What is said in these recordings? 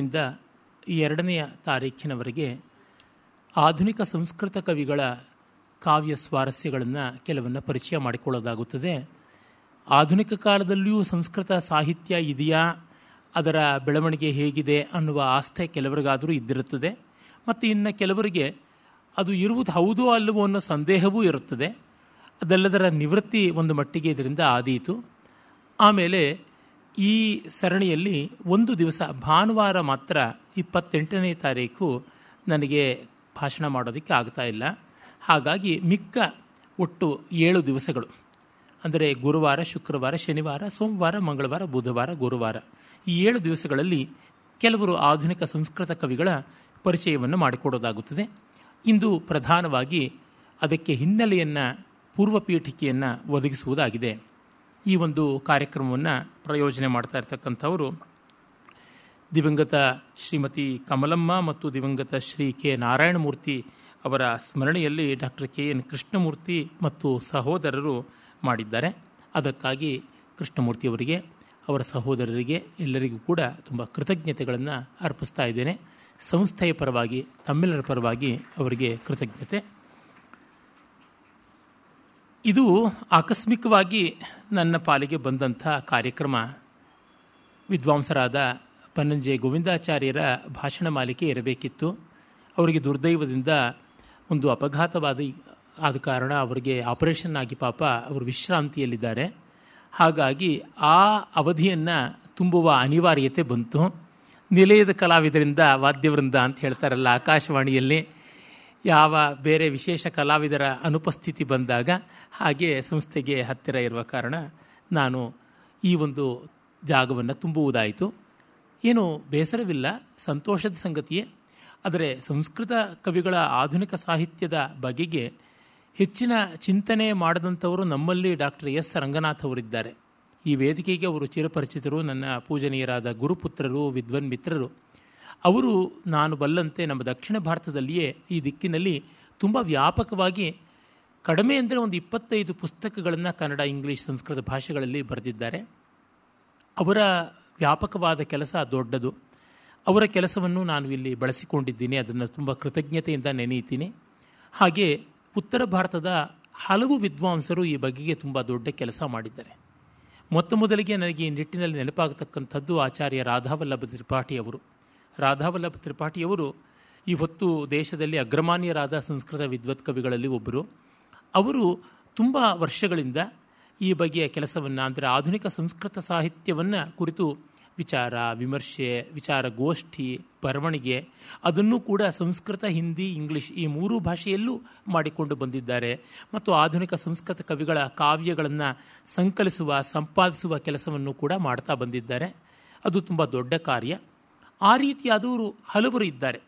ಇಂದ ಎರಡನೆಯ ತಾರೀಖಿನವರೆಗೆ ಆಧುನಿಕ ಸಂಸ್ಕೃತ ಕವಿಗಳ ಕಾವ್ಯ ಸ್ವಾರಸ್ಯಗಳನ್ನು ಕೆಲವನ್ನು ಪರಿಚಯ ಮಾಡಿಕೊಳ್ಳೋದಾಗುತ್ತದೆ. ಆಧುನಿಕ ಕಾಲದಲ್ಲಿಯೂ ಸಂಸ್ಕೃತ ಸಾಹಿತ್ಯ ಇದೆಯಾ? ಅದರ ಬೆಳವಣಿಗೆ ಹೇಗಿದೆ ಅನ್ನುವ ಆಸ್ಥೆ ಕೆಲವರಿಗಾದರೂ ಇದ್ದಿರುತ್ತದೆ. ಮತ್ತು ಇನ್ನು ಕೆಲವರಿಗೆ ಅದು ಇರುವುದು ಹೌದೋ ಅಲ್ಲವೋ ಅನ್ನೋ ಸಂದೇಹವೂ ಇರುತ್ತದೆ. ಅದೆಲ್ಲದರ ನಿವೃತ್ತಿ ಒಂದು ಮಟ್ಟಿಗೆ ಇದರಿಂದ ಆದೀತು. ಆಮೇಲೆ ಈ ಸರಣಿಯಲ್ಲಿ ಒಂದು ದಿವಸ ಭಾನುವಾರ ಮಾತ್ರ ಇಪ್ಪತ್ತೆಂಟನೇ ತಾರೀಕು ನನಗೆ ಭಾಷಣ ಮಾಡೋದಕ್ಕೆ ಆಗ್ತಾ ಇಲ್ಲ. ಹಾಗಾಗಿ ಮಿಕ್ಕ ಒಟ್ಟು ಏಳು ದಿವಸಗಳು. ಅಂದರೆ ಗುರುವಾರ, ಶುಕ್ರವಾರ, ಶನಿವಾರ, ಸೋಮವಾರ, ಮಂಗಳವಾರ, ಬುಧವಾರ, ಗುರುವಾರ. ಈ ಏಳು ದಿವಸಗಳಲ್ಲಿ ಕೆಲವರು ಆಧುನಿಕ ಸಂಸ್ಕೃತ ಕವಿಗಳ ಪರಿಚಯವನ್ನು ಮಾಡಿಕೊಡೋದಾಗುತ್ತದೆ. ಇಂದು ಪ್ರಧಾನವಾಗಿ ಅದಕ್ಕೆ ಹಿನ್ನೆಲೆಯನ್ನು ಪೂರ್ವಪೀಠಿಕೆಯನ್ನು ಒದಗಿಸುವುದಾಗಿದೆ. ಈ ಒಂದು ಕಾರ್ಯಕ್ರಮವನ್ನು ಪ್ರಯೋಜನೆ ಮಾಡ್ತಾ ಇರ್ತಕ್ಕಂಥವರು ದಿವಂಗತ ಶ್ರೀಮತಿ ಕಮಲಮ್ಮ ಮತ್ತು ದಿವಂಗತ ಶ್ರೀ ಕೆ ನಾರಾಯಣಮೂರ್ತಿ ಅವರ ಸ್ಮರಣೆಯಲ್ಲಿ ಡಾಕ್ಟರ್ ಕೆ ಎನ್ ಕೃಷ್ಣಮೂರ್ತಿ ಮತ್ತು ಸಹೋದರರು ಮಾಡಿದ್ದಾರೆ. ಅದಕ್ಕಾಗಿ ಕೃಷ್ಣಮೂರ್ತಿಯವರಿಗೆ ಅವರ ಸಹೋದರರಿಗೆ ಎಲ್ಲರಿಗೂ ಕೂಡ ತುಂಬ ಕೃತಜ್ಞತೆಗಳನ್ನು ಅರ್ಪಿಸ್ತಾ ಇದ್ದೇನೆ. ಸಂಸ್ಥೆಯ ಪರವಾಗಿ, ತಮ್ಮೆಲ್ಲರ ಪರವಾಗಿ ಅವರಿಗೆ ಕೃತಜ್ಞತೆ. ಇದು ಆಕಸ್ಮಿಕವಾಗಿ ನನ್ನ ಪಾಲಿಗೆ ಬಂದಂಥ ಕಾರ್ಯಕ್ರಮ. ವಿದ್ವಾಂಸರಾದ ಪನ್ನಂಜೆ ಗೋವಿಂದಾಚಾರ್ಯರ ಭಾಷಣ ಮಾಲಿಕೆ ಇರಬೇಕಿತ್ತು. ಅವರಿಗೆ ದುರ್ದೈವದಿಂದ ಒಂದು ಅಪಘಾತವಾದ ಆದ ಕಾರಣ ಅವರಿಗೆ ಆಪರೇಷನ್ ಆಗಿ ಪಾಪ ಅವರು ವಿಶ್ರಾಂತಿಯಲ್ಲಿದ್ದಾರೆ. ಹಾಗಾಗಿ ಆ ಅವಧಿಯನ್ನು ತುಂಬುವ ಅನಿವಾರ್ಯತೆ ಬಂತು. ನಿಲಯದ ಕಲಾವಿದರಿಂದ ವಾದ್ಯವೃಂದ ಅಂತ ಹೇಳ್ತಾರಲ್ಲ ಆಕಾಶವಾಣಿಯಲ್ಲಿ. ಯಾವ ಬೇರೆ ವಿಶೇಷ ಕಲಾವಿದರ ಅನುಪಸ್ಥಿತಿ ಬಂದಾಗ ಹಾಗೆ ಸಂಸ್ಥೆಗೆ ಹತ್ತಿರ ಇರುವ ಕಾರಣ ನಾನು ಈ ಒಂದು ಜಾಗವನ್ನು ತುಂಬುವುದಾಯಿತು. ಏನು ಬೇಸರವಿಲ್ಲ, ಸಂತೋಷದ ಸಂಗತಿಯೇ. ಆದರೆ ಸಂಸ್ಕೃತ ಕವಿಗಳ ಆಧುನಿಕ ಸಾಹಿತ್ಯದ ಬಗೆಗೆ ಹೆಚ್ಚಿನ ಚಿಂತನೆ ಮಾಡದಂಥವರು ನಮ್ಮಲ್ಲಿ ಡಾಕ್ಟರ್ ಎಸ್. ರಂಗನಾಥ್ ಅವರಿದ್ದಾರೆ. ಈ ವೇದಿಕೆಗೆ ಅವರು ಚಿರಪರಿಚಿತರು, ನನ್ನ ಪೂಜನೀಯರಾದ ಗುರುಪುತ್ರರು ವಿದ್ವನ್ ಮಿತ್ರರು ಅವರು ನಾನು ಬಲ್ಲಂತೆ ನಮ್ಮ ದಕ್ಷಿಣ ಭಾರತದಲ್ಲಿಯೇ ಈ ದಿಕ್ಕಿನಲ್ಲಿ ತುಂಬ ವ್ಯಾಪಕವಾಗಿ ಕಡಿಮೆ ಅಂದರೆ ಒಂದು ಇಪ್ಪತ್ತೈದು ಪುಸ್ತಕಗಳನ್ನು ಕನ್ನಡ, ಇಂಗ್ಲೀಷ್, ಸಂಸ್ಕೃತ ಭಾಷೆಗಳಲ್ಲಿ ಬರೆದಿದ್ದಾರೆ. ಅವರ ವ್ಯಾಪಕವಾದ ಕೆಲಸ ದೊಡ್ಡದು. ಅವರ ಕೆಲಸವನ್ನು ನಾನು ಇಲ್ಲಿ ಬಳಸಿಕೊಂಡಿದ್ದೀನಿ. ಅದನ್ನು ತುಂಬ ಕೃತಜ್ಞತೆಯಿಂದ ನೆನೆಯುತ್ತೀನಿ. ಹಾಗೆ ಉತ್ತರ ಭಾರತದ ಹಲವು ವಿದ್ವಾಂಸರು ಈ ಬಗೆಗೆ ತುಂಬ ದೊಡ್ಡ ಕೆಲಸ ಮಾಡಿದ್ದಾರೆ. ಮೊತ್ತ ಮೊದಲಿಗೆ ನನಗೆ ಈ ನಿಟ್ಟಿನಲ್ಲಿ ನೆನಪಾಗತಕ್ಕಂಥದ್ದು ಆಚಾರ್ಯ ರಾಧಾವಲ್ಲಭ ತ್ರಿಪಾಠಿ ಅವರು. ರಾಧಾವಲ್ಲಭ ತ್ರಿಪಾಠಿಯವರು ಈ ಹೊತ್ತು ದೇಶದಲ್ಲಿ ಅಗ್ರಮಾನ್ಯರಾದ ಸಂಸ್ಕೃತ ವಿದ್ವತ್ ಕವಿಗಳಲ್ಲಿ ಒಬ್ಬರು ಅವರು ತುಂಬ ವರ್ಷಗಳಿಂದ ಈ ಬಗೆಯ ಕೆಲಸವನ್ನು, ಅಂದರೆ ಆಧುನಿಕ ಸಂಸ್ಕೃತ ಸಾಹಿತ್ಯವನ್ನು ಕುರಿತು ವಿಚಾರ, ವಿಮರ್ಶೆ, ವಿಚಾರ ಗೋಷ್ಠಿ, ಬರವಣಿಗೆ, ಅದನ್ನು ಕೂಡ ಸಂಸ್ಕೃತ, ಹಿಂದಿ, ಇಂಗ್ಲಿಷ್ ಈ ಮೂರು ಭಾಷೆಯಲ್ಲೂ ಮಾಡಿಕೊಂಡು ಬಂದಿದ್ದಾರೆ. ಮತ್ತು ಆಧುನಿಕ ಸಂಸ್ಕೃತ ಕವಿಗಳ ಕಾವ್ಯಗಳನ್ನು ಸಂಕಲಿಸುವ, ಸಂಪಾದಿಸುವ ಕೆಲಸವನ್ನು ಕೂಡ ಮಾಡ್ತಾ ಬಂದಿದ್ದಾರೆ. ಅದು ತುಂಬ ದೊಡ್ಡ ಕಾರ್ಯ. ಆ ರೀತಿಯಾದವರು ಹಲವರು ಇದ್ದಾರೆ.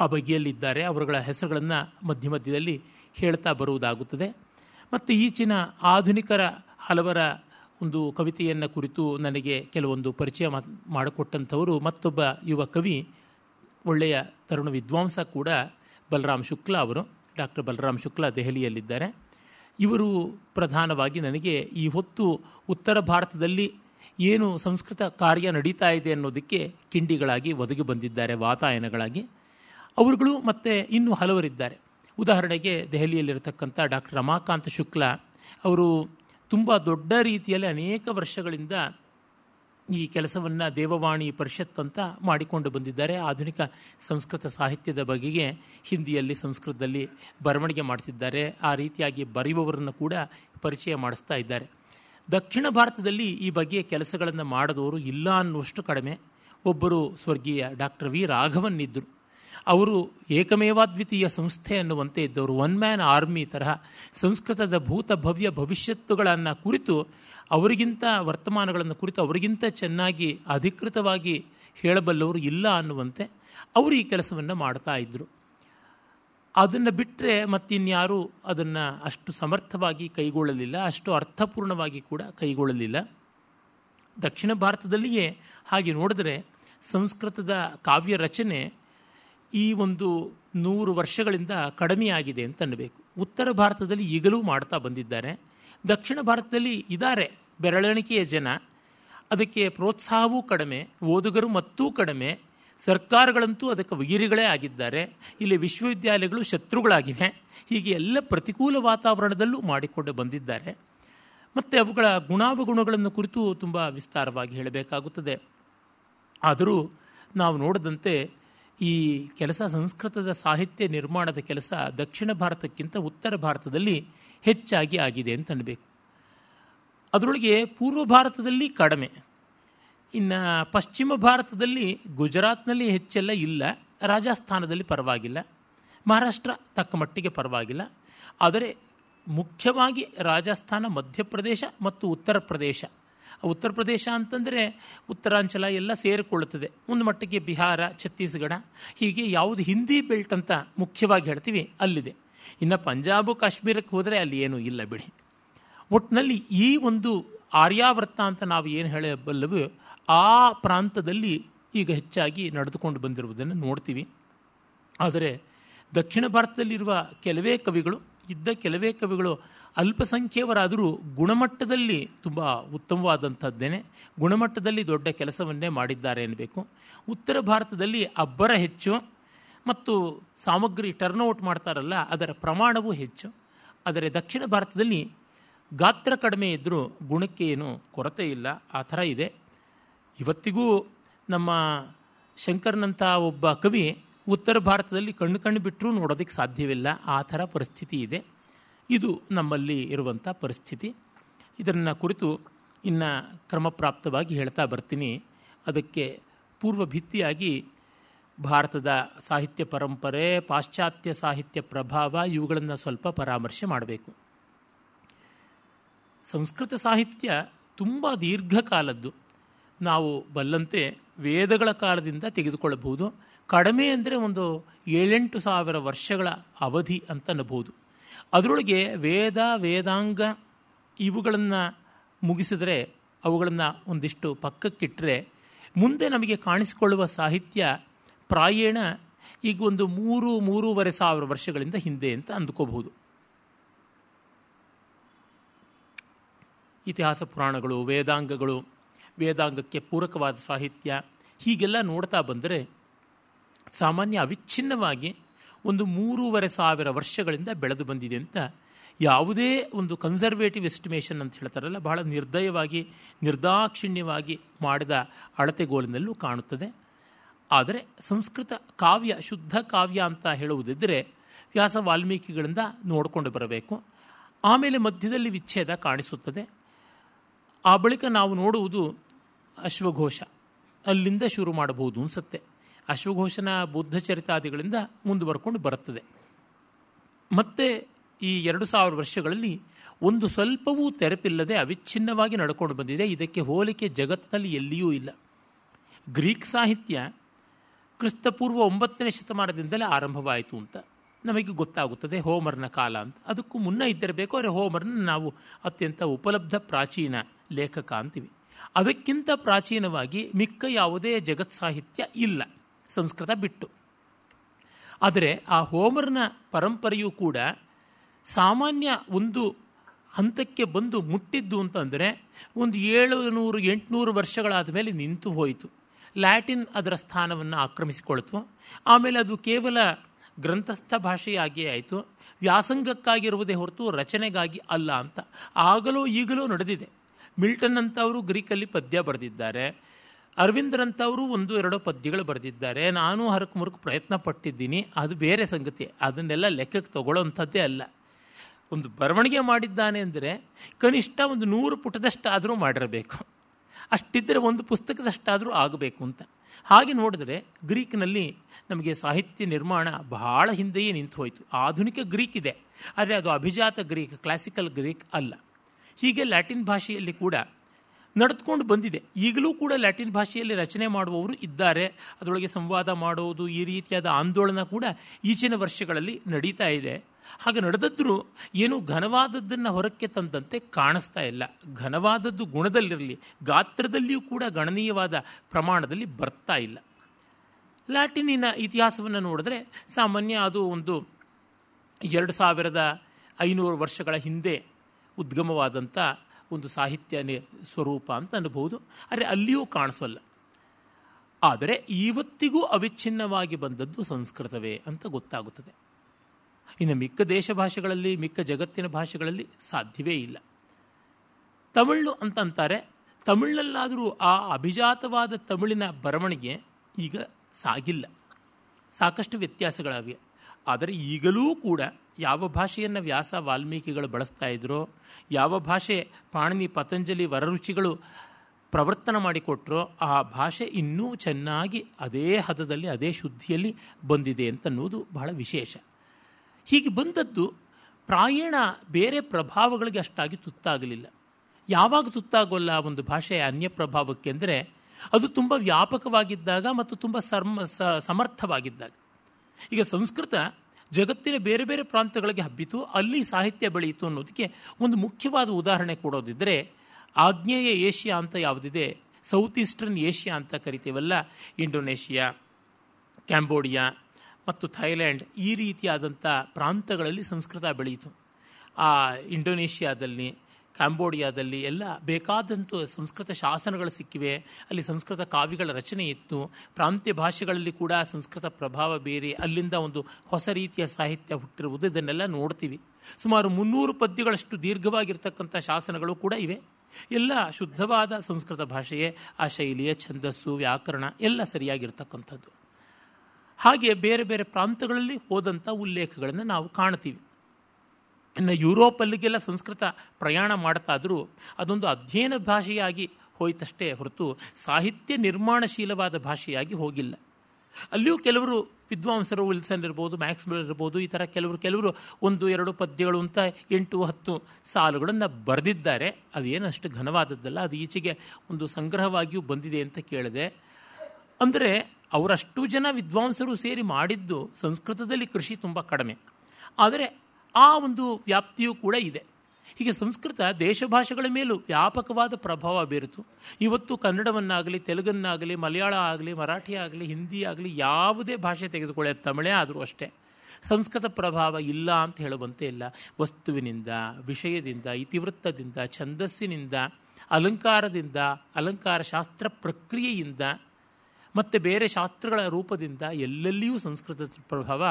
ಆ ಬಗೆಯಲ್ಲಿದ್ದಾರೆ, ಅವರುಗಳ ಹೆಸರುಗಳನ್ನು ಮಧ್ಯ ಮಧ್ಯದಲ್ಲಿ ಹೇಳ್ತಾ ಬರುವುದಾಗುತ್ತದೆ. ಮತ್ತು ಈಚಿನ ಆಧುನಿಕರ ಹಲವರ ಒಂದು ಕವಿತೆಯನ್ನು ಕುರಿತು ನನಗೆ ಕೆಲವೊಂದು ಪರಿಚಯ ಮಾಡಿಕೊಟ್ಟಂಥವರು, ಮತ್ತೊಬ್ಬ ಯುವ ಕವಿ, ಒಳ್ಳೆಯ ತರುಣ ವಿದ್ವಾಂಸ ಕೂಡ ಬಲರಾಮ್ ಶುಕ್ಲಾ ಅವರು ಡಾಕ್ಟರ್ ಬಲರಾಮ್ ಶುಕ್ಲಾ ದೆಹಲಿಯಲ್ಲಿದ್ದಾರೆ. ಇವರು ಪ್ರಧಾನವಾಗಿ ನನಗೆ ಈ ಹೊತ್ತು ಉತ್ತರ ಭಾರತದಲ್ಲಿ ಏನು ಸಂಸ್ಕೃತ ಕಾರ್ಯ ನಡೀತಾ ಇದೆ ಅನ್ನೋದಕ್ಕೆ ಕಿಂಡಿಗಳಾಗಿ ಒದಗಿ ಬಂದಿದ್ದಾರೆ, ವಾತಾಯನಗಳಾಗಿ. ಅವರುಗಳು ಮತ್ತು ಇನ್ನೂ ಹಲವರಿದ್ದಾರೆ. ಉದಾಹರಣೆಗೆ ದೆಹಲಿಯಲ್ಲಿರತಕ್ಕಂಥ ಡಾಕ್ಟರ್ ರಮಾಕಾಂತ್ ಶುಕ್ಲಾ ಅವರು ತುಂಬ ದೊಡ್ಡ ರೀತಿಯಲ್ಲಿ ಅನೇಕ ವರ್ಷಗಳಿಂದ ಈ ಕೆಲಸವನ್ನು ದೇವವಾಣಿ ಪರಿಷತ್ ಅಂತ ಮಾಡಿಕೊಂಡು ಬಂದಿದ್ದಾರೆ. ಆಧುನಿಕ ಸಂಸ್ಕೃತ ಸಾಹಿತ್ಯದ ಬಗೆಗೆ ಹಿಂದಿಯಲ್ಲಿ ಸಂಸ್ಕೃತದಲ್ಲಿ ಬರವಣಿಗೆ ಮಾಡ್ತಿದ್ದಾರೆ. ಆ ರೀತಿಯಾಗಿ ಬರೆಯುವವರನ್ನು ಕೂಡ ಪರಿಚಯ ಮಾಡಿಸ್ತಾ ಇದ್ದಾರೆ. ದಕ್ಷಿಣ ಭಾರತದಲ್ಲಿ ಈ ಬಗೆಯ ಕೆಲಸಗಳನ್ನು ಮಾಡಿದವರು ಇಲ್ಲ ಅನ್ನುವಷ್ಟು ಕಡಿಮೆ. ಒಬ್ಬರು ಸ್ವರ್ಗೀಯ ಡಾಕ್ಟರ್ ವಿ ರಾಘವನ್ ಇದ್ದರು ಅವರು ಏಕಮೇವಾದ್ವಿತೀಯ ಸಂಸ್ಥೆ ಅನ್ನುವಂತೆ ಇದ್ದವರು. ಒನ್ ಮ್ಯಾನ್ ಆರ್ಮಿ ತರಹ ಸಂಸ್ಕೃತದ ಭೂತ ಭವ್ಯ ಭವಿಷ್ಯತ್ತುಗಳನ್ನು ಕುರಿತು ಅವರಿಗಿಂತ, ವರ್ತಮಾನಗಳನ್ನು ಕುರಿತು ಅವರಿಗಿಂತ ಚೆನ್ನಾಗಿ ಅಧಿಕೃತವಾಗಿ ಹೇಳಬಲ್ಲವರು ಇಲ್ಲ ಅನ್ನುವಂತೆ ಅವರು ಈ ಕೆಲಸವನ್ನು ಮಾಡ್ತಾ ಇದ್ದರು ಅದನ್ನು ಬಿಟ್ಟರೆ ಮತ್ತಿನ್ಯಾರೂ ಅದನ್ನು ಅಷ್ಟು ಸಮರ್ಥವಾಗಿ ಕೈಗೊಳ್ಳಲಿಲ್ಲ, ಅಷ್ಟು ಅರ್ಥಪೂರ್ಣವಾಗಿ ಕೂಡ ಕೈಗೊಳ್ಳಲಿಲ್ಲ. ದಕ್ಷಿಣ ಭಾರತದಲ್ಲಿಯೇ ಹಾಗೆ ನೋಡಿದ್ರೆ ಸಂಸ್ಕೃತದ ಕಾವ್ಯ ರಚನೆ ಈ ಒಂದು ನೂರು ವರ್ಷಗಳಿಂದ ಕಡಿಮೆಯಾಗಿದೆ ಅಂತ ಅನ್ನಬೇಕು. ಉತ್ತರ ಭಾರತದಲ್ಲಿ ಈಗಲೂ ಮಾಡ್ತಾ ಬಂದಿದ್ದಾರೆ. ದಕ್ಷಿಣ ಭಾರತದಲ್ಲಿ ಇದ್ದಾರೆ ಬೆರಳೆಣಿಕೆಯ ಜನ. ಅದಕ್ಕೆ ಪ್ರೋತ್ಸಾಹವೂ ಕಡಿಮೆ, ಓದುಗರು ಮತ್ತೂ ಕಡಿಮೆ. ಸರ್ಕಾರಗಳಂತೂ ಅದಕ್ಕೆ ವೈರಿಗಳೇ ಆಗಿದ್ದಾರೆ. ಇಲ್ಲಿ ವಿಶ್ವವಿದ್ಯಾಲಯಗಳು ಶತ್ರುಗಳಾಗಿವೆ. ಹೀಗೆ ಎಲ್ಲ ಪ್ರತಿಕೂಲ ವಾತಾವರಣದಲ್ಲೂ ಮಾಡಿಕೊಂಡು ಬಂದಿದ್ದಾರೆ. ಮತ್ತು ಅವುಗಳ ಗುಣಾವಗುಣಗಳನ್ನು ಕುರಿತು ತುಂಬ ವಿಸ್ತಾರವಾಗಿ ಹೇಳಬೇಕಾಗುತ್ತದೆ. ಆದರೂ ನಾವು ನೋಡದಂತೆ ಈ ಕೆಲಸ ಸಂಸ್ಕೃತದ ಸಾಹಿತ್ಯ ನಿರ್ಮಾಣದ ಕೆಲಸ ದಕ್ಷಿಣ ಭಾರತಕ್ಕಿಂತ ಉತ್ತರ ಭಾರತದಲ್ಲಿ ಹೆಚ್ಚಾಗಿ ಆಗಿದೆ ಅಂತ ಅನ್ನಬೇಕು ಅದರೊಳಗೆ ಪೂರ್ವ ಭಾರತದಲ್ಲಿ ಕಡಿಮೆ. ಇನ್ನು ಪಶ್ಚಿಮ ಭಾರತದಲ್ಲಿ ಗುಜರಾತ್ನಲ್ಲಿ ಹೆಚ್ಚೆಲ್ಲ ಇಲ್ಲ, ರಾಜಸ್ಥಾನದಲ್ಲಿ ಪರವಾಗಿಲ್ಲ, ಮಹಾರಾಷ್ಟ್ರ ತಕ್ಕ ಮಟ್ಟಿಗೆ ಪರವಾಗಿಲ್ಲ. ಆದರೆ ಮುಖ್ಯವಾಗಿ ರಾಜಸ್ಥಾನ, ಮಧ್ಯಪ್ರದೇಶ ಮತ್ತು ಉತ್ತರ ಪ್ರದೇಶ. ಉತ್ತರ ಪ್ರದೇಶ ಅಂತಂದರೆ ಉತ್ತರಾಂಚಲ ಎಲ್ಲ ಸೇರಿಕೊಳ್ಳುತ್ತದೆ. ಒಂದು ಮಟ್ಟಿಗೆ ಬಿಹಾರ, ಛತ್ತೀಸ್ಗಢ, ಹೀಗೆ ಯಾವುದು ಹಿಂದಿ ಬೆಲ್ಟ್ ಅಂತ ಮುಖ್ಯವಾಗಿ ಹೇಳ್ತೀವಿ, ಅಲ್ಲಿದೆ. ಇನ್ನು ಪಂಜಾಬು, ಕಾಶ್ಮೀರಕ್ಕೆ ಹೋದರೆ ಅಲ್ಲಿ ಏನೂ ಇಲ್ಲ ಬಿಡಿ. ಒಟ್ಟಿನಲ್ಲಿ ಈ ಒಂದು ಆರ್ಯಾವೃತ್ತ ಅಂತ ನಾವು ಏನು ಹೇಳಬಲ್ಲವೋ ಆ ಪ್ರಾಂತದಲ್ಲಿ ಈಗ ಹೆಚ್ಚಾಗಿ ನಡೆದುಕೊಂಡು ಬಂದಿರುವುದನ್ನು ನೋಡ್ತೀವಿ. ಆದರೆ ದಕ್ಷಿಣ ಭಾರತದಲ್ಲಿರುವ ಕೆಲವೇ ಕವಿಗಳು, ಇದ್ದ ಕೆಲವೇ ಕವಿಗಳು ಅಲ್ಪಸಂಖ್ಯೆಯವರಾದರೂ ಗುಣಮಟ್ಟದಲ್ಲಿ ತುಂಬ ಉತ್ತಮವಾದಂಥದ್ದೇನೆ. ಗುಣಮಟ್ಟದಲ್ಲಿ ದೊಡ್ಡ ಕೆಲಸವನ್ನೇ ಮಾಡಿದ್ದಾರೆ ಅನ್ನಬೇಕು ಉತ್ತರ ಭಾರತದಲ್ಲಿ ಅಬ್ಬರ ಹೆಚ್ಚು ಮತ್ತು ಸಾಮಗ್ರಿ ಟರ್ನ್ಔಟ್ ಮಾಡ್ತಾರಲ್ಲ, ಅದರ ಪ್ರಮಾಣವೂ ಹೆಚ್ಚು. ಆದರೆ ದಕ್ಷಿಣ ಭಾರತದಲ್ಲಿ ಗಾತ್ರ ಕಡಿಮೆ ಇದ್ದರೂ ಗುಣಕ್ಕೆ ಏನು ಕೊರತೆ ಇಲ್ಲ. ಆ ಥರ ಇದೆ. ಇವತ್ತಿಗೂ ನಮ್ಮ ಶಂಕರ್ನಂಥ ಒಬ್ಬ ಕವಿ ಉತ್ತರ ಭಾರತದಲ್ಲಿ ಕಣ್ಣು ಕಣ್ಣು ಬಿಟ್ಟರೂ ನೋಡೋದಕ್ಕೆ ಸಾಧ್ಯವಿಲ್ಲ. ಆ ಥರ ಪರಿಸ್ಥಿತಿ ಇದೆ. ಇದು ನಮ್ಮಲ್ಲಿ ಇರುವಂಥ ಪರಿಸ್ಥಿತಿ. ಇದನ್ನು ಕುರಿತು ಇನ್ನು ಕ್ರಮಪ್ರಾಪ್ತವಾಗಿ ಹೇಳ್ತಾ ಬರ್ತೀನಿ. ಅದಕ್ಕೆ ಪೂರ್ವ ಭಿತ್ತಿಯಾಗಿ ಭಾರತದ ಸಾಹಿತ್ಯ ಪರಂಪರೆ, ಪಾಶ್ಚಾತ್ಯ ಸಾಹಿತ್ಯ ಪ್ರಭಾವ ಇವುಗಳನ್ನು ಸ್ವಲ್ಪ ಪರಾಮರ್ಶೆ ಮಾಡಬೇಕು. ಸಂಸ್ಕೃತ ಸಾಹಿತ್ಯ ತುಂಬ ದೀರ್ಘಕಾಲದ್ದು. ನಾವು ಬಲ್ಲಂತೆ ವೇದಗಳ ಕಾಲದಿಂದ ತೆಗೆದುಕೊಳ್ಳಬಹುದು. ಕಡಿಮೆ ಅಂದರೆ ಒಂದು ಏಳೆಂಟು ಸಾವಿರ ವರ್ಷಗಳ ಅವಧಿ ಅಂತ ಅನ್ನಬಹುದು ಅದರೊಳಗೆ ವೇದ, ವೇದಾಂಗ ಇವುಗಳನ್ನು ಮುಗಿಸಿದರೆ ಅವುಗಳನ್ನು ಒಂದಿಷ್ಟು ಪಕ್ಕಕ್ಕಿಟ್ಟರೆ ಮುಂದೆ ನಮಗೆ ಕಾಣಿಸಿಕೊಳ್ಳುವ ಸಾಹಿತ್ಯ ಪ್ರಾಯೇಣ ಈಗ ಒಂದು ಮೂರು, ಮೂರುವರೆ ಸಾವಿರ ವರ್ಷಗಳಿಂದ ಹಿಂದೆ ಅಂತ ಅಂದ್ಕೋಬಹುದು. ಇತಿಹಾಸ ಪುರಾಣಗಳು, ವೇದಾಂಗಗಳು ವೇದಾಂಗಕ್ಕೆ ಪೂರಕವಾದ ಸಾಹಿತ್ಯ ಹೀಗೆಲ್ಲ ನೋಡ್ತಾ ಬಂದರೆ ಸಾಮಾನ್ಯ ಅವಿಚ್ಛಿನ್ನವಾಗಿ ಒಂದು ಮೂರುವರೆ ಸಾವಿರ ವರ್ಷಗಳಿಂದ ಬೆಳೆದು ಬಂದಿದೆ ಅಂತ ಯಾವುದೇ ಒಂದು ಕನ್ಸರ್ವೇಟಿವ್ ಎಸ್ಟಿಮೇಷನ್ ಅಂತ ಹೇಳ್ತಾರಲ್ಲ, ಬಹಳ ನಿರ್ದಯವಾಗಿ, ನಿರ್ದಾಕ್ಷಿಣ್ಯವಾಗಿ ಮಾಡಿದ ಅಳತೆಗೋಲಿನಲ್ಲೂ ಕಾಣುತ್ತದೆ. ಆದರೆ ಸಂಸ್ಕೃತ ಕಾವ್ಯ, ಶುದ್ಧ ಕಾವ್ಯ ಅಂತ ಹೇಳುವುದಿದ್ದರೆ ವ್ಯಾಸ ವಾಲ್ಮೀಕಿಗಳಿಂದ ನೋಡಿಕೊಂಡು ಬರಬೇಕು. ಆಮೇಲೆ ಮಧ್ಯದಲ್ಲಿ ವಿಚ್ಛೇದ ಕಾಣಿಸುತ್ತದೆ. ಆ ಬಳಿಕ ನಾವು ನೋಡುವುದು ಅಶ್ವಘೋಷ. ಅಲ್ಲಿಂದ ಶುರು ಮಾಡಬಹುದು ಅನಿಸುತ್ತೆ. ಅಶ್ವಘೋಷನ ಬುದ್ಧ ಚರಿತಾದಿಗಳಿಂದ ಮುಂದುವರ್ಕೊಂಡು ಬರುತ್ತದೆ. ಮತ್ತೆ ಈ ಎರಡು ಸಾವಿರ ವರ್ಷಗಳಲ್ಲಿ ಒಂದು ಸ್ವಲ್ಪವೂ ತೆರಪಿಲ್ಲದೆ ಅವಿಚ್ಛಿನ್ನವಾಗಿ ನಡ್ಕೊಂಡು ಬಂದಿದೆ. ಇದಕ್ಕೆ ಹೋಲಿಕೆ ಜಗತ್ತಿನಲ್ಲಿ ಎಲ್ಲಿಯೂ ಇಲ್ಲ. ಗ್ರೀಕ್ ಸಾಹಿತ್ಯ ಕ್ರಿಸ್ತಪೂರ್ವ ಒಂಬತ್ತನೇ ಶತಮಾನದಿಂದಲೇ ಆರಂಭವಾಯಿತು ಅಂತ ನಮಗೆ ಗೊತ್ತಾಗುತ್ತದೆ. ಹೋಮರ್ನ ಕಾಲ ಅಂತ. ಅದಕ್ಕೂ ಮುನ್ನ ಇದ್ದಿರಬೇಕು, ಆದರೆ ಹೋಮರ್ನ ನಾವು ಅತ್ಯಂತ ಉಪಲಬ್ಧ ಪ್ರಾಚೀನ ಲೇಖಕ ಅಂತೀವಿ. ಅದಕ್ಕಿಂತ ಪ್ರಾಚೀನವಾಗಿ ಮಿಕ್ಕ ಯಾವುದೇ ಜಗತ್ ಸಾಹಿತ್ಯ ಇಲ್ಲ. ಸಂಸ್ಕೃತ ಬಿಟ್ಟು. ಆದರೆ ಆ ಹೋಮರ್ನ ಪರಂಪರೆಯೂ ಕೂಡ ಸಾಮಾನ್ಯ ಒಂದು ಹಂತಕ್ಕೆ ಬಂದು ಮುಟ್ಟಿದ್ದು ಅಂತಂದರೆ ಒಂದು ಏಳು ನೂರು ಎಂಟುನೂರು ವರ್ಷಗಳಾದ ಮೇಲೆ ನಿಂತು ಹೋಯಿತು. ಲ್ಯಾಟಿನ್ ಅದರ ಸ್ಥಾನವನ್ನು ಆಕ್ರಮಿಸಿಕೊಳ್ತು. ಆಮೇಲೆ ಅದು ಕೇವಲ ಗ್ರಂಥಸ್ಥ ಭಾಷೆಯಾಗಿಯೇ ಆಯಿತು. ವ್ಯಾಸಂಗಕ್ಕಾಗಿರುವುದೇ ಹೊರತು ರಚನೆಗಾಗಿ ಅಲ್ಲ ಅಂತ. ಆಗಲೂ ಈಗಲೂ ನಡೆದಿದೆ. ಮಿಲ್ಟನ್ ಅಂತವರು ಗ್ರೀಕಲ್ಲಿ ಪದ್ಯ ಬರೆದಿದ್ದಾರೆ ಅರವಿಂದ್ರಂಥವರು ಒಂದು ಎರಡೋ ಪದ್ಯಗಳು ಬರೆದಿದ್ದಾರೆ, ನಾನು ಹರಕು ಮುರುಕು ಪ್ರಯತ್ನ ಪಟ್ಟಿದ್ದೀನಿ, ಅದು ಬೇರೆ ಸಂಗತಿ, ಅದನ್ನೆಲ್ಲ ಲೆಕ್ಕಕ್ಕೆ ತಗೊಳ್ಳೋವಂಥದ್ದೇ ಅಲ್ಲ. ಒಂದು ಬರವಣಿಗೆ ಮಾಡಿದ್ದಾನೆ ಅಂದರೆ ಕನಿಷ್ಠ ಒಂದು ನೂರು ಪುಟದಷ್ಟಾದರೂ ಮಾಡಿರಬೇಕು. ಅಷ್ಟಿದ್ದರೆ ಒಂದು ಪುಸ್ತಕದಷ್ಟಾದರೂ ಆಗಬೇಕು ಅಂತ. ಹಾಗೆ ನೋಡಿದ್ರೆ ಗ್ರೀಕ್ನಲ್ಲಿ ನಮಗೆ ಸಾಹಿತ್ಯ ನಿರ್ಮಾಣ ಬಹಳ ಹಿಂದೆಯೇ ನಿಂತು ಹೋಯಿತು. ಆಧುನಿಕ ಗ್ರೀಕ್ ಇದೆ, ಆದರೆ ಅದು ಅಭಿಜಾತ ಗ್ರೀಕ್ ಕ್ಲಾಸಿಕಲ್ ಗ್ರೀಕ್ ಅಲ್ಲ. ಹೀಗೆ ಲ್ಯಾಟಿನ್ ಭಾಷೆಯಲ್ಲಿ ಕೂಡ ನಡೆದುಕೊಂಡು ಬಂದಿದೆ. ಈಗಲೂ ಕೂಡ ಲ್ಯಾಟಿನ್ ಭಾಷೆಯಲ್ಲಿ ರಚನೆ ಮಾಡುವವರು ಇದ್ದಾರೆ. ಅದರೊಳಗೆ ಸಂವಾದ ಮಾಡುವುದು, ಈ ರೀತಿಯಾದ ಆಂದೋಲನ ಕೂಡ ಈಚಿನ ವರ್ಷಗಳಲ್ಲಿ ನಡೀತಾ ಇದೆ. ಹಾಗೆ ನಡೆದದ್ರೂ ಏನು ಘನವಾದದ್ದನ್ನು ಹೊರಕ್ಕೆ ತಂದಂತೆ ಕಾಣಿಸ್ತಾ ಇಲ್ಲ. ಘನವಾದದ್ದು ಗುಣದಲ್ಲಿರಲಿ, ಗಾತ್ರದಲ್ಲಿಯೂ ಕೂಡ ಗಣನೀಯವಾದ ಪ್ರಮಾಣದಲ್ಲಿ ಬರ್ತಾ ಇಲ್ಲ. ಲ್ಯಾಟಿನಿನ ಇತಿಹಾಸವನ್ನು ನೋಡಿದ್ರೆ ಸಾಮಾನ್ಯ ಅದು ಒಂದು ಎರಡು ಸಾವಿರದ ಐನೂರು ವರ್ಷಗಳ ಹಿಂದೆ ಉದ್ಗಮವಾದಂಥ ಒಂದು ಸಾಹಿತ್ಯ ಸ್ವರೂಪ ಅಂತ ಅನ್ಬಹುದು. ಆದರೆ ಅಲ್ಲಿಯೂ ಕಾಣಿಸೋಲ್ಲ. ಆದರೆ ಇವತ್ತಿಗೂ ಅವಿಚ್ಛಿನ್ನವಾಗಿ ಬಂದದ್ದು ಸಂಸ್ಕೃತವೇ ಅಂತ ಗೊತ್ತಾಗುತ್ತದೆ. ಇನ್ನು ಮಿಕ್ಕ ದೇಶ ಭಾಷೆಗಳಲ್ಲಿ ಮಿಕ್ಕ ಜಗತ್ತಿನ ಭಾಷೆಗಳಲ್ಲಿ ಸಾಧ್ಯವೇ ಇಲ್ಲ. ತಮಿಳು ಅಂತಂತಾರೆ, ತಮಿಳಲ್ಲಾದರೂ ಆ ಅಭಿಜಾತವಾದ ತಮಿಳಿನ ಬರವಣಿಗೆ ಈಗ ಸಾಗಿಲ್ಲ. ಸಾಕಷ್ಟು ವ್ಯತ್ಯಾಸಗಳಾಗಿವೆ. ಆದರೆ ಈಗಲೂ ಕೂಡ ಯಾವ ಭಾಷೆಯನ್ನು ವ್ಯಾಸ ವಾಲ್ಮೀಕಿಗಳು ಬಳಸ್ತಾ ಇದ್ರೋ, ಯಾವ ಭಾಷೆ ಪಾಣಿನಿ ಪತಂಜಲಿ ವರರುಚಿಗಳು ಪ್ರವರ್ತನ ಮಾಡಿಕೊಟ್ರೋ, ಆ ಭಾಷೆ ಇನ್ನೂ ಚೆನ್ನಾಗಿ ಅದೇ ಹದದಲ್ಲಿ, ಅದೇ ಶುದ್ಧಿಯಲ್ಲಿ ಬಂದಿದೆ ಅಂತನ್ನುವುದು ಬಹಳ ವಿಶೇಷ. ಹೀಗೆ ಬಂದದ್ದು ಪ್ರಾಯಣ ಬೇರೆ ಪ್ರಭಾವಗಳಿಗೆ ಅಷ್ಟಾಗಿ ತುತ್ತಾಗಲಿಲ್ಲ. ಯಾವಾಗ ತುತ್ತಾಗೋಲ್ಲ ಒಂದು ಭಾಷೆಯ ಅನ್ಯ ಪ್ರಭಾವಕ್ಕೆ ಅಂದರೆ, ಅದು ತುಂಬ ವ್ಯಾಪಕವಾಗಿದ್ದಾಗ ಮತ್ತು ತುಂಬ ಸಮರ್ಥವಾಗಿದ್ದಾಗ. ಈಗ ಸಂಸ್ಕೃತ ಜಗತ್ತಿನ ಬೇರೆ ಬೇರೆ ಪ್ರಾಂತಗಳಿಗೆ ಹಬ್ಬಿತು, ಅಲ್ಲಿ ಸಾಹಿತ್ಯ ಬೆಳೆಯಿತು ಅನ್ನೋದಕ್ಕೆ ಒಂದು ಮುಖ್ಯವಾದ ಉದಾಹರಣೆ ಕೊಡೋದಿದ್ದರೆ ಆಗ್ನೇಯ ಏಷ್ಯಾ ಅಂತ ಯಾವುದಿದೆ? ಸೌತ್ ಈಸ್ಟರ್ನ್ ಏಷ್ಯಾ ಅಂತ ಕರಿತೀವಲ್ಲ, ಇಂಡೋನೇಷ್ಯಾ ಕ್ಯಾಂಬೋಡಿಯಾ ಮತ್ತು ಥೈಲ್ಯಾಂಡ್ ಈ ರೀತಿಯಾದಂಥ ಪ್ರಾಂತಗಳಲ್ಲಿ ಸಂಸ್ಕೃತ ಬೆಳೆಯಿತು. ಆ ಇಂಡೋನೇಷ್ಯಾದಲ್ಲಿ ಕಾಂಬೋಡಿಯಾದಲ್ಲಿ ಎಲ್ಲ ಬೇಕಾದಂಥ ಸಂಸ್ಕೃತ ಶಾಸನಗಳು ಸಿಕ್ಕಿವೆ. ಅಲ್ಲಿ ಸಂಸ್ಕೃತ ಕಾವ್ಯಗಳ ರಚನೆ ಇತ್ತು. ಪ್ರಾಂತ್ಯ ಭಾಷೆಗಳಲ್ಲಿ ಕೂಡ ಸಂಸ್ಕೃತ ಪ್ರಭಾವ ಬೇರೆ. ಅಲ್ಲಿಂದ ಒಂದು ಹೊಸ ರೀತಿಯ ಸಾಹಿತ್ಯ ಹುಟ್ಟಿರುವುದು ಇದನ್ನೆಲ್ಲ ನೋಡ್ತೀವಿ. ಸುಮಾರು ಮುನ್ನೂರು ಪದ್ಯಗಳಷ್ಟು ದೀರ್ಘವಾಗಿರ್ತಕ್ಕಂಥ ಶಾಸನಗಳು ಕೂಡ ಇವೆ. ಎಲ್ಲ ಶುದ್ಧವಾದ ಸಂಸ್ಕೃತ ಭಾಷೆಯೇ. ಆ ಶೈಲಿಯ ಛಂದಸ್ಸು, ವ್ಯಾಕರಣ ಎಲ್ಲ ಸರಿಯಾಗಿರ್ತಕ್ಕಂಥದ್ದು. ಹಾಗೆ ಬೇರೆ ಬೇರೆ ಪ್ರಾಂತಗಳಲ್ಲಿ ಹೋದಂಥ ಉಲ್ಲೇಖಗಳನ್ನು ನಾವು ಕಾಣ್ತೀವಿ. ಇನ್ನು ಯುರೋಪಲ್ಲಿಗೆಲ್ಲ ಸಂಸ್ಕೃತ ಪ್ರಯಾಣ ಮಾಡ್ತಾದರೂ ಅದೊಂದು ಅಧ್ಯಯನ ಭಾಷೆಯಾಗಿ ಹೋಯ್ತಷ್ಟೇ ಹೊರತು ಸಾಹಿತ್ಯ ನಿರ್ಮಾಣಶೀಲವಾದ ಭಾಷೆಯಾಗಿ ಹೋಗಿಲ್ಲ. ಅಲ್ಲಿಯೂ ಕೆಲವರು ವಿದ್ವಾಂಸರು, ವಿಲ್ಸನ್ ಇರ್ಬೋದು, ಮ್ಯಾಕ್ಸ್ವೆಲ್ ಇರ್ಬೋದು, ಈ ಥರ ಕೆಲವರು ಕೆಲವರು ಒಂದು, ಎರಡು ಪದ್ಯಗಳು ಅಂತ ಎಂಟು, ಹತ್ತು ಸಾಲುಗಳನ್ನು ಬರೆದಿದ್ದಾರೆ. ಅದೇನು ಅಷ್ಟು ಘನವಾದದ್ದಲ್ಲ. ಅದು ಈಚೆಗೆ ಒಂದು ಸಂಗ್ರಹವಾಗಿಯೂ ಬಂದಿದೆ ಅಂತ ಕೇಳಿದೆ. ಅಂದರೆ ಅವರಷ್ಟು ಜನ ವಿದ್ವಾಂಸರು ಸೇರಿ ಮಾಡಿದ್ದು ಸಂಸ್ಕೃತದಲ್ಲಿ ಕೃಷಿ ತುಂಬ ಕಡಿಮೆ. ಆದರೆ ಆ ಒಂದು ವ್ಯಾಪ್ತಿಯೂ ಕೂಡ ಇದೆ. ಹೀಗೆ ಸಂಸ್ಕೃತ ದೇಶ ಭಾಷೆಗಳ ಮೇಲೂ ವ್ಯಾಪಕವಾದ ಪ್ರಭಾವ ಬೀರಿತು. ಇವತ್ತು ಕನ್ನಡವನ್ನಾಗಲಿ, ತೆಲುಗನ್ನಾಗಲಿ, ಮಲಯಾಳ ಆಗಲಿ, ಮರಾಠಿ ಆಗಲಿ, ಹಿಂದಿ ಆಗಲಿ ಯಾವುದೇ ಭಾಷೆ ತೆಗೆದುಕೊಳ್ಳೆ ತಮಿಳೇ ಆದರೂ ಅಷ್ಟೇ. ಸಂಸ್ಕೃತ ಪ್ರಭಾವ ಇಲ್ಲ ಅಂತ ಹೇಳುವಂತೆ ಇಲ್ಲ. ವಸ್ತುವಿನಿಂದ, ವಿಷಯದಿಂದ, ಇತಿವೃತ್ತದಿಂದ, ಛಂದಸ್ಸಿನಿಂದ, ಅಲಂಕಾರದಿಂದ, ಅಲಂಕಾರ ಶಾಸ್ತ್ರ ಪ್ರಕ್ರಿಯೆಯಿಂದ, ಮತ್ತು ಬೇರೆ ಶಾಸ್ತ್ರಗಳ ರೂಪದಿಂದ ಎಲ್ಲೆಲ್ಲಿಯೂ ಸಂಸ್ಕೃತದ ಪ್ರಭಾವ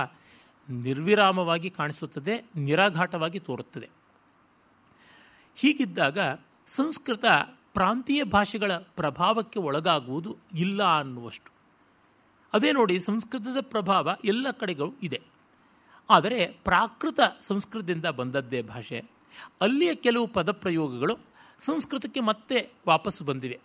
ನಿರ್ವಿರಾಮವಾಗಿ ಕಾಣಿಸುತ್ತದೆ ನಿರಾಘಾಟವಾಗಿ ತೋರುತ್ತದೆ. ಹೀಗಿದ್ದಾಗ ಸಂಸ್ಕೃತ ಪ್ರಾಂತೀಯ ಭಾಷೆಗಳ ಪ್ರಭಾವಕ್ಕೆ ಒಳಗಾಗುವುದು ಇಲ್ಲ ಅನ್ನುವಷ್ಟು. ಅದೇ ನೋಡಿ ಸಂಸ್ಕೃತದ ಪ್ರಭಾವ ಎಲ್ಲ ಕಡೆಗಳು ಇದೆ. ಆದರೆ ಪ್ರಾಕೃತ ಸಂಸ್ಕೃತದಿಂದ ಬಂದದ್ದೇ ಭಾಷೆ. ಅಲ್ಲಿಯ ಕೆಲವು ಪದಪ್ರಯೋಗಗಳು ಸಂಸ್ಕೃತಕ್ಕೆ ಮತ್ತೆ ವಾಪಸ್ಸು ಬಂದಿವೆ.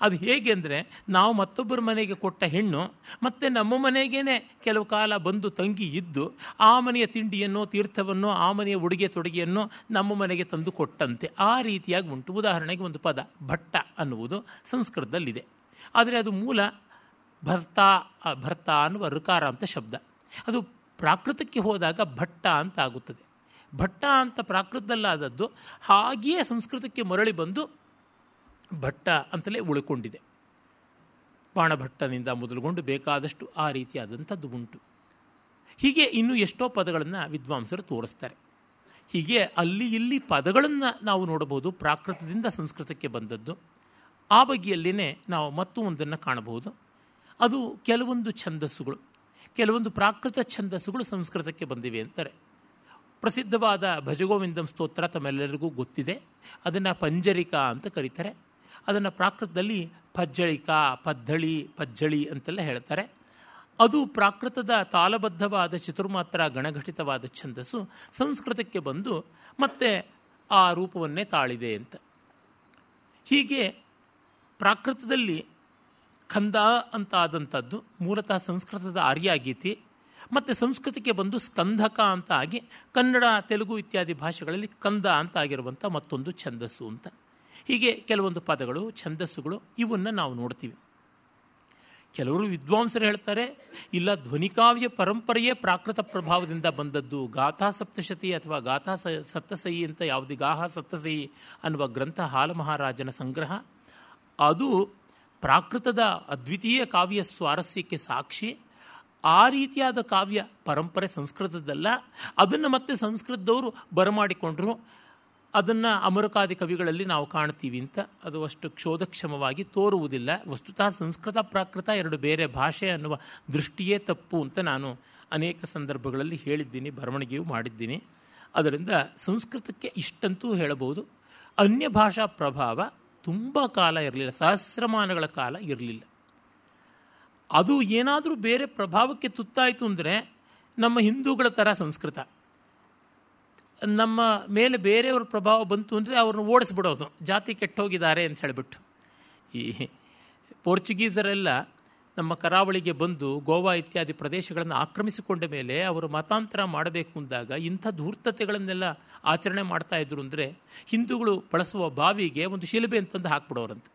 ಅದು ಹೇಗೆ ಅಂದರೆ ನಾವು ಮತ್ತೊಬ್ಬರ ಮನೆಗೆ ಕೊಟ್ಟ ಹೆಣ್ಣು, ಮತ್ತೆ ನಮ್ಮ ಮನೆಗೇ ಕೆಲವು ಕಾಲ ಬಂದು ತಂಗಿ ಇದ್ದು, ಆ ಮನೆಯ ತಿಂಡಿಯನ್ನು, ತೀರ್ಥವನ್ನು, ಆ ಮನೆಯ ಉಡುಗೆ ತೊಡುಗೆಯನ್ನು ನಮ್ಮ ಮನೆಗೆ ತಂದು ಕೊಟ್ಟಂತೆ. ಆ ರೀತಿಯಾಗಿ ಉಂಟು. ಉದಾಹರಣೆಗೆ ಒಂದು ಪದ, ಭಟ್ಟ ಅನ್ನುವುದು ಸಂಸ್ಕೃತದಲ್ಲಿದೆ. ಆದರೆ ಅದು ಮೂಲ ಭರ್ತ ಭರ್ತ ಅನ್ನುವ ಋಕಾರ ಅಂತ ಶಬ್ದ. ಅದು ಪ್ರಾಕೃತಕ್ಕೆ ಹೋದಾಗ ಭಟ್ಟ ಅಂತ ಆಗುತ್ತದೆ. ಭಟ್ಟ ಅಂತ ಪ್ರಾಕೃತದಲ್ಲಾದದ್ದು ಹಾಗೆಯೇ ಸಂಸ್ಕೃತಕ್ಕೆ ಮರಳಿ ಬಂದು ಭಟ್ಟ ಅಂತಲೇ ಉಳ್ಕೊಂಡಿದೆ. ಬಾಣಭಟ್ಟನಿಂದ ಮೊದಲುಗೊಂಡು ಬೇಕಾದಷ್ಟು ಆ ರೀತಿಯಾದಂಥದ್ದು ಉಂಟು. ಹೀಗೆ ಇನ್ನೂ ಎಷ್ಟೋ ಪದಗಳನ್ನು ವಿದ್ವಾಂಸರು ತೋರಿಸ್ತಾರೆ. ಹೀಗೆ ಅಲ್ಲಿ ಇಲ್ಲಿ ಪದಗಳನ್ನು ನಾವು ನೋಡಬಹುದು, ಪ್ರಾಕೃತದಿಂದ ಸಂಸ್ಕೃತಕ್ಕೆ ಬಂದದ್ದು. ಆ ಬಗೆಯಲ್ಲಿನೇ ನಾವು ಮತ್ತೂ ಒಂದನ್ನು ಕಾಣಬಹುದು. ಅದು ಕೆಲವೊಂದು ಛಂದಸ್ಸುಗಳು, ಕೆಲವೊಂದು ಪ್ರಾಕೃತ ಛಂದಸ್ಸುಗಳು ಸಂಸ್ಕೃತಕ್ಕೆ ಬಂದಿವೆ ಅಂತಾರೆ ಪ್ರಸಿದ್ಧವಾದ ಭಜಗೋವಿಂದಂ ಸ್ತೋತ್ರ ತಮ್ಮೆಲ್ಲರಿಗೂ ಗೊತ್ತಿದೆ. ಅದನ್ನು ಪಂಜರಿಕಾ ಅಂತ ಕರೀತಾರೆ. ಅದನ್ನು ಪ್ರಾಕೃತದಲ್ಲಿ ಪಜ್ಜಳಿಕ ಪದ್ದಳಿ ಪಜ್ಜಳಿ ಅಂತೆಲ್ಲ ಹೇಳ್ತಾರೆ. ಅದು ಪ್ರಾಕೃತದ ತಾಲಬದ್ಧವಾದ ಚತುರ್ಮಾತ್ರ ಗಣಘಟಿತವಾದ ಛಂದಸ್ಸು ಸಂಸ್ಕೃತಕ್ಕೆ ಬಂದು ಮತ್ತೆ ಆ ರೂಪವನ್ನೇ ತಾಳಿದೆ ಅಂತ. ಹೀಗೆ ಪ್ರಾಕೃತದಲ್ಲಿ ಖಂದ ಅಂತ ಆದಂಥದ್ದು ಮೂಲತಃ ಸಂಸ್ಕೃತದ ಆರ್ಯಾಗೀತಿ, ಮತ್ತು ಸಂಸ್ಕೃತಕ್ಕೆ ಬಂದು ಸ್ಕಂಧಕ ಅಂತ ಆಗಿ ಕನ್ನಡ, ತೆಲುಗು ಇತ್ಯಾದಿ ಭಾಷೆಗಳಲ್ಲಿ ಕಂದ ಅಂತ ಆಗಿರುವಂಥ ಮತ್ತೊಂದು ಛಂದಸ್ಸು ಅಂತ. ಹೀಗೆ ಕೆಲವೊಂದು ಪದಗಳು, ಛಂದಸ್ಸುಗಳು, ಇವನ್ನು ನಾವು ನೋಡ್ತೀವಿ. ಕೆಲವರು ವಿದ್ವಾಂಸರು ಹೇಳ್ತಾರೆ, ಇಲ್ಲ ಧ್ವನಿಕಾವ್ಯ ಪರಂಪರೆಯೇ ಪ್ರಾಕೃತ ಪ್ರಭಾವದಿಂದ ಬಂದದ್ದು ಗಾಥಾ ಸಪ್ತಶತಿ ಅಥವಾ ಗಾಥಾ ಸ ಸತ್ತಸಯಿ ಅಂತ ಯಾವುದು ಗಾಹ ಸತ್ತಸಹಿ ಅನ್ನುವ ಗ್ರಂಥ ಹಾಲ ಮಹಾರಾಜನ ಸಂಗ್ರಹ. ಅದು ಪ್ರಾಕೃತದ ಅದ್ವಿತೀಯ ಕಾವ್ಯ ಸ್ವಾರಸ್ಯಕ್ಕೆ ಸಾಕ್ಷಿ. ಆ ರೀತಿಯಾದ ಕಾವ್ಯ ಪರಂಪರೆ ಸಂಸ್ಕೃತದಲ್ಲ ಅದನ್ನು ಮತ್ತೆ ಸಂಸ್ಕೃತದವರು ಬರಮಾಡಿಕೊಂಡ್ರು. ಅದನ್ನು ಅಮರಕಾದಿ ಕವಿಗಳಲ್ಲಿ ನಾವು ಕಾಣ್ತೀವಿ ಅಂತ ಅದು ಅಷ್ಟು ಕ್ಷೋಧಕ್ಷಮವಾಗಿ ತೋರುವುದಿಲ್ಲ. ವಸ್ತುತಃ ಸಂಸ್ಕೃತ ಪ್ರಾಕೃತ ಎರಡು ಬೇರೆ ಭಾಷೆ ಅನ್ನುವ ದೃಷ್ಟಿಯೇ ತಪ್ಪು ಅಂತ ನಾನು ಅನೇಕ ಸಂದರ್ಭಗಳಲ್ಲಿ ಹೇಳಿದ್ದೀನಿ, ಬರವಣಿಗೆಯೂ ಮಾಡಿದ್ದೀನಿ. ಅದರಿಂದ ಸಂಸ್ಕೃತಕ್ಕೆ ಇಷ್ಟಂತೂ ಹೇಳಬಹುದು. ಅನ್ಯ ಭಾಷಾ ಪ್ರಭಾವ ತುಂಬ ಕಾಲ ಇರಲಿಲ್ಲ, ಸಹಸ್ರಮಾನಗಳ ಕಾಲ ಇರಲಿಲ್ಲ. ಅದು ಏನಾದರೂ ಬೇರೆ ಪ್ರಭಾವಕ್ಕೆ ತುತ್ತಾಯಿತು ಅಂದರೆ ನಮ್ಮ ಹಿಂದೂಗಳ ಥರ ಸಂಸ್ಕೃತ. ನಮ್ಮ ಮೇಲೆ ಬೇರೆಯವ್ರ ಪ್ರಭಾವ ಬಂತು ಅಂದರೆ ಅವ್ರನ್ನ ಓಡಿಸ್ಬಿಡೋದು. ಜಾತಿ ಕೆಟ್ಟೋಗಿದ್ದಾರೆ ಅಂತ ಹೇಳಿಬಿಟ್ಟು. ಈ ಪೋರ್ಚುಗೀಸರೆಲ್ಲ ನಮ್ಮ ಕರಾವಳಿಗೆ ಬಂದು ಗೋವಾ ಇತ್ಯಾದಿ ಪ್ರದೇಶಗಳನ್ನು ಆಕ್ರಮಿಸಿಕೊಂಡ ಮೇಲೆ ಅವರು ಮತಾಂತರ ಮಾಡಬೇಕು ಅಂದಾಗ ಇಂಥ ಧೂರ್ತತೆಗಳನ್ನೆಲ್ಲ ಆಚರಣೆ ಮಾಡ್ತಾ ಇದ್ರು ಅಂದರೆ ಹಿಂದೂಗಳು ಬಳಸುವ ಬಾವಿಗೆ ಒಂದು ಶಿಲುಬೆ ಅಂತಂದು ಹಾಕ್ಬಿಡೋರಂತೆ.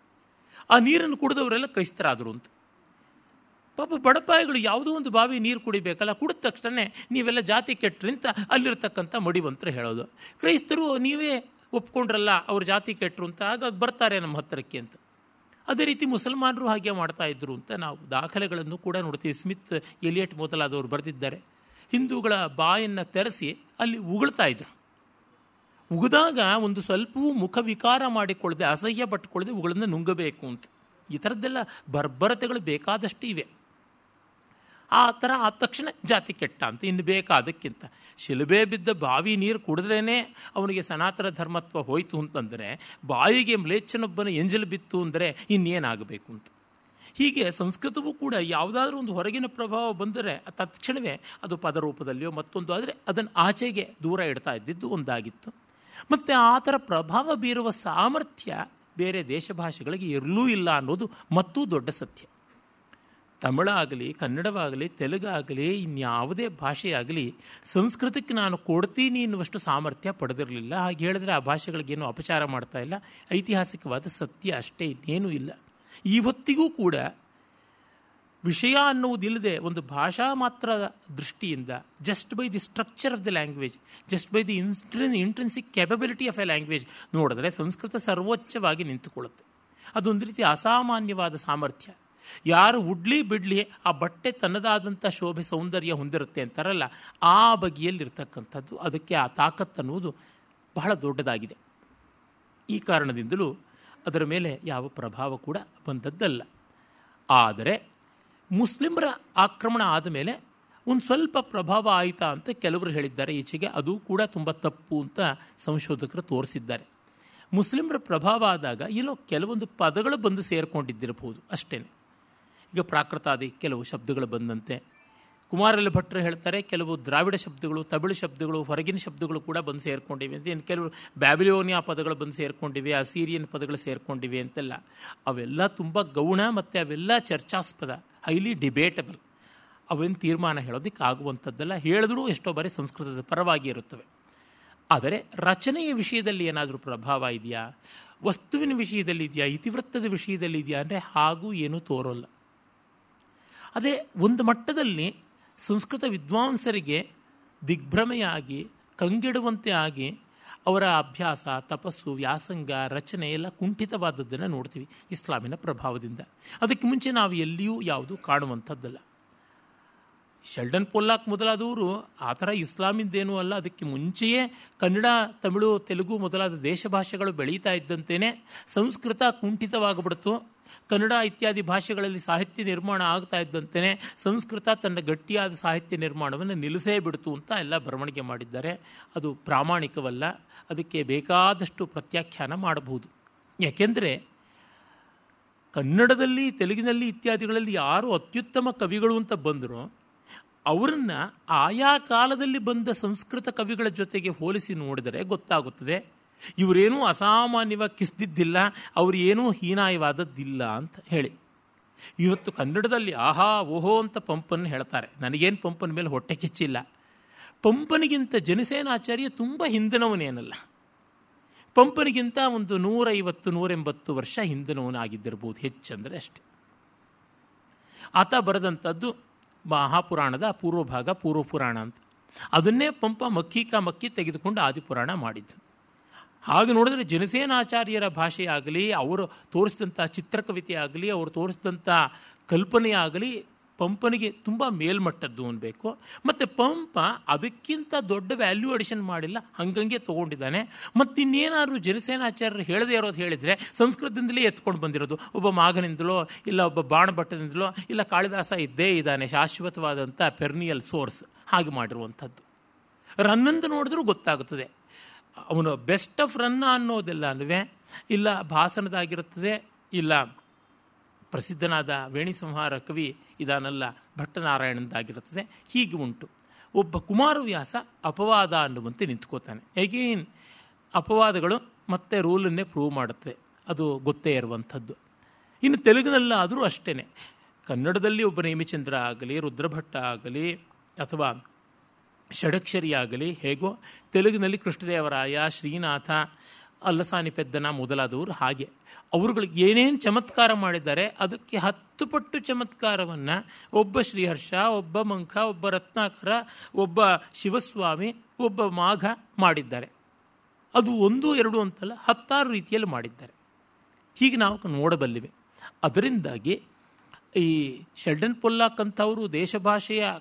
ಆ ನೀರನ್ನು ಕುಡಿದವರೆಲ್ಲ ಕ್ರೈಸ್ತರಾದರು ಅಂತ. ಪಾಪ ಬಡಪಾಯಿಗಳು ಯಾವುದೋ ಒಂದು ಬಾವಿ ನೀರು ಕುಡಿಬೇಕಲ್ಲ, ಕುಡಿದ ತಕ್ಷಣ ನೀವೆಲ್ಲ ಜಾತಿ ಕೆಟ್ಟರೆ ಅಂತ ಅಲ್ಲಿರ್ತಕ್ಕಂಥ ಮಡಿವಂತರು ಹೇಳೋದು. ಕ್ರೈಸ್ತರು ನೀವೇ ಒಪ್ಕೊಂಡ್ರಲ್ಲ ಅವ್ರ ಜಾತಿ ಕೆಟ್ಟರು ಅಂತ, ಆಗ ಬರ್ತಾರೆ ನಮ್ಮ ಹತ್ತಿರಕ್ಕೆ ಅಂತ. ಅದೇ ರೀತಿ ಮುಸಲ್ಮಾನರು ಹಾಗೆ ಮಾಡ್ತಾ ಇದ್ರು ಅಂತ ನಾವು ದಾಖಲೆಗಳನ್ನು ಕೂಡ ನೋಡ್ತೀವಿ. ಸ್ಮಿತ್, ಎಲಿಯಟ್ ಮೊದಲಾದವರು ಬರೆದಿದ್ದಾರೆ. ಹಿಂದೂಗಳ ಬಾಯನ್ನು ತೆರೆಸಿ ಅಲ್ಲಿ ಉಗುಳ್ತಾ ಇದ್ರು. ಉಗಿದಾಗ ಒಂದು ಸ್ವಲ್ಪವೂ ಮುಖ ವಿಕಾರ ಮಾಡಿಕೊಳ್ಳದೆ, ಅಸಹ್ಯ ಪಟ್ಟುಕೊಳ್ಳದೆ ಉಗಳನ್ನು ನುಂಗಬೇಕು ಅಂತ. ಈ ಥರದ್ದೆಲ್ಲ ಬರ್ಬರತೆಗಳು ಬೇಕಾದಷ್ಟು ಇವೆ ಆ ಥರ ಆದ ತಕ್ಷಣ ಜಾತಿ ಕೆಟ್ಟ ಅಂತ, ಇನ್ನು ಬೇಕಾದಕ್ಕಿಂತ. ಶಿಲುಬೆ ಬಿದ್ದ ಬಾವಿ ನೀರು ಕುಡಿದ್ರೇ ಅವನಿಗೆ ಸನಾತನ ಧರ್ಮತ್ವ ಹೋಯಿತು ಅಂತಂದರೆ, ಬಾಯಿಗೆ ಮ್ಲೇಚ್ಛನೊಬ್ಬನ ಎಂಜಲು ಬಿತ್ತು ಅಂದರೆ ಇನ್ನೇನಾಗಬೇಕು ಅಂತ. ಹೀಗೆ ಸಂಸ್ಕೃತವೂ ಕೂಡ ಯಾವುದಾದ್ರೂ ಒಂದು ಹೊರಗಿನ ಪ್ರಭಾವ ಬಂದರೆ ತತ್ಕ್ಷಣವೇ ಅದು ಪದರೂಪದಲ್ಲಿಯೋ ಮತ್ತೊಂದು ಆದರೆ ಅದನ್ನು ಆಚೆಗೆ ದೂರ ಇಡ್ತಾ ಇದ್ದಿದ್ದು ಒಂದಾಗಿತ್ತು. ಮತ್ತು ಆ ಥರ ಪ್ರಭಾವ ಬೀರುವ ಸಾಮರ್ಥ್ಯ ಬೇರೆ ದೇಶ ಭಾಷೆಗಳಿಗೆ ಇರಲೂ ಇಲ್ಲ ಅನ್ನೋದು ಮತ್ತೂ ದೊಡ್ಡ ಸತ್ಯ. ತಮಿಳಾಗಲಿ, ಕನ್ನಡವಾಗಲಿ, ತೆಲುಗಾಗಲಿ, ಇನ್ಯಾವುದೇ ಭಾಷೆಯಾಗಲಿ ಸಂಸ್ಕೃತಕ್ಕೆ ನಾನು ಕೊಡ್ತೀನಿ ಎನ್ನುವಷ್ಟು ಸಾಮರ್ಥ್ಯ ಪಡೆದಿರಲಿಲ್ಲ. ಹಾಗೆ ಹೇಳಿದ್ರೆ ಆ ಭಾಷೆಗಳಿಗೇನು ಅಪಚಾರ ಮಾಡ್ತಾ ಇಲ್ಲ. ಐತಿಹಾಸಿಕವಾದ ಸತ್ಯ ಅಷ್ಟೇ, ಇನ್ನೇನೂ ಇಲ್ಲ. ಇವತ್ತಿಗೂ ಕೂಡ ವಿಷಯ ಅನ್ನುವುದಿಲ್ಲದೆ ಒಂದು ಭಾಷಾ ಮಾತ್ರ ದೃಷ್ಟಿಯಿಂದ just by the structure of the language just by the ಇನ್ಸ್ಟ್ರಿನ್ intrinsic capability of a language ನೋಡಿದ್ರೆ ಸಂಸ್ಕೃತ ಸರ್ವೋಚ್ಚವಾಗಿ ನಿಂತುಕೊಳ್ಳುತ್ತೆ. ಅದೊಂದು ರೀತಿ ಅಸಾಮಾನ್ಯವಾದ ಸಾಮರ್ಥ್ಯ. ಯಾರು ಉಡ್ಲಿ ಬಿಡ್ಲಿ ಆ ಬಟ್ಟೆ ತನ್ನದಾದಂಥ ಶೋಭೆ ಸೌಂದರ್ಯ ಹೊಂದಿರುತ್ತೆ ಅಂತಾರಲ್ಲ, ಆ ಬಗೆಯಲ್ಲಿರ್ತಕ್ಕಂಥದ್ದು ಅದಕ್ಕೆ ಆ ತಾಕತ್ತು ಅನ್ನುವುದು ಬಹಳ ದೊಡ್ಡದಾಗಿದೆ. ಈ ಕಾರಣದಿಂದಲೂ ಅದರ ಮೇಲೆ ಯಾವ ಪ್ರಭಾವ ಕೂಡ ಬಂದದ್ದಲ್ಲ. ಆದರೆ ಮುಸ್ಲಿಮರ ಆಕ್ರಮಣ ಆದ ಮೇಲೆ ಒಂದು ಸ್ವಲ್ಪ ಪ್ರಭಾವ ಆಯಿತಾ ಅಂತ ಕೆಲವರು ಹೇಳಿದ್ದಾರೆ. ಈಚೆಗೆ ಅದು ಕೂಡ ತುಂಬ ತಪ್ಪು ಅಂತ ಸಂಶೋಧಕರು ತೋರಿಸಿದ್ದಾರೆ. ಮುಸ್ಲಿಮರ ಪ್ರಭಾವ ಆದಾಗ ಇಲ್ಲೋ ಕೆಲವೊಂದು ಪದಗಳು ಬಂದು ಸೇರಿಕೊಂಡಿದ್ದಿರಬಹುದು ಅಷ್ಟೇ ಈಗ ಪ್ರಾಕೃತಾದಿ ಕೆಲವು ಶಬ್ದಗಳು ಬಂದಂತೆ. ಕುಮಾರಲ್ ಭಟ್ರು ಹೇಳ್ತಾರೆ, ಕೆಲವು ದ್ರಾವಿಡ ಶಬ್ದಗಳು, ತಮಿಳು ಶಬ್ದಗಳು, ಹೊರಗಿನ ಶಬ್ದಗಳು ಕೂಡ ಬಂದು ಸೇರ್ಕೊಂಡಿವೆ ಅಂತ. ಇನ್ನು ಕೆಲವು ಬ್ಯಾಬಿಲೋನಿಯಾ ಪದಗಳು ಬಂದು ಸೇರ್ಕೊಂಡಿವೆ, ಅಸೀರಿಯನ್ ಪದಗಳು ಸೇರ್ಕೊಂಡಿವೆ ಅಂತೆಲ್ಲ. ಅವೆಲ್ಲ ತುಂಬ ಗೌಣ ಮತ್ತು ಅವೆಲ್ಲ ಚರ್ಚಾಸ್ಪದ ಹೈಲಿ ಡಿಬೇಟಬಲ್ ಅವೇನು ತೀರ್ಮಾನ ಹೇಳೋದಕ್ಕೆ ಆಗುವಂಥದ್ದೆಲ್ಲ. ಹೇಳಿದ್ರೂ ಎಷ್ಟೋ ಬಾರಿ ಸಂಸ್ಕೃತದ ಪರವಾಗಿ ಇರುತ್ತವೆ. ಆದರೆ ರಚನೆಯ ವಿಷಯದಲ್ಲಿ ಏನಾದರೂ ಪ್ರಭಾವ ಇದೆಯಾ? ವಸ್ತುವಿನ ವಿಷಯದಲ್ಲಿ ಇದೆಯಾ? ಇತಿವೃತ್ತದ ವಿಷಯದಲ್ಲಿ ಇದೆಯಾ? ಅಂದರೆ ಹಾಗೂ ಏನೂ ತೋರೋಲ್ಲ. ಅದೇ ಒಂದು ಮಟ್ಟದಲ್ಲಿ ಸಂಸ್ಕೃತ ವಿದ್ವಾಂಸರಿಗೆ ದಿಗ್ಭ್ರಮೆಯಾಗಿ, ಕಂಗೆಡುವಂತೆ ಆಗಿ ಅವರ ಅಭ್ಯಾಸ, ತಪಸ್ಸು, ವ್ಯಾಸಂಗ, ರಚನೆ ಎಲ್ಲ ಕುಂಠಿತವಾದದ್ದನ್ನು ನೋಡ್ತೀವಿ ಇಸ್ಲಾಮಿನ ಪ್ರಭಾವದಿಂದ. ಅದಕ್ಕೆ ಮುಂಚೆ ನಾವು ಎಲ್ಲಿಯೂ ಯಾವುದು ಕಾಣುವಂಥದ್ದಲ್ಲ. ಶೆಲ್ಡನ್ ಪೊಲ್ಲಾಕ್ ಮೊದಲಾದವರು ಆ ಥರ ಇಸ್ಲಾಮಿಂದೇನೂ ಅಲ್ಲ. ಅದಕ್ಕೆ ಮುಂಚೆಯೇ ಕನ್ನಡ, ತಮಿಳು, ತೆಲುಗು ಮೊದಲಾದ ದೇಶ ಭಾಷೆಗಳು ಬೆಳೀತಾ ಇದ್ದಂತೆಯೇ ಸಂಸ್ಕೃತ ಕುಂಠಿತವಾಗಿಬಿಡ್ತು. ಕನ್ನಡ ಇತ್ಯಾದಿ ಭಾಷೆಗಳಲ್ಲಿ ಸಾಹಿತ್ಯ ನಿರ್ಮಾಣ ಆಗ್ತಾ ಇದ್ದಂತೆಯೇ ಸಂಸ್ಕೃತ ತನ್ನ ಗಟ್ಟಿಯಾದ ಸಾಹಿತ್ಯ ನಿರ್ಮಾಣವನ್ನು ನಿಲ್ಲಿಸೇ ಬಿಡ್ತು ಅಂತ ಎಲ್ಲ ಬರವಣಿಗೆ ಮಾಡಿದ್ದಾರೆ. ಅದು ಪ್ರಾಮಾಣಿಕವಲ್ಲ, ಅದಕ್ಕೆ ಬೇಕಾದಷ್ಟು ಪ್ರತ್ಯಾಖ್ಯಾನ ಮಾಡಬಹುದು. ಯಾಕೆಂದರೆ ಕನ್ನಡದಲ್ಲಿ, ತೆಲುಗಿನಲ್ಲಿ ಇತ್ಯಾದಿಗಳಲ್ಲಿ ಯಾರು ಅತ್ಯುತ್ತಮ ಕವಿಗಳು ಅಂತ ಬಂದರೂ, ಅವರನ್ನ ಆಯಾ ಕಾಲದಲ್ಲಿ ಬಂದ ಸಂಸ್ಕೃತ ಕವಿಗಳ ಜೊತೆಗೆ ಹೋಲಿಸಿ ನೋಡಿದರೆ ಗೊತ್ತಾಗುತ್ತದೆ. ಇವರೇನೂ ಅಸಾಮಾನ್ಯವಾಗಿ ಕಿಸ್ದಿದ್ದಿಲ್ಲ ಅವರು ಹೀನಾಯವಾದದ್ದಿಲ್ಲ ಅಂತ ಹೇಳಿ. ಇವತ್ತು ಕನ್ನಡದಲ್ಲಿ ಆಹಾ, ಓಹೋ ಅಂತ ಪಂಪನ್ನು ಹೇಳ್ತಾರೆ. ನನಗೇನು ಪಂಪನ ಮೇಲೆ ಹೊಟ್ಟೆ ಕಿಚ್ಚಿಲ್ಲ. ಪಂಪನಿಗಿಂತ ಜನಸೇನಾಚಾರ್ಯ ತುಂಬ ಹಿಂದಿನವನೇನಲ್ಲ. ಪಂಪನಿಗಿಂತ ಒಂದು ನೂರೈವತ್ತು, ನೂರೆಂಬತ್ತು ವರ್ಷ ಹಿಂದಿನವನಾಗಿದ್ದಿರ್ಬೋದು, ಹೆಚ್ಚಂದರೆ ಅಷ್ಟೆ. ಆತ ಬರೆದಂಥದ್ದು ಮಹಾಪುರಾಣದ ಪೂರ್ವಭಾಗ ಪೂರ್ವಪುರಾಣ ಅಂತ. ಅದನ್ನೇ ಪಂಪ ಮಕ್ಕೀಕ ಮಕ್ಕಿ ತೆಗೆದುಕೊಂಡು ಆದಿಪುರಾಣ ಮಾಡಿದ್ದು. ಹಾಗೆ ನೋಡಿದ್ರೆ ಜನಸೇನಾಚಾರ್ಯರ ಭಾಷೆಯಾಗಲಿ, ಅವರು ತೋರಿಸಿದಂಥ ಚಿತ್ರಕವಿತೆ ಆಗಲಿ ಅವರು ತೋರಿಸಿದಂಥ ಕಲ್ಪನೆ ಆಗಲಿ ಪಂಪನಿಗೆ ತುಂಬ ಮೇಲ್ಮಟ್ಟದ್ದು ಅನ್ಬೇಕು. ಮತ್ತು ಪಂಪ ಅದಕ್ಕಿಂತ ದೊಡ್ಡ ವ್ಯಾಲ್ಯೂ ಅಡಿಷನ್ ಮಾಡಿಲ್ಲ, ಹಂಗಂಗೆ ತೊಗೊಂಡಿದ್ದಾನೆ. ಮತ್ತು ಇನ್ನೇನಾದರೂ ಜನಸೇನಾಚಾರ್ಯರು ಹೇಳದೇ ಇರೋದು ಹೇಳಿದರೆ ಸಂಸ್ಕೃತದಿಂದಲೇ ಎತ್ಕೊಂಡು ಬಂದಿರೋದು. ಒಬ್ಬ ಮಾಘನಿಂದಲೋ ಇಲ್ಲ ಒಬ್ಬ ಬಾಣಭಟ್ಟದಿಂದಲೋ ಇಲ್ಲ ಕಾಳಿದಾಸ ಇದ್ದೇ ಇದ್ದಾನೆ ಶಾಶ್ವತವಾದಂಥ ಪೆರ್ನಿಯಲ್ ಸೋರ್ಸ್ ಹಾಗೆ ಮಾಡಿರುವಂಥದ್ದು. ರನ್ನಂದು ನೋಡಿದ್ರೂ ಗೊತ್ತಾಗುತ್ತದೆ. ಅವನು ಬೆಸ್ಟ್ ಆಫ್ ರನ್ನ ಅನ್ನೋದಿಲ್ಲ ಅಲ್ವೇ ಇಲ್ಲ, ಭಾಸನದಾಗಿರುತ್ತದೆ, ಇಲ್ಲ. ಪ್ರಸಿದ್ಧನಾದ ವೇಣಿ ಸಂಹಾರ ಕವಿ ಇದಾನಲ್ಲ ಭಟ್ಟನಾರಾಯಣದಾಗಿರುತ್ತದೆ ಹೀಗೆ ಉಂಟು. ಒಬ್ಬ ಕುಮಾರವ್ಯಾಸ ಅಪವಾದ ಅನ್ನುವಂತೆ ನಿಂತ್ಕೋತಾನೆ. ಎಗೇನ್ ಅಪವಾದಗಳು ಮತ್ತೆ ರೂಲನ್ನೇ ಪ್ರೂವ್ ಮಾಡುತ್ತವೆ. ಅದು ಗೊತ್ತೇ ಇರುವಂಥದ್ದು. ಇನ್ನು ತೆಲುಗಿನಲ್ಲಾದರೂ ಅಷ್ಟೇ ಕನ್ನಡದಲ್ಲಿ ಒಬ್ಬ ನೇಮಿಚಂದ್ರ ಆಗಲಿ ರುದ್ರಭಟ್ಟ ಆಗಲಿ, ಅಥವಾ ಷಡಕ್ಷರಿ ಆಗಲಿ ಹೇಗೋ ತೆಲುಗಿನಲ್ಲಿ ಕೃಷ್ಣದೇವರಾಯ, ಶ್ರೀನಾಥ, ಅಲ್ಲಸಾನಿ ಪೆದ್ದನ ಮೊದಲಾದವರು ಹಾಗೆ. ಅವರುಗಳಿಗೆ ಏನೇನು ಚಮತ್ಕಾರ ಮಾಡಿದ್ದಾರೆ, ಅದಕ್ಕೆ ಹತ್ತು ಪಟ್ಟು ಚಮತ್ಕಾರವನ್ನು ಒಬ್ಬ ಶ್ರೀಹರ್ಷ, ಒಬ್ಬ ಮಂಖ, ಒಬ್ಬ ರತ್ನಾಕರ, ಒಬ್ಬ ಶಿವಸ್ವಾಮಿ, ಒಬ್ಬ ಮಾಘ ಮಾಡಿದ್ದಾರೆ. ಅದು ಒಂದು, ಎರಡು ಅಂತಲ್ಲ, ಹತ್ತಾರು ರೀತಿಯಲ್ಲಿ ಮಾಡಿದ್ದಾರೆ. ಹೀಗೆ ನಾವು ನೋಡಬಲ್ಲಿವೆ. ಅದರಿಂದಾಗಿ ಈ ಶೆಲ್ಡನ್ ಪೊಲ್ಲಾಕ್ ಅಂತವರು ದೇಶ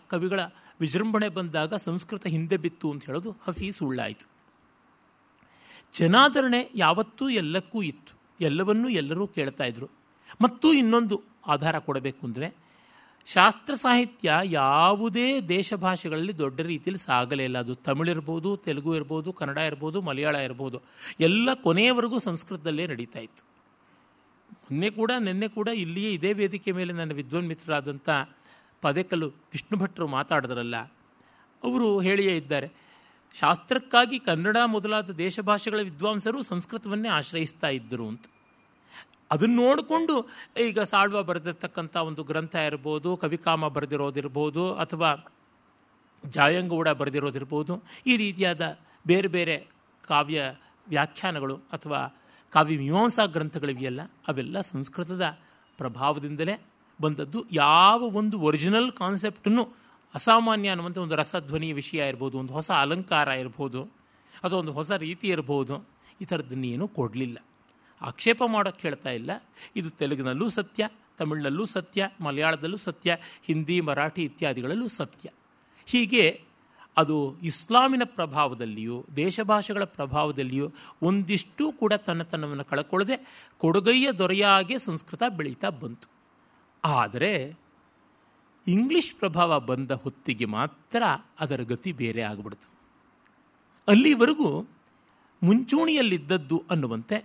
ಕವಿಗಳ ವಿಜೃಂಭಣೆ ಬಂದಾಗ ಸಂಸ್ಕೃತ ಹಿಂದೆ ಬಿತ್ತು ಅಂತ ಹೇಳೋದು ಹಸಿ ಸುಳ್ಳಾಯಿತು. ಜನಾದರಣೆ ಯಾವತ್ತೂ ಎಲ್ಲಕ್ಕೂ ಇತ್ತು. ಎಲ್ಲವನ್ನೂ ಎಲ್ಲರೂ ಕೇಳ್ತಾ ಇದ್ರು. ಮತ್ತು ಇನ್ನೊಂದು ಆಧಾರ ಕೊಡಬೇಕು ಅಂದರೆ ಶಾಸ್ತ್ರ ಸಾಹಿತ್ಯ ಯಾವುದೇ ದೇಶ ಭಾಷೆಗಳಲ್ಲಿ ದೊಡ್ಡ ರೀತಿಯಲ್ಲಿ ಸಾಗಲೇ ಇಲ್ಲ. ಅದು ತಮಿಳಿರ್ಬೋದು ತೆಲುಗು ಇರ್ಬೋದು, ಕನ್ನಡ ಇರ್ಬೋದು, ಮಲಯಾಳ ಇರ್ಬೋದು. ಎಲ್ಲ ಕೊನೆಯವರೆಗೂ ಸಂಸ್ಕೃತದಲ್ಲೇ ನಡೀತಾ ಇತ್ತು. ಮೊನ್ನೆ ಕೂಡ, ನಿನ್ನೆ ಕೂಡ ಇಲ್ಲಿಯೇ ಇದೇ ವೇದಿಕೆ ಮೇಲೆ ನನ್ನ ವಿದ್ವಾನ್ ಮಿತ್ರರಾದಂಥ ಪದೇಕಲ್ಲು ವಿಷ್ಣು ಭಟ್ರು ಮಾತಾಡಿದ್ರಲ್ಲ, ಅವರು ಹೇಳಿಯೇ ಇದ್ದಾರೆ, ಶಾಸ್ತ್ರಕ್ಕಾಗಿ ಕನ್ನಡ ಮೊದಲಾದ ದೇಶ ಭಾಷೆಗಳ ವಿದ್ವಾಂಸರು ಸಂಸ್ಕೃತವನ್ನೇ ಆಶ್ರಯಿಸ್ತಾ ಇದ್ದರು ಅಂತ. ಅದನ್ನು ನೋಡಿಕೊಂಡು ಈಗ ಸಾಳ್ವ ಬರೆದಿರ್ತಕ್ಕಂಥ ಒಂದು ಗ್ರಂಥ ಇರ್ಬೋದು, ಕವಿಕಾಮ ಬರೆದಿರೋದಿರ್ಬೋದು, ಅಥವಾ ಜಾಯಂಗೌಡ ಬರೆದಿರೋದಿರ್ಬೋದು, ಈ ರೀತಿಯಾದ ಬೇರೆ ಬೇರೆ ಕಾವ್ಯ ವ್ಯಾಖ್ಯಾನಗಳು ಅಥವಾ ಕಾವ್ಯ ಮೀಮಾಂಸಾ ಗ್ರಂಥಗಳಿವೆಯಲ್ಲ, ಅವೆಲ್ಲ ಸಂಸ್ಕೃತದ ಪ್ರಭಾವದಿಂದಲೇ ಬಂದದ್ದು ಯಾವ ಒಂದು ಒರಿಜಿನಲ್ ಕಾನ್ಸೆಪ್ಟನ್ನು ಅಸಾಮಾನ್ಯ ಅನ್ನುವಂಥ ಒಂದು ರಸಧ್ವನಿಯ ವಿಷಯ ಇರ್ಬೋದು, ಒಂದು ಹೊಸ ಅಲಂಕಾರ ಇರ್ಬೋದು ಒಂದು ಹೊಸ ರೀತಿ ಇರ್ಬೋದು, ಈ ಥರದ್ದನ್ನೇನು ಕೊಡಲಿಲ್ಲ. ಆಕ್ಷೇಪ ಮಾಡೋಕ್ಕೆ ಹೇಳ್ತಾ ಇಲ್ಲ. ಇದು ತೆಲುಗಿನಲ್ಲೂ ಸತ್ಯ, ತಮಿಳಿನಲ್ಲೂ ಸತ್ಯ, ಮಲಯಾಳದಲ್ಲೂ ಸತ್ಯ, ಹಿಂದಿ, ಮರಾಠಿ ಇತ್ಯಾದಿಗಳಲ್ಲೂ ಸತ್ಯ. ಹೀಗೆ ಅದು ಇಸ್ಲಾಮಿನ ಪ್ರಭಾವದಲ್ಲಿಯೂ, ದೇಶಭಾಷೆಗಳ ಪ್ರಭಾವದಲ್ಲಿಯೂ ಒಂದಿಷ್ಟು ಕೂಡ ತನ್ನತನವನ್ನು ಕಳ್ಕೊಳ್ಳದೆ ಕೊಡುಗೈಯ ದೊರೆಯಾಗೆ ಸಂಸ್ಕೃತ ಬೆಳೀತಾ ಬಂತು. ಆದರೆ ಇಂಗ್ಲಿಷ್ ಪ್ರಭಾವ ಬಂದ ಹೊತ್ತಿಗೆ ಮಾತ್ರ ಅದರ ಗತಿ ಬೇರೆ ಆಗಿಬಿಡ್ತು. ಅಲ್ಲಿವರೆಗೂ ಮುಂಚೂಣಿಯಲ್ಲಿದ್ದದ್ದು ಅನ್ನುವಂತೆ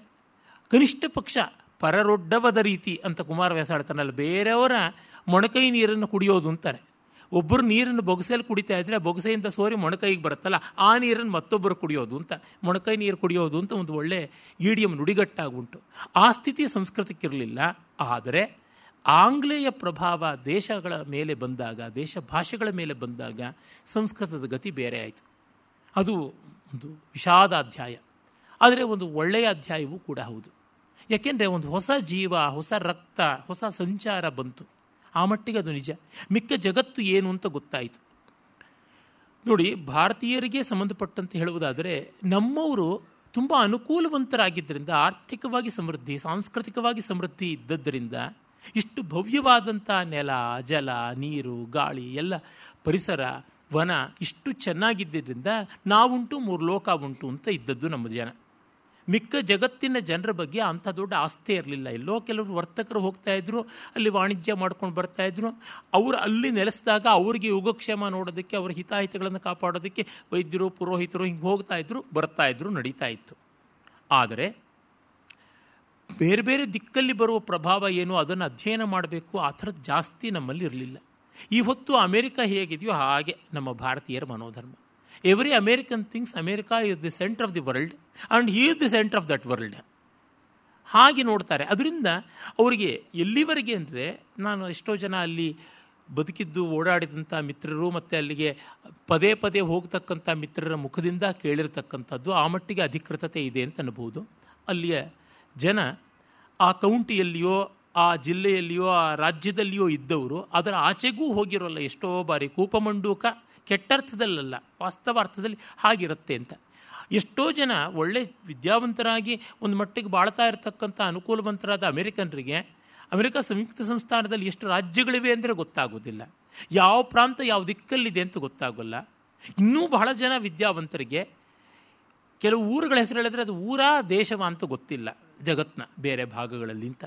ಕನಿಷ್ಠ ಪಕ್ಷ ಪರರೊಡ್ಡವದ ರೀತಿ ಅಂತ ಕುಮಾರವ್ಯಾಸ ಹೇಳ್ತಾನಲ್ಲ ಬೇರೆಯವರ ಮೊಣಕೈ ನೀರನ್ನು ಕುಡಿಯೋದು ಅಂತಾರೆ. ಒಬ್ಬರು ನೀರನ್ನು ಬೊಗಸೆಯಲ್ಲಿ ಕುಡಿತಾ ಇದ್ರೆ ಬೊಗಸೆಯಿಂದ ಸೋರಿ ಮೊಣಕೈಗೆ ಬರುತ್ತಲ್ಲ, ಆ ನೀರನ್ನು ಮತ್ತೊಬ್ಬರು ಕುಡಿಯೋದು ಅಂತ, ಮೊಣಕೈ ನೀರು ಕುಡಿಯೋದು ಅಂತ ಒಂದು ಒಳ್ಳೆ ಈಡಿಯಂ ನುಡಿಗಟ್ಟಾಗುಂಟು ಆ ಸ್ಥಿತಿ ಸಂಸ್ಕೃತಕ್ಕಿರಲಿಲ್ಲ, ಆದರೆ ಆಂಗ್ಲೇಯ ಪ್ರಭಾವ ದೇಶಗಳ ಮೇಲೆ ಬಂದಾಗ, ದೇಶ ಭಾಷೆಗಳ ಮೇಲೆ ಬಂದಾಗ ಸಂಸ್ಕೃತದ ಗತಿ ಬೇರೆ ಆಯಿತು. ಅದು ಒಂದು ವಿಷಾದ ಅಧ್ಯಾಯ. ಆದರೆ ಒಂದು ಒಳ್ಳೆಯ ಅಧ್ಯಾಯವೂ ಕೂಡ ಹೌದು. ಯಾಕೆಂದರೆ ಒಂದು ಹೊಸ ಜೀವ, ಹೊಸ ರಕ್ತ, ಹೊಸ ಸಂಚಾರ ಬಂತು. ಆ ಮಟ್ಟಿಗೆ ಅದು ನಿಜ. ಮಿಕ್ಕ ಜಗತ್ತು ಏನು ಅಂತ ಗೊತ್ತಾಯಿತು. ನೋಡಿ, ಭಾರತೀಯರಿಗೆ ಸಂಬಂಧಪಟ್ಟಂತೆ ಹೇಳುವುದಾದರೆ, ನಮ್ಮವರು ತುಂಬ ಅನುಕೂಲವಂತರಾಗಿದ್ದರಿಂದ, ಆರ್ಥಿಕವಾಗಿ ಸಮೃದ್ಧಿ, ಸಾಂಸ್ಕೃತಿಕವಾಗಿ ಸಮೃದ್ಧಿ ಇದ್ದದ್ದರಿಂದ ಇಷ್ಟು ಭವ್ಯವಾದಂಥ ನೆಲ, ಜಲ, ನೀರು, ಗಾಳಿ, ಎಲ್ಲ ಪರಿಸರ, ವನ ಇಷ್ಟು ಚೆನ್ನಾಗಿದ್ದರಿಂದ ನಾವುಂಟು ಮೂರು ಲೋಕ ಉಂಟು ಅಂತ ಇದ್ದದ್ದು ನಮ್ಮ ಜನ. ಮಿಕ್ಕ ಜಗತ್ತಿನ ಜನರ ಬಗ್ಗೆ ಅಂಥ ದೊಡ್ಡ ಆಸ್ತಿ ಇರಲಿಲ್ಲ. ಎಲ್ಲೋ ಕೆಲವರು ವರ್ತಕರು ಹೋಗ್ತಾ ಇದ್ರು, ಅಲ್ಲಿ ವಾಣಿಜ್ಯ ಮಾಡ್ಕೊಂಡು ಬರ್ತಾ ಇದ್ರು. ಅವರು ಅಲ್ಲಿ ನೆಲೆಸಿದಾಗ ಅವರಿಗೆ ಯೋಗಕ್ಷೇಮ ನೋಡೋದಕ್ಕೆ, ಅವರ ಹಿತಾಹಿತಗಳನ್ನು ಕಾಪಾಡೋದಕ್ಕೆ ವೈದ್ಯರು, ಪುರೋಹಿತರು ಹಿಂಗೆ ಹೋಗ್ತಾ ಇದ್ರು, ಬರ್ತಾ ಇದ್ರು, ನಡೀತಾ ಇತ್ತು. ಆದರೆ ಬೇರೆ ಬೇರೆ ದಿಕ್ಕಲ್ಲಿ ಬರುವ ಪ್ರಭಾವ ಏನು ಅದನ್ನು ಅಧ್ಯಯನ ಮಾಡಬೇಕು? ಆ ಥರದ್ದು ಜಾಸ್ತಿ ನಮ್ಮಲ್ಲಿ ಇರಲಿಲ್ಲ. ಈ ಹೊತ್ತು ಅಮೇರಿಕ ಹೇಗಿದೆಯೋ ಹಾಗೆ ನಮ್ಮ ಭಾರತೀಯರ ಮನೋಧರ್ಮ. Every American things America is the centre of the world and he is the centre of that world ಹಾಗೆ ನೋಡ್ತಾರೆ. ಅದರಿಂದ ಅವರಿಗೆ ಎಲ್ಲಿವರೆಗೆ ಅಂದರೆ ನಾನು ಎಷ್ಟೋ ಜನ ಅಲ್ಲಿ ಬದುಕಿದ್ದು, ಓಡಾಡಿದಂಥ ಮಿತ್ರರು ಮತ್ತು ಅಲ್ಲಿಗೆ ಪದೇ ಪದೇ ಹೋಗ್ತಕ್ಕಂಥ ಮಿತ್ರರ ಮುಖದಿಂದ ಕೇಳಿರ್ತಕ್ಕಂಥದ್ದು ಆ ಮಟ್ಟಿಗೆ ಅಧಿಕೃತತೆ ಇದೆ ಅಂತ ಅನ್ಬೋದು. ಅಲ್ಲಿಯ ಜನ ಆ ಕೌಂಟಿಯಲ್ಲಿಯೋ, ಆ ಜಿಲ್ಲೆಯಲ್ಲಿಯೋ, ಆ ರಾಜ್ಯದಲ್ಲಿಯೋ ಇದ್ದವರು ಅದರ ಆಚೆಗೂ ಹೋಗಿರೋಲ್ಲ. ಎಷ್ಟೋ ಬಾರಿ ಕೂಪಮಂಡೂಕ ಕೆಟ್ಟರ್ಥದಲ್ಲಲ್ಲ ವಾಸ್ತವಾರ್ಥದಲ್ಲಿ ಹಾಗಿರುತ್ತೆ ಅಂತ. ಎಷ್ಟೋ ಜನ ಒಳ್ಳೆ ವಿದ್ಯಾವಂತರಾಗಿ ಒಂದು ಮಟ್ಟಿಗೆ ಬಾಳ್ತಾ ಇರತಕ್ಕಂಥ ಅನುಕೂಲವಂತರಾದ ಅಮೆರಿಕನ್ರಿಗೆ, ಅಮೆರಿಕ ಸಂಯುಕ್ತ ಸಂಸ್ಥಾನದಲ್ಲಿ ಎಷ್ಟು ರಾಜ್ಯಗಳಿವೆ ಅಂದರೆ ಗೊತ್ತಾಗೋದಿಲ್ಲ. ಯಾವ ಪ್ರಾಂತ ಯಾವ ದಿಕ್ಕಲ್ಲಿದೆ ಅಂತ ಗೊತ್ತಾಗೋಲ್ಲ. ಇನ್ನೂ ಬಹಳ ಜನ ವಿದ್ಯಾವಂತರಿಗೆ, ಕೆಲವು ಊರುಗಳ ಹೆಸರು ಹೇಳಿದ್ರೆ ಅದು ಊರ, ದೇಶವ ಅಂತ ಗೊತ್ತಿಲ್ಲ. ಜಗತ್ನ ಬೇರೆ ಭಾಗಗಳಲ್ಲಿಂತ.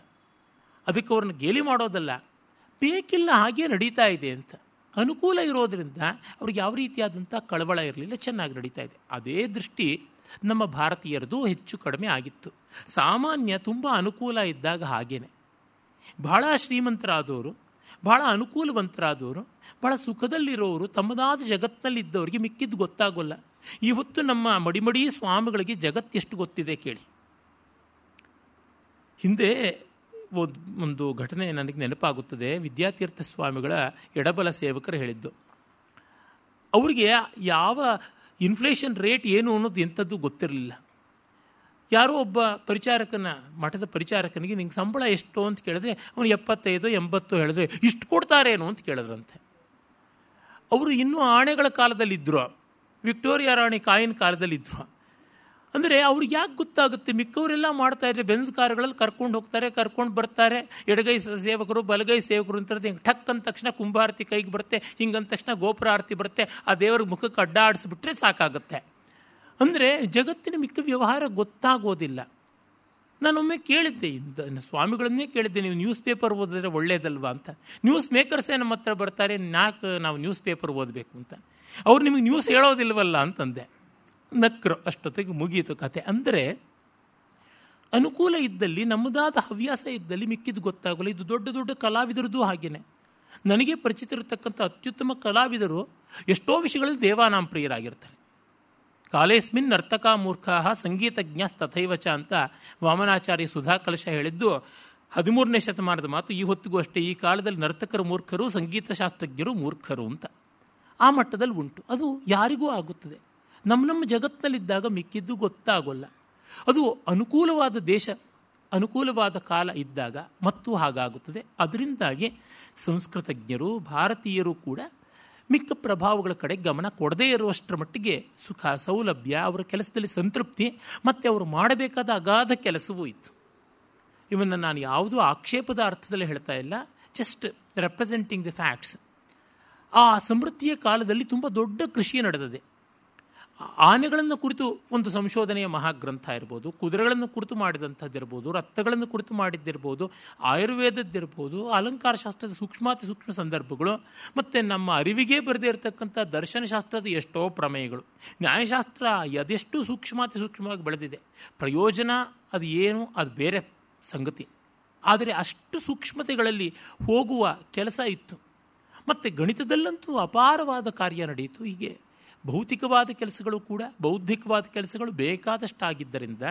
ಅದಕ್ಕೆ ಅವ್ರನ್ನ ಗೇಲಿ ಮಾಡೋದಲ್ಲ. ಬೇಕಿಲ್ಲ ಹಾಗೆ ನಡೀತಾ ಇದೆ ಅಂತ. ಅನುಕೂಲ ಇರೋದರಿಂದ ಅವ್ರಿಗೆ ಯಾವ ರೀತಿಯಾದಂಥ ಕಳವಳ ಇರಲಿಲ್ಲ, ಚೆನ್ನಾಗಿ ನಡೀತಾ ಇದೆ. ಅದೇ ದೃಷ್ಟಿ ನಮ್ಮ ಭಾರತೀಯರದು ಹೆಚ್ಚು ಕಡಿಮೆ ಆಗಿತ್ತು. ಸಾಮಾನ್ಯ ತುಂಬ ಅನುಕೂಲ ಇದ್ದಾಗ ಹಾಗೇನೆ. ಬಹಳ ಶ್ರೀಮಂತರಾದವರು, ಬಹಳ ಅನುಕೂಲವಂತರಾದವರು, ಬಹಳ ಸುಖದಲ್ಲಿರೋರು, ತಮ್ಮದಾದ ಜಗತ್ತಿನಲ್ಲಿದ್ದವರಿಗೆ ಮಿಕ್ಕಿದ್ದು ಗೊತ್ತಾಗೋಲ್ಲ. ಇವತ್ತು ನಮ್ಮ ಮಡಿಮಡಿ ಸ್ವಾಮಿಗಳಿಗೆ ಜಗತ್ತೆಷ್ಟು ಗೊತ್ತಿದೆ ಕೇಳಿ. ಹಿಂದೆ ಒಂದು ಘಟನೆ ನನಗೆ ನೆನಪಾಗುತ್ತದೆ. ವಿದ್ಯಾತೀರ್ಥ ಸ್ವಾಮಿಗಳ ಎಡಬಲ ಸೇವಕರು ಹೇಳಿದ್ದು. ಅವರಿಗೆ ಯಾವ ಇನ್ಫ್ಲೇಷನ್ ರೇಟ್ ಏನು ಅನ್ನೋದು ಎಂಥದ್ದು ಗೊತ್ತಿರಲಿಲ್ಲ. ಯಾರೋ ಒಬ್ಬ ಪರಿಚಾರಕನ, ಮಠದ ಪರಿಚಾರಕನಿಗೆ ನಿಂಗೆ ಸಂಬಳ ಎಷ್ಟು ಅಂತ ಕೇಳಿದ್ರೆ, ಅವನು ಎಪ್ಪತ್ತೈದು ಎಂಬತ್ತು ಹೇಳಿದ್ರೆ, ಇಷ್ಟು ಕೊಡ್ತಾರೇನು ಅಂತ ಕೇಳಿದ್ರಂತೆ. ಅವರು ಇನ್ನೂ ಆಣೆಗಳ ಕಾಲದಲ್ಲಿದ್ದರು ವಿಕ್ಟೋರಿಯಾ ರಾಣಿ ಕಾಯಿನ ಕಾಲದಲ್ಲಿದ್ದರು ಅಂದರೆ ಅವ್ರಿಗೆ ಯಾಕೆ ಗೊತ್ತಾಗುತ್ತೆ? ಮಿಕ್ಕವರೆಲ್ಲ ಮಾಡ್ತಾ ಇದ್ರೆ ಬೆನ್ಸ್ ಕಾರುಗಳಲ್ಲಿ ಕರ್ಕೊಂಡು ಹೋಗ್ತಾರೆ, ಕರ್ಕೊಂಡು ಬರ್ತಾರೆ. ಎಡಗೈ ಸೇವಕರು, ಬಲಗೈ ಸೇವಕರು ಅಂತ ಹಿಂಗೆ ಠಕ್ ಅಂದ ತಕ್ಷಣ ಕುಂಭಾರತಿ ಕೈಗೆ ಬರುತ್ತೆ ಹಿಂಗಂದ ತಕ್ಷಣ ಗೋಪುರ ಆರತಿ ಬರುತ್ತೆ, ಆ ದೇವ್ರ ಮುಖಕ್ಕೆ ಅಡ್ಡಾಡಿಸ್ಬಿಟ್ರೆ ಸಾಕಾಗುತ್ತೆ. ಅಂದರೆ ಜಗತ್ತಿನ ಮಿಕ್ಕ ವ್ಯವಹಾರ ಗೊತ್ತಾಗೋದಿಲ್ಲ. ನಾನೊಮ್ಮೆ ಕೇಳಿದ್ದೆ ಸ್ವಾಮಿಗಳನ್ನೇ ಕೇಳಿದ್ದೆ, ನೀವು ನ್ಯೂಸ್ ಪೇಪರ್ ಓದಿದ್ರೆ ಒಳ್ಳೇದಲ್ವಾ ಅಂತ. ನ್ಯೂಸ್ ಮೇಕರ್ಸೇ ನಮ್ಮ ಹತ್ರ ಬರ್ತಾರೆ ನಾಲ್ಕು ನಾವು ನ್ಯೂಸ್ ಪೇಪರ್ ಓದಬೇಕು ಅಂತ. ಅವ್ರು ನಿಮಗೆ ನ್ಯೂಸ್ ಹೇಳೋದಿಲ್ವಲ್ಲ ಅಂತಂದೆ. ನಕ್ರು ಅಷ್ಟೊತ್ತಿಗೆ ಮುಗಿಯಿತು ಕತೆ. ಅಂದರೆ ಅನುಕೂಲ ಇದ್ದಲ್ಲಿ, ನಮ್ಮದಾದ ಹವ್ಯಾಸ ಇದ್ದಲ್ಲಿ ಮಿಕ್ಕಿದ್ದು ಗೊತ್ತಾಗಲ್ಲ. ಇದು ದೊಡ್ಡ ದೊಡ್ಡ ಕಲಾವಿದರದ್ದು ಹಾಗೇನೆ. ನನಗೆ ಪರಿಚಿತರಿರ್ತಕ್ಕಂಥ ಅತ್ಯುತ್ತಮ ಕಲಾವಿದರು ಎಷ್ಟೋ ವಿಷಯಗಳಲ್ಲಿ ದೇವಾನಾಂ ಪ್ರಿಯರಾಗಿರ್ತಾರೆ ಕಾಲೇಸ್ಮಿನ್ ನರ್ತಕ ಮೂರ್ಖಾ ಸಂಗೀತಜ್ಞ ತಥೈವಚ ಅಂತ ವಾಮನಾಚಾರ್ಯ ಸುಧಾ ಕಲಶ ಹೇಳಿದ್ದು, ಹದಿಮೂರನೇ ಶತಮಾನದ ಮಾತು, ಈ ಹೊತ್ತಿಗೂ ಅಷ್ಟೇ, ಈ ಕಾಲದಲ್ಲಿ ನರ್ತಕರು ಮೂರ್ಖರು ಸಂಗೀತ ಶಾಸ್ತ್ರಜ್ಞರು ಮೂರ್ಖರು ಅಂತ. ಆ ಮಟ್ಟದಲ್ಲಿ ಉಂಟು. ಅದು ಯಾರಿಗೂ ಆಗುತ್ತದೆ. ನಮ್ಮ ನಮ್ಮ ಜಗತ್ತಿನಲ್ಲಿದ್ದಾಗ ಮಿಕ್ಕಿದ್ದು ಗೊತ್ತಾಗೋಲ್ಲ. ಅದು ಅನುಕೂಲವಾದ ದೇಶ, ಅನುಕೂಲವಾದ ಕಾಲ ಇದ್ದಾಗ ಮತ್ತು ಹಾಗಾಗುತ್ತದೆ. ಅದರಿಂದಾಗಿ ಸಂಸ್ಕೃತಜ್ಞರು, ಭಾರತೀಯರು ಕೂಡ ಮಿಕ್ಕ ಪ್ರಭಾವಗಳ ಕಡೆ ಗಮನ ಕೊಡದೇ ಇರುವಷ್ಟರ ಮಟ್ಟಿಗೆ ಸುಖ, ಸೌಲಭ್ಯ, ಅವರ ಕೆಲಸದಲ್ಲಿ ಸಂತೃಪ್ತಿ ಮತ್ತು ಅವರು ಮಾಡಬೇಕಾದ ಅಗಾಧ ಕೆಲಸವೂ ಇತ್ತು. ಇವನ್ನ ನಾನು ಯಾವುದೂ ಆಕ್ಷೇಪದ ಅರ್ಥದಲ್ಲಿ ಹೇಳ್ತಾ ಇಲ್ಲ. ಜಸ್ಟ್ ರೆಪ್ರೆಸೆಂಟಿಂಗ್ ದಿ ಫ್ಯಾಕ್ಟ್ಸ್ ಆ ಸಮೃದ್ಧಿಯ ಕಾಲದಲ್ಲಿ ತುಂಬ ದೊಡ್ಡ ಕೃಷಿ ನಡೆದಿದೆ. ಆನೆಗಳನ್ನು ಕುರಿತು ಒಂದು ಸಂಶೋಧನೆಯ ಮಹಾಗ್ರಂಥ ಇರ್ಬೋದು, ಕುದುರೆಗಳನ್ನು ಕುರಿತು ಮಾಡಿದಂಥದ್ದಿರ್ಬೋದು, ರಕ್ತಗಳನ್ನು ಕುರಿತು ಮಾಡಿದ್ದಿರ್ಬೋದು, ಆಯುರ್ವೇದದ್ದಿರ್ಬೋದು ಅಲಂಕಾರ ಶಾಸ್ತ್ರದ ಸೂಕ್ಷ್ಮಾತಿ ಸೂಕ್ಷ್ಮ ಸಂದರ್ಭಗಳು, ಮತ್ತು ನಮ್ಮ ಅರಿವಿಗೆ ಬರೆದೇ ಇರತಕ್ಕಂಥ ದರ್ಶನಶಾಸ್ತ್ರದ ಎಷ್ಟೋ ಪ್ರಮೇಯಗಳು. ನ್ಯಾಯಶಾಸ್ತ್ರ ಅದೆಷ್ಟು ಸೂಕ್ಷ್ಮಾತಿ ಸೂಕ್ಷ್ಮವಾಗಿ ಬೆಳೆದಿದೆ. ಪ್ರಯೋಜನ ಅದು ಏನು, ಅದು ಬೇರೆ ಸಂಗತಿ. ಆದರೆ ಅಷ್ಟು ಸೂಕ್ಷ್ಮತೆಗಳಲ್ಲಿ ಹೋಗುವ ಕೆಲಸ ಇತ್ತು. ಮತ್ತು ಗಣಿತದಲ್ಲಂತೂ ಅಪಾರವಾದ ಕಾರ್ಯ ನಡೆಯಿತು. ಹೀಗೆ ಭೌತಿಕವಾದ ಕೆಲಸಗಳು ಕೂಡ ಬೌದ್ಧಿಕವಾದ ಕೆಲಸಗಳು ಬೇಕಾದಷ್ಟಾಗಿದ್ದರಿಂದ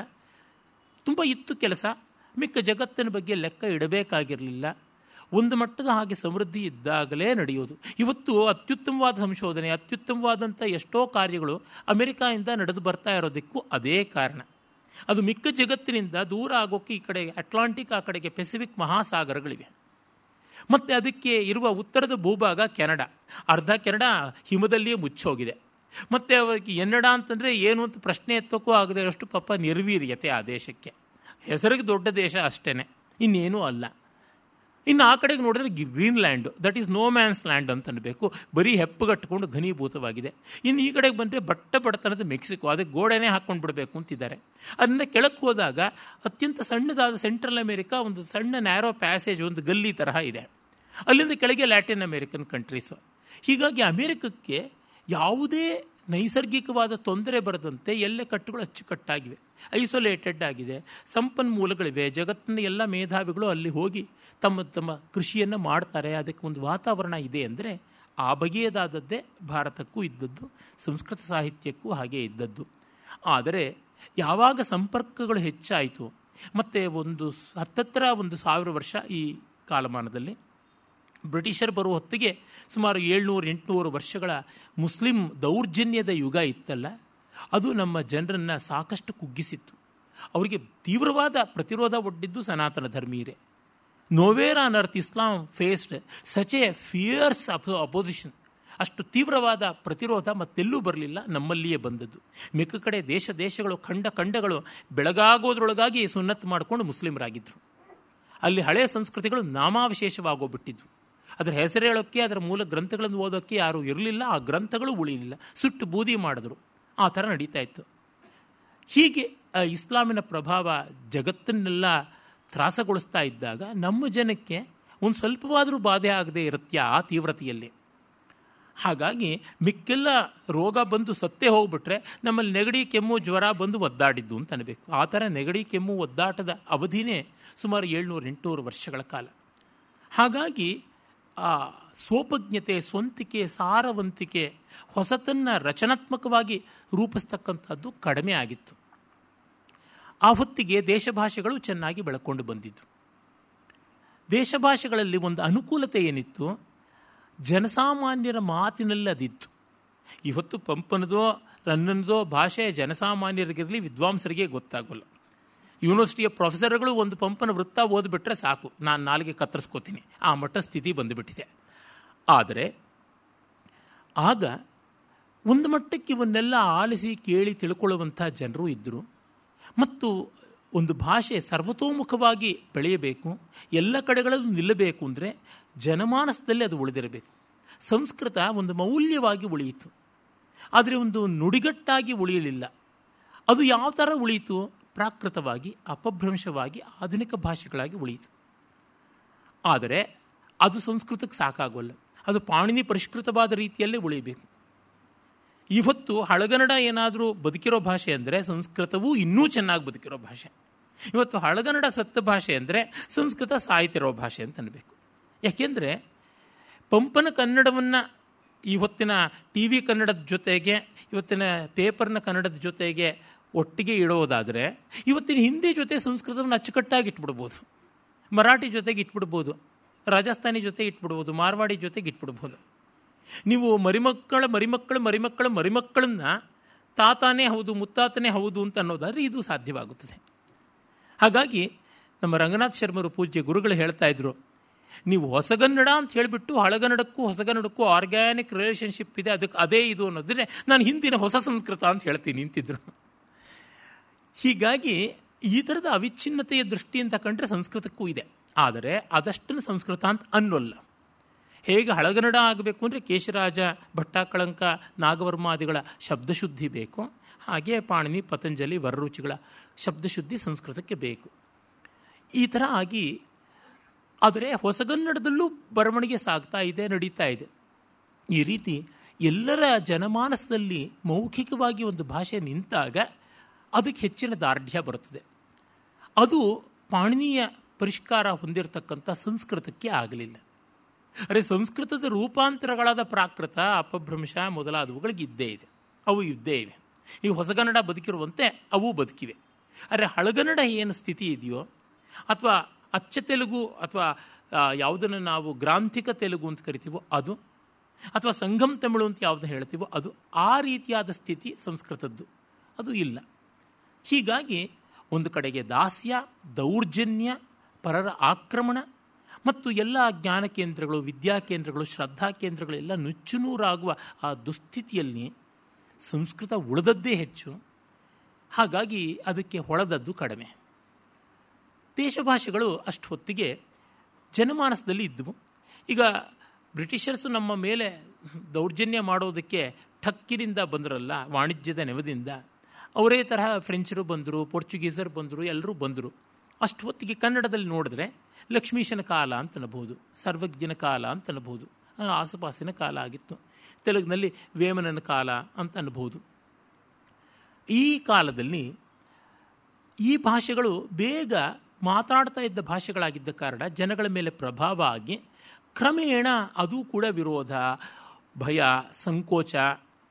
ತುಂಬ ಇತ್ತು ಕೆಲಸ. ಮಿಕ್ಕ ಜಗತ್ತಿನ ಬಗ್ಗೆ ಲೆಕ್ಕ ಇಡಬೇಕಾಗಿರಲಿಲ್ಲ. ಒಂದು ಮಟ್ಟದ ಹಾಗೆ ಸಮೃದ್ಧಿ ಇದ್ದಾಗಲೇ ನಡೆಯೋದು. ಇವತ್ತು ಅತ್ಯುತ್ತಮವಾದ ಸಂಶೋಧನೆ ಅತ್ಯುತ್ತಮವಾದಂಥ ಎಷ್ಟೋ ಕಾರ್ಯಗಳು ಅಮೆರಿಕಾಯಿಂದ ನಡೆದು ಬರ್ತಾ ಇರೋದಕ್ಕೂ ಅದೇ ಕಾರಣ. ಅದು ಮಿಕ್ಕ ಜಗತ್ತಿನಿಂದ ದೂರ ಆಗೋಕ್ಕೆ ಈ ಕಡೆ ಅಟ್ಲಾಂಟಿಕ್, ಆ ಕಡೆಗೆ ಪೆಸಿಫಿಕ್ ಮಹಾಸಾಗರಗಳಿವೆ. ಮತ್ತು ಅದಕ್ಕೆ ಇರುವ ಉತ್ತರದ ಭೂಭಾಗ ಕೆನಡಾ. ಅರ್ಧ ಕೆನಡಾ ಹಿಮದಲ್ಲಿಯೇ ಮುಚ್ಚೋಗಿದೆ. ಮತ್ತು ಅವರಿಗೆ ಎನ್ನಡ ಅಂತಂದರೆ ಏನು ಅಂತ ಪ್ರಶ್ನೆ ಎತ್ತೋಕ್ಕೂ ಆಗದೆ ಅಷ್ಟು ಪಾಪ ನಿರ್ವೀರ್ಯತೆ ಆ ದೇಶಕ್ಕೆ. ಹೆಸರಿಗೆ ದೊಡ್ಡ ದೇಶ ಅಷ್ಟೇ ಇನ್ನೇನೂ ಅಲ್ಲ. ಇನ್ನು ಆ ಕಡೆಗೆ ನೋಡಿದ್ರೆ Greenland, that is no man's land ಅಂತ ಅನ್ಬೇಕು ಬರೀ ಹೆಪ್ಪುಗಟ್ಟಿಕೊಂಡು ಘನೀಭೂತವಾಗಿದೆ. ಇನ್ನು ಈ ಕಡೆಗೆ ಬಂದರೆ ಬಟ್ಟ ಬಡತನದ ಮೆಕ್ಸಿಕೋ ಅದಕ್ಕೆ ಗೋಡೆನೇ ಹಾಕ್ಕೊಂಡು ಬಿಡಬೇಕು ಅಂತಿದ್ದಾರೆ. ಅದರಿಂದ ಕೆಳಕ್ಕೆ ಹೋದಾಗ ಅತ್ಯಂತ ಸಣ್ಣದಾದ ಸೆಂಟ್ರಲ್ ಅಮೆರಿಕಾ, ಒಂದು ಸಣ್ಣ ನ್ಯಾರೋ ಪ್ಯಾಸೇಜ್, ಒಂದು ಗಲ್ಲಿ ತರಹ ಇದೆ. ಅಲ್ಲಿಂದ ಕೆಳಗೆ ಲ್ಯಾಟಿನ್ ಅಮೇರಿಕನ್ ಕಂಟ್ರೀಸು. ಹೀಗಾಗಿ ಅಮೇರಿಕಕ್ಕೆ ಯಾವುದೇ ನೈಸರ್ಗಿಕವಾದ ತೊಂದರೆ ಬರದಂತೆ ಎಲ್ಲ ಕಟ್ಟುಗಳು ಅಚ್ಚುಕಟ್ಟಾಗಿವೆ. ಐಸೋಲೇಟೆಡ್ ಆಗಿದೆ. ಸಂಪನ್ಮೂಲಗಳಿವೆ. ಜಗತ್ತಿನ ಎಲ್ಲ ಮೇಧಾವಿಗಳು ಅಲ್ಲಿ ಹೋಗಿ ತಮ್ಮ ತಮ್ಮ ಕೃಷಿಯನ್ನು ಮಾಡ್ತಾರೆ. ಅದಕ್ಕೆ ಒಂದು ವಾತಾವರಣ ಇದೆ ಅಂದರೆ ಆ ಬಗೆಯದಾದದ್ದೇ ಭಾರತಕ್ಕೂ ಇದ್ದದ್ದು, ಸಂಸ್ಕೃತ ಸಾಹಿತ್ಯಕ್ಕೂ ಹಾಗೆ ಇದ್ದದ್ದು. ಆದರೆ ಯಾವಾಗ ಸಂಪರ್ಕಗಳು ಹೆಚ್ಚಾಯಿತು, ಮತ್ತು ಒಂದು ಹತ್ತತ್ರ ಒಂದು ಸಾವಿರ ವರ್ಷ ಈ ಕಾಲಮಾನದಲ್ಲಿ ಬ್ರಿಟಿಷರು ಬರುವ ಹೊತ್ತಿಗೆ ಸುಮಾರು ಏಳ್ನೂರು, ಎಂಟುನೂರು ವರ್ಷಗಳ ಮುಸ್ಲಿಂ ದೌರ್ಜನ್ಯದ ಯುಗ ಇತ್ತಲ್ಲ, ಅದು ನಮ್ಮ ಜನರನ್ನು ಸಾಕಷ್ಟು ಕುಗ್ಗಿಸಿತ್ತು. ಅವರಿಗೆ ತೀವ್ರವಾದ ಪ್ರತಿರೋಧ ಒಡ್ಡಿದ್ದು ಸನಾತನ ಧರ್ಮೀಯರೇ. Nowhere on earth Islam faced such a fierce opposition ಅಷ್ಟು ತೀವ್ರವಾದ ಪ್ರತಿರೋಧ ಮತ್ತೆಲ್ಲೂ ಬರಲಿಲ್ಲ, ನಮ್ಮಲ್ಲಿಯೇ ಬಂದದ್ದು. ಮಿಕ್ಕ ಕಡೆ ದೇಶ ದೇಶಗಳು, ಖಂಡ ಖಂಡಗಳು ಬೆಳಗಾಗೋದ್ರೊಳಗಾಗಿ ಸುನ್ನತ್ ಮಾಡಿಕೊಂಡು ಮುಸ್ಲಿಮರಾಗಿದ್ದರು ಅಲ್ಲಿ ಹಳೆಯ ಸಂಸ್ಕೃತಿಗಳು ನಾಮಾವಿಶೇಷವಾಗೋಗ್ಬಿಟ್ಟಿದ್ವು. ಅದರ ಹೆಸರು ಹೇಳೋಕ್ಕೆ ಅದರ ಮೂಲ ಗ್ರಂಥಗಳನ್ನು ಓದೋಕ್ಕೆ ಯಾರೂ ಇರಲಿಲ್ಲ. ಆ ಗ್ರಂಥಗಳು ಉಳಿಲಿಲ್ಲ. ಸುಟ್ಟು ಬೂದಿ ಮಾಡಿದ್ರು. ಆ ಥರ ನಡೀತಾ ಇತ್ತು. ಹೀಗೆ ಇಸ್ಲಾಮಿನ ಪ್ರಭಾವ ಜಗತ್ತನ್ನೆಲ್ಲ ತ್ರಾಸಗೊಳಿಸ್ತಾ ಇದ್ದಾಗ ನಮ್ಮ ಜನಕ್ಕೆ ಒಂದು ಸ್ವಲ್ಪವಾದರೂ ಬಾಧೆ ಆಗದೆ ಇರುತ್ತೆ ಆ ತೀವ್ರತೆಯಲ್ಲಿ? ಹಾಗಾಗಿ ಮಿಕ್ಕೆಲ್ಲ ರೋಗ ಬಂದು ಸತ್ತೇ ಹೋಗ್ಬಿಟ್ರೆ ನಮ್ಮಲ್ಲಿ ನೆಗಡಿ, ಕೆಮ್ಮು, ಜ್ವರ ಬಂದು ಒದ್ದಾಡಿದ್ದು ಅಂತ ಅನ್ಬೇಕು. ಆ ಥರ ನೆಗಡಿ, ಕೆಮ್ಮು ಒದ್ದಾಟದ ಅವಧಿನೇ ಸುಮಾರು ಏಳ್ನೂರು ಎಂಟುನೂರು ವರ್ಷಗಳ ಕಾಲ. ಹಾಗಾಗಿ ಆ ಸ್ವೋಪಜ್ಞತೆ ಸ್ವಂತಿಕೆ, ಸಾರವಂತಿಕೆ ಹೊಸತನ್ನು ರಚನಾತ್ಮಕವಾಗಿ ರೂಪಿಸ್ತಕ್ಕಂಥದ್ದು ಕಡಿಮೆ ಆಗಿತ್ತು. ಆ ಹೊತ್ತಿಗೆ ದೇಶಭಾಷೆಗಳು ಚೆನ್ನಾಗಿ ಬೆಳಕೊಂಡು ಬಂದಿದ್ದು. ದೇಶಭಾಷೆಗಳಲ್ಲಿ ಒಂದು ಅನುಕೂಲತೆ ಏನಿತ್ತು? ಜನಸಾಮಾನ್ಯರ ಮಾತಿನಲ್ಲಿ ಅದಿತ್ತು ಇವತ್ತು ಪಂಪನದೋ ರನ್ನನದೋ ಭಾಷೆ ಜನಸಾಮಾನ್ಯರಿಗಿರಲಿ ವಿದ್ವಾಂಸರಿಗೆ ಗೊತ್ತಾಗೋಲ್ಲ. ಯೂನಿವರ್ಸಿಟಿಯ ಪ್ರೊಫೆಸರ್ಗಳು ಒಂದು ಪಂಪನ ವೃತ್ತ ಓದ್ಬಿಟ್ರೆ ಸಾಕು. ನಾನು ನಾಲಿಗೆ ಕತ್ತರಿಸ್ಕೋತೀನಿ. ಆ ಮಟ್ಟ ಸ್ಥಿತಿ ಬಂದುಬಿಟ್ಟಿದೆ. ಆದರೆ, ಆಗ ಒಂದು ಮಟ್ಟಕ್ಕೆ ಇವನ್ನೆಲ್ಲ ಆಲಿಸಿ ಕೇಳಿ ತಿಳ್ಕೊಳ್ಳುವಂಥ ಜನರು ಇದ್ದರು ಮತ್ತು ಒಂದು ಭಾಷೆ ಸರ್ವತೋಮುಖವಾಗಿ ಬೆಳೆಯಬೇಕು, ಎಲ್ಲ ಕಡೆಗಳಲ್ಲೂ ನಿಲ್ಲಬೇಕು ಅಂದರೆ ಜನಮಾನಸದಲ್ಲಿ ಅದು ಉಳಿದಿರಬೇಕು. ಸಂಸ್ಕೃತ ಒಂದು ಮೌಲ್ಯವಾಗಿ ಉಳಿಯಿತು. ಆದರೆ ಒಂದು ನುಡಿಗಟ್ಟಾಗಿ ಉಳಿಯಲಿಲ್ಲ. ಅದು ಯಾವ ಥರ ಉಳಿಯಿತು? ಪ್ರಾಕೃತವಾಗಿ, ಅಪಭ್ರಂಶವಾಗಿ, ಆಧುನಿಕ ಭಾಷೆಗಳಾಗಿ ಉಳಿಯಿತು. ಆದರೆ ಅದು ಸಂಸ್ಕೃತಕ್ಕೆ ಸಾಕಾಗೋಲ್ಲ. ಅದು ಪಾಣಿನಿ ಪರಿಷ್ಕೃತವಾದ ರೀತಿಯಲ್ಲೇ ಉಳಿಯಬೇಕು. ಇವತ್ತು ಹಳಗನ್ನಡ ಏನಾದರೂ ಬದುಕಿರೋ ಭಾಷೆ ಅಂದರೆ ಸಂಸ್ಕೃತವೂ ಇನ್ನೂ ಚೆನ್ನಾಗಿ ಬದುಕಿರೋ ಭಾಷೆ. ಇವತ್ತು ಹಳಗನ್ನಡ ಸತ್ತ ಭಾಷೆ ಅಂದರೆ ಸಂಸ್ಕೃತ ಸಾಯ್ತಿರೋ ಭಾಷೆ ಅಂತ ಅನ್ನಬೇಕು ಯಾಕೆಂದರೆ ಪಂಪನ ಕನ್ನಡವನ್ನು ಇವತ್ತಿನ ಟಿ ವಿ ಕನ್ನಡದ ಜೊತೆಗೆ, ಇವತ್ತಿನ ಪೇಪರ್ನ ಕನ್ನಡದ ಜೊತೆಗೆ ಒಟ್ಟಿಗೆ ಇಡೋದಾದರೆ ಇವತ್ತಿನ ಹಿಂದಿ ಜೊತೆ ಸಂಸ್ಕೃತವನ್ನು ಅಚ್ಚುಕಟ್ಟಾಗಿ ಇಟ್ಬಿಡ್ಬೋದು. ಮರಾಠಿ ಜೊತೆಗೆ ಇಟ್ಬಿಡ್ಬೋದು. ರಾಜಸ್ಥಾನಿ ಜೊತೆ ಇಟ್ಬಿಡ್ಬೋದು. ಮಾರ್ವಾಡಿ ಜೊತೆಗೆ ಇಟ್ಬಿಡ್ಬೋದು. ನೀವು ಮರಿಮಕ್ಕಳ ಮರಿಮಕ್ಕಳ ಮರಿಮಕ್ಕಳ, ಮರಿಮಕ್ಕಳನ್ನ ತಾತಾನೇ ಹೌದು, ಮುತ್ತಾತನೇ ಹೌದು ಅಂತ ಅನ್ನೋದಾದರೆ ಇದು ಸಾಧ್ಯವಾಗುತ್ತದೆ. ಹಾಗಾಗಿ ನಮ್ಮ ರಂಗನಾಥ್ ಶರ್ಮರು ಪೂಜ್ಯ ಗುರುಗಳು ಹೇಳ್ತಾ ಇದ್ರು, ನೀವು ಹೊಸಗನ್ನಡ ಅಂತ ಹೇಳಿಬಿಟ್ಟು ಹಳಗನ್ನಡಕ್ಕೂ ಹೊಸಗನ್ನಡಕ್ಕೂ ಆರ್ಗ್ಯಾನಿಕ್ ರಿಲೇಷನ್ಶಿಪ್ ಇದೆ ಅದಕ್ಕೆ ಅದೇ ಇದು ಅನ್ನೋದ್ರೆ ನಾನು ಹಿಂದಿನ ಹೊಸ ಸಂಸ್ಕೃತ ಅಂತ ಹೇಳ್ತೀನಿ, ನಿಂತಿದ್ರು. ಹೀಗಾಗಿ ಈ ಥರದ ಅವಿಚ್ಛಿನ್ನತೆಯ ದೃಷ್ಟಿಯಿಂದ ಕಂಡ್ರೆ ಸಂಸ್ಕೃತಕ್ಕೂ ಇದೆ. ಆದರೆ ಅದಷ್ಟನ್ನು ಸಂಸ್ಕೃತ ಅಂತ ಅನ್ನೋಲ್ಲ. ಹೇಗೆ ಹಳಗನ್ನಡ ಆಗಬೇಕು ಅಂದರೆ ಕೇಶರಾಜ ಭಟ್ಟಾಕಳಂಕ ನಾಗವರ್ಮಾದಿಗಳ ಶಬ್ದಶುದ್ಧಿ ಬೇಕು. ಹಾಗೆ ಪಾಣಿನಿ, ಪತಂಜಲಿ, ವರರುಚಿಗಳ ಶಬ್ದಶುದ್ಧಿ ಸಂಸ್ಕೃತಕ್ಕೆ ಬೇಕು. ಈ ಥರ ಆಗಿ ಆದರೆ ಹೊಸಗನ್ನಡದಲ್ಲೂ ಬರವಣಿಗೆ ಸಾಗ್ತಾ ಇದೆ, ನಡೀತಾ ಇದೆ. ಈ ರೀತಿ ಎಲ್ಲರ ಜನಮಾನಸದಲ್ಲಿ ಮೌಖಿಕವಾಗಿ ಒಂದು ಭಾಷೆ ನಿಂತಾಗ ಅದಕ್ಕೆ ಹೆಚ್ಚಿನ ದಾರ್ಢ್ಯ ಬರುತ್ತದೆ. ಅದು ಪಾಣಿನೀಯ ಪರಿಷ್ಕಾರ ಹೊಂದಿರತಕ್ಕಂಥ ಸಂಸ್ಕೃತಕ್ಕೆ ಆಗಲಿಲ್ಲ. ಅರೆ ಸಂಸ್ಕೃತದ ರೂಪಾಂತರಗಳಾದ ಪ್ರಾಕೃತ, ಅಪಭ್ರಂಶ ಮೊದಲಾದವುಗಳಿಗೆ ಇದ್ದೇ ಇದೆ. ಅವು ಇದ್ದೇ ಇವೆ. ಈ ಹೊಸಗನ್ನಡ ಬದುಕಿರುವಂತೆ ಅವು ಬದುಕಿವೆ. ಅರೆ ಹಳಗನ್ನಡ ಏನು ಸ್ಥಿತಿ ಇದೆಯೋ, ಅಥವಾ ಅಚ್ಚ ತೆಲುಗು, ಅಥವಾ ಯಾವುದನ್ನು ನಾವು ಗ್ರಾಂಥಿಕ ತೆಲುಗು ಅಂತ ಕರಿತೀವೋ ಅದು, ಅಥವಾ ಸಂಘಂ ತಮಿಳು ಅಂತ ಯಾವುದನ್ನು ಹೇಳ್ತೀವೋ ಅದು ಆ ರೀತಿಯಾದ ಸ್ಥಿತಿ ಸಂಸ್ಕೃತದ್ದು. ಅದು ಇಲ್ಲ. ಹೀಗಾಗಿ ಒಂದು ಕಡೆಗೆ ದಾಸ್ಯ, ದೌರ್ಜನ್ಯ, ಪರರ ಆಕ್ರಮಣ ಮತ್ತು ಎಲ್ಲ ಜ್ಞಾನ ಕೇಂದ್ರಗಳು, ವಿದ್ಯಾ ಕೇಂದ್ರಗಳು, ಶ್ರದ್ಧಾ ಕೇಂದ್ರಗಳೆಲ್ಲ ನುಚ್ಚುನೂರಾಗುವ ಆ ದುಸ್ಥಿತಿಯಲ್ಲಿ ಸಂಸ್ಕೃತ ಉಳಿದದ್ದೇ ಹೆಚ್ಚು. ಹಾಗಾಗಿ ಅದಕ್ಕೆ ಹೊಳೆದದ್ದು ಕಡಿಮೆ. ದೇಶಭಾಷೆಗಳು ಅಷ್ಟು ಹೊತ್ತಿಗೆ ಜನಮಾನಸದಲ್ಲಿ ಇದ್ದವು ಈಗ ಬ್ರಿಟಿಷರ್ಸು ನಮ್ಮ ಮೇಲೆ ದೌರ್ಜನ್ಯ ಮಾಡೋದಕ್ಕೆ ಠಕ್ಕಿನಿಂದ ಬಂದರಲ್ಲ, ವಾಣಿಜ್ಯದ ನೆವದಿಂದ. ಅವರೇ ತರಹ ಫ್ರೆಂಚರು ಬಂದರು, ಪೋರ್ಚುಗೀಸರು ಬಂದರು, ಎಲ್ಲರೂ ಬಂದರು. ಅಷ್ಟು ಹೊತ್ತಿಗೆ ಕನ್ನಡದಲ್ಲಿ ನೋಡಿದ್ರೆ ಲಕ್ಷ್ಮೀಶನ ಕಾಲ ಅಂತ ಅನ್ಬೋದು ಸರ್ವಜ್ಞನ ಕಾಲ ಅಂತ ಅನ್ಬೋದು ಆಸುಪಾಸಿನ ಕಾಲ ಆಗಿತ್ತು. ತೆಲುಗಿನಲ್ಲಿ ವೇಮನನ ಕಾಲ ಅಂತ ಅನ್ಬೋದು ಈ ಕಾಲದಲ್ಲಿ ಈ ಭಾಷೆಗಳು ಬೇಗ ಮಾತಾಡ್ತಾ ಇದ್ದ ಭಾಷೆಗಳಾಗಿದ್ದ ಕಾರಣ ಜನಗಳ ಮೇಲೆ ಪ್ರಭಾವ ಆಗಿ ಕ್ರಮೇಣ ಅದು ಕೂಡ ವಿರೋಧ, ಭಯ, ಸಂಕೋಚ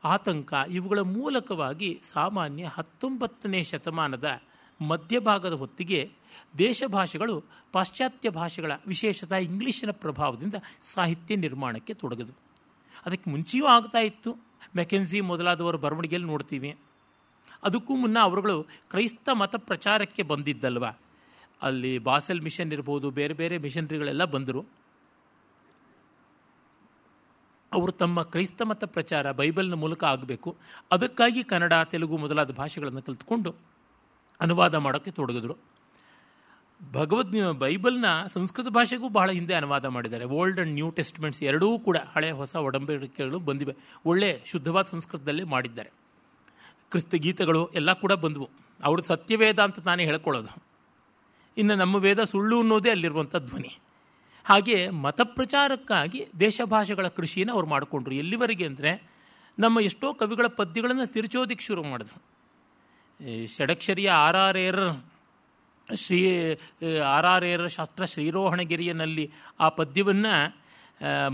ಆತಂಕ ಇವುಗಳ ಮೂಲಕವಾಗಿ ಸಾಮಾನ್ಯ ಹತ್ತೊಂಬತ್ತನೇ ಶತಮಾನದ ಮಧ್ಯಭಾಗದ ಹೊತ್ತಿಗೆ ದೇಶ ಭಾಷೆಗಳು ಪಾಶ್ಚಾತ್ಯ ಭಾಷೆಗಳ ವಿಶೇಷತ ಇಂಗ್ಲೀಷಿನ ಪ್ರಭಾವದಿಂದ ಸಾಹಿತ್ಯ ನಿರ್ಮಾಣಕ್ಕೆ ತೊಡಗಿದವು. ಅದಕ್ಕೆ ಮುಂಚೆಯೂ ಆಗ್ತಾ ಇತ್ತು. ಮೆಕೆನ್ಸಿ ಮೊದಲಾದವರ ಬರವಣಿಗೆಯಲ್ಲಿ ನೋಡ್ತೀವಿ. ಅದಕ್ಕೂ ಮುನ್ನ ಅವರುಗಳು ಕ್ರೈಸ್ತ ಮತ ಪ್ರಚಾರಕ್ಕೆ ಬಂದಿದ್ದಲ್ವ? ಅಲ್ಲಿ ಬಾಸೆಲ್ ಮಿಷನ್ ಇರ್ಬೋದು, ಬೇರೆ ಬೇರೆ ಮಿಷನರಿಗಳೆಲ್ಲ ಬಂದರು. ಅವರು ತಮ್ಮ ಕ್ರೈಸ್ತ ಮತ ಪ್ರಚಾರ ಬೈಬಲ್ನ ಮೂಲಕ ಆಗಬೇಕು. ಅದಕ್ಕಾಗಿ ಕನ್ನಡ, ತೆಲುಗು ಮೊದಲಾದ ಭಾಷೆಗಳನ್ನು ಕಲಿತ್ಕೊಂಡು ಅನುವಾದ ಮಾಡೋಕ್ಕೆ ತೊಡಗಿದ್ರು. ಭಗವದ್ ಬೈಬಲ್ನ ಸಂಸ್ಕೃತ ಭಾಷೆಗೂ ಬಹಳ ಹಿಂದೆ ಅನುವಾದ ಮಾಡಿದ್ದಾರೆ. ಓಲ್ಡ್ ಆ್ಯಂಡ್ ನ್ಯೂ ಟೆಸ್ಟ್ಮೆಂಟ್ಸ್ ಎರಡೂ ಕೂಡ ಹಳೆ ಹೊಸ ಒಡಂಬಡಿಕೆಗಳು ಬಂದಿವೆ. ಒಳ್ಳೆ ಶುದ್ಧವಾದ ಸಂಸ್ಕೃತದಲ್ಲೇ ಮಾಡಿದ್ದಾರೆ. ಕ್ರಿಸ್ತ ಗೀತೆಗಳು ಎಲ್ಲ ಕೂಡ ಬಂದವು. ಅವರು ಸತ್ಯವೇದ ಅಂತ ತಾನೇ ಹೇಳ್ಕೊಳ್ಳೋದು. ಇನ್ನು ನಮ್ಮ ವೇದ ಸುಳ್ಳು ಅನ್ನೋದೇ ಅಲ್ಲಿರುವಂಥ ಧ್ವನಿ. ಹಾಗೆ ಮತ ಪ್ರಚಾರಕ್ಕಾಗಿ ದೇಶ ಭಾಷೆಗಳ ಕೃಷಿಯನ್ನು ಅವ್ರು ಮಾಡಿಕೊಂಡ್ರು. ಎಲ್ಲಿವರೆಗೆ ಅಂದರೆ ನಮ್ಮ ಎಷ್ಟೋ ಕವಿಗಳ ಪದ್ಯಗಳನ್ನು ತಿರುಚೋದಿಕ್ಕೆ ಶುರು ಮಾಡಿದ್ರು. ಷಡಕ್ಷರಿಯ ಆರ್ ಆರ್ ಏರ್ ಶ್ರೀ ಆರ್ ಆರ್ ಏರ್ ಶಾಸ್ತ್ರ ಶ್ರೀರೋಹಣಗಿರಿಯನಲ್ಲಿ ಆ ಪದ್ಯವನ್ನು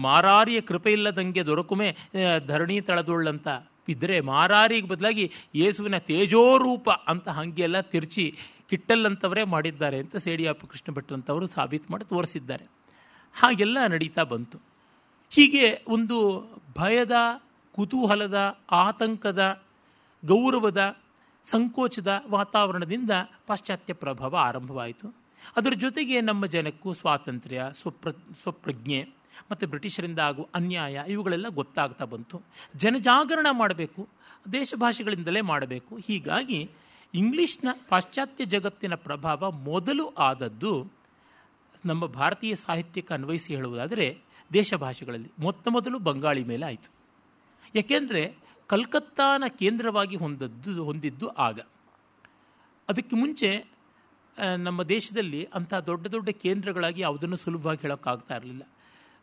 ಮಾರಾರಿಯ ಕೃಪೆ ಇಲ್ಲದಂಗೆ ದೊರಕುಮೆ ಧರಣಿ ತಳದೊಳ್ಳಂತ ಇದ್ದರೆ ಮಾರಾರಿಗೆ ಬದಲಾಗಿ ಯೇಸುವಿನ ತೇಜೋರೂಪ ಅಂತ ಹಾಗೆಲ್ಲ ತಿರ್ಚಿ ಕಿಟ್ಟಲ್ಲಂಥವರೇ ಮಾಡಿದ್ದಾರೆ ಅಂತ ಸೇಡಿಯಾಪ ಕೃಷ್ಣ ಭಟ್ರಂಥವರು ಸಾಬೀತು ಮಾಡಿ ತೋರಿಸಿದ್ದಾರೆ. ಹಾಗೆಲ್ಲ ನಡೀತಾ ಬಂತು. ಹೀಗೆ ಒಂದು ಭಯದ, ಕುತೂಹಲದ, ಆತಂಕದ, ಗೌರವದ, ಸಂಕೋಚದ ವಾತಾವರಣದಿಂದ ಪಾಶ್ಚಾತ್ಯ ಪ್ರಭಾವ ಆರಂಭವಾಯಿತು. ಅದರ ಜೊತೆಗೆ ನಮ್ಮ ಜನಕ್ಕೂ ಸ್ವಾತಂತ್ರ್ಯ, ಸ್ವಪ್ರ, ಸ್ವಪ್ರಜ್ಞೆ ಮತ್ತು ಬ್ರಿಟಿಷರಿಂದ ಆಗುವ ಅನ್ಯಾಯ ಇವುಗಳೆಲ್ಲ ಗೊತ್ತಾಗ್ತಾ ಬಂತು. ಜನಜಾಗರಣ ಮಾಡಬೇಕು ದೇಶ ಭಾಷೆಗಳಿಂದಲೇ ಮಾಡಬೇಕು. ಹೀಗಾಗಿ ಇಂಗ್ಲಿಷ್ನ ಪಾಶ್ಚಾತ್ಯ ಜಗತ್ತಿನ ಪ್ರಭಾವ ಮೊದಲು ಆದದ್ದು ನಮ್ಮ ಭಾರತೀಯ ಸಾಹಿತ್ಯಕ್ಕೆ ಅನ್ವಯಿಸಿ ಹೇಳುವುದಾದರೆ ದೇಶ ಭಾಷೆಗಳಲ್ಲಿ ಮೊತ್ತ ಮೊದಲು ಬಂಗಾಳಿ ಮೇಲೆ ಆಯಿತು. ಯಾಕೆಂದರೆ ಕಲ್ಕತ್ತಾನ ಕೇಂದ್ರವಾಗಿ ಹೊಂದದ್ದು, ಹೊಂದಿದ್ದು ಆಗ. ಅದಕ್ಕೆ ಮುಂಚೆ ನಮ್ಮ ದೇಶದಲ್ಲಿ ಅಂಥ ದೊಡ್ಡ ದೊಡ್ಡ ಕೇಂದ್ರಗಳಾಗಿ ಯಾವುದನ್ನು ಸುಲಭವಾಗಿ ಹೇಳೋಕ್ಕಾಗ್ತಾ ಇರಲಿಲ್ಲ.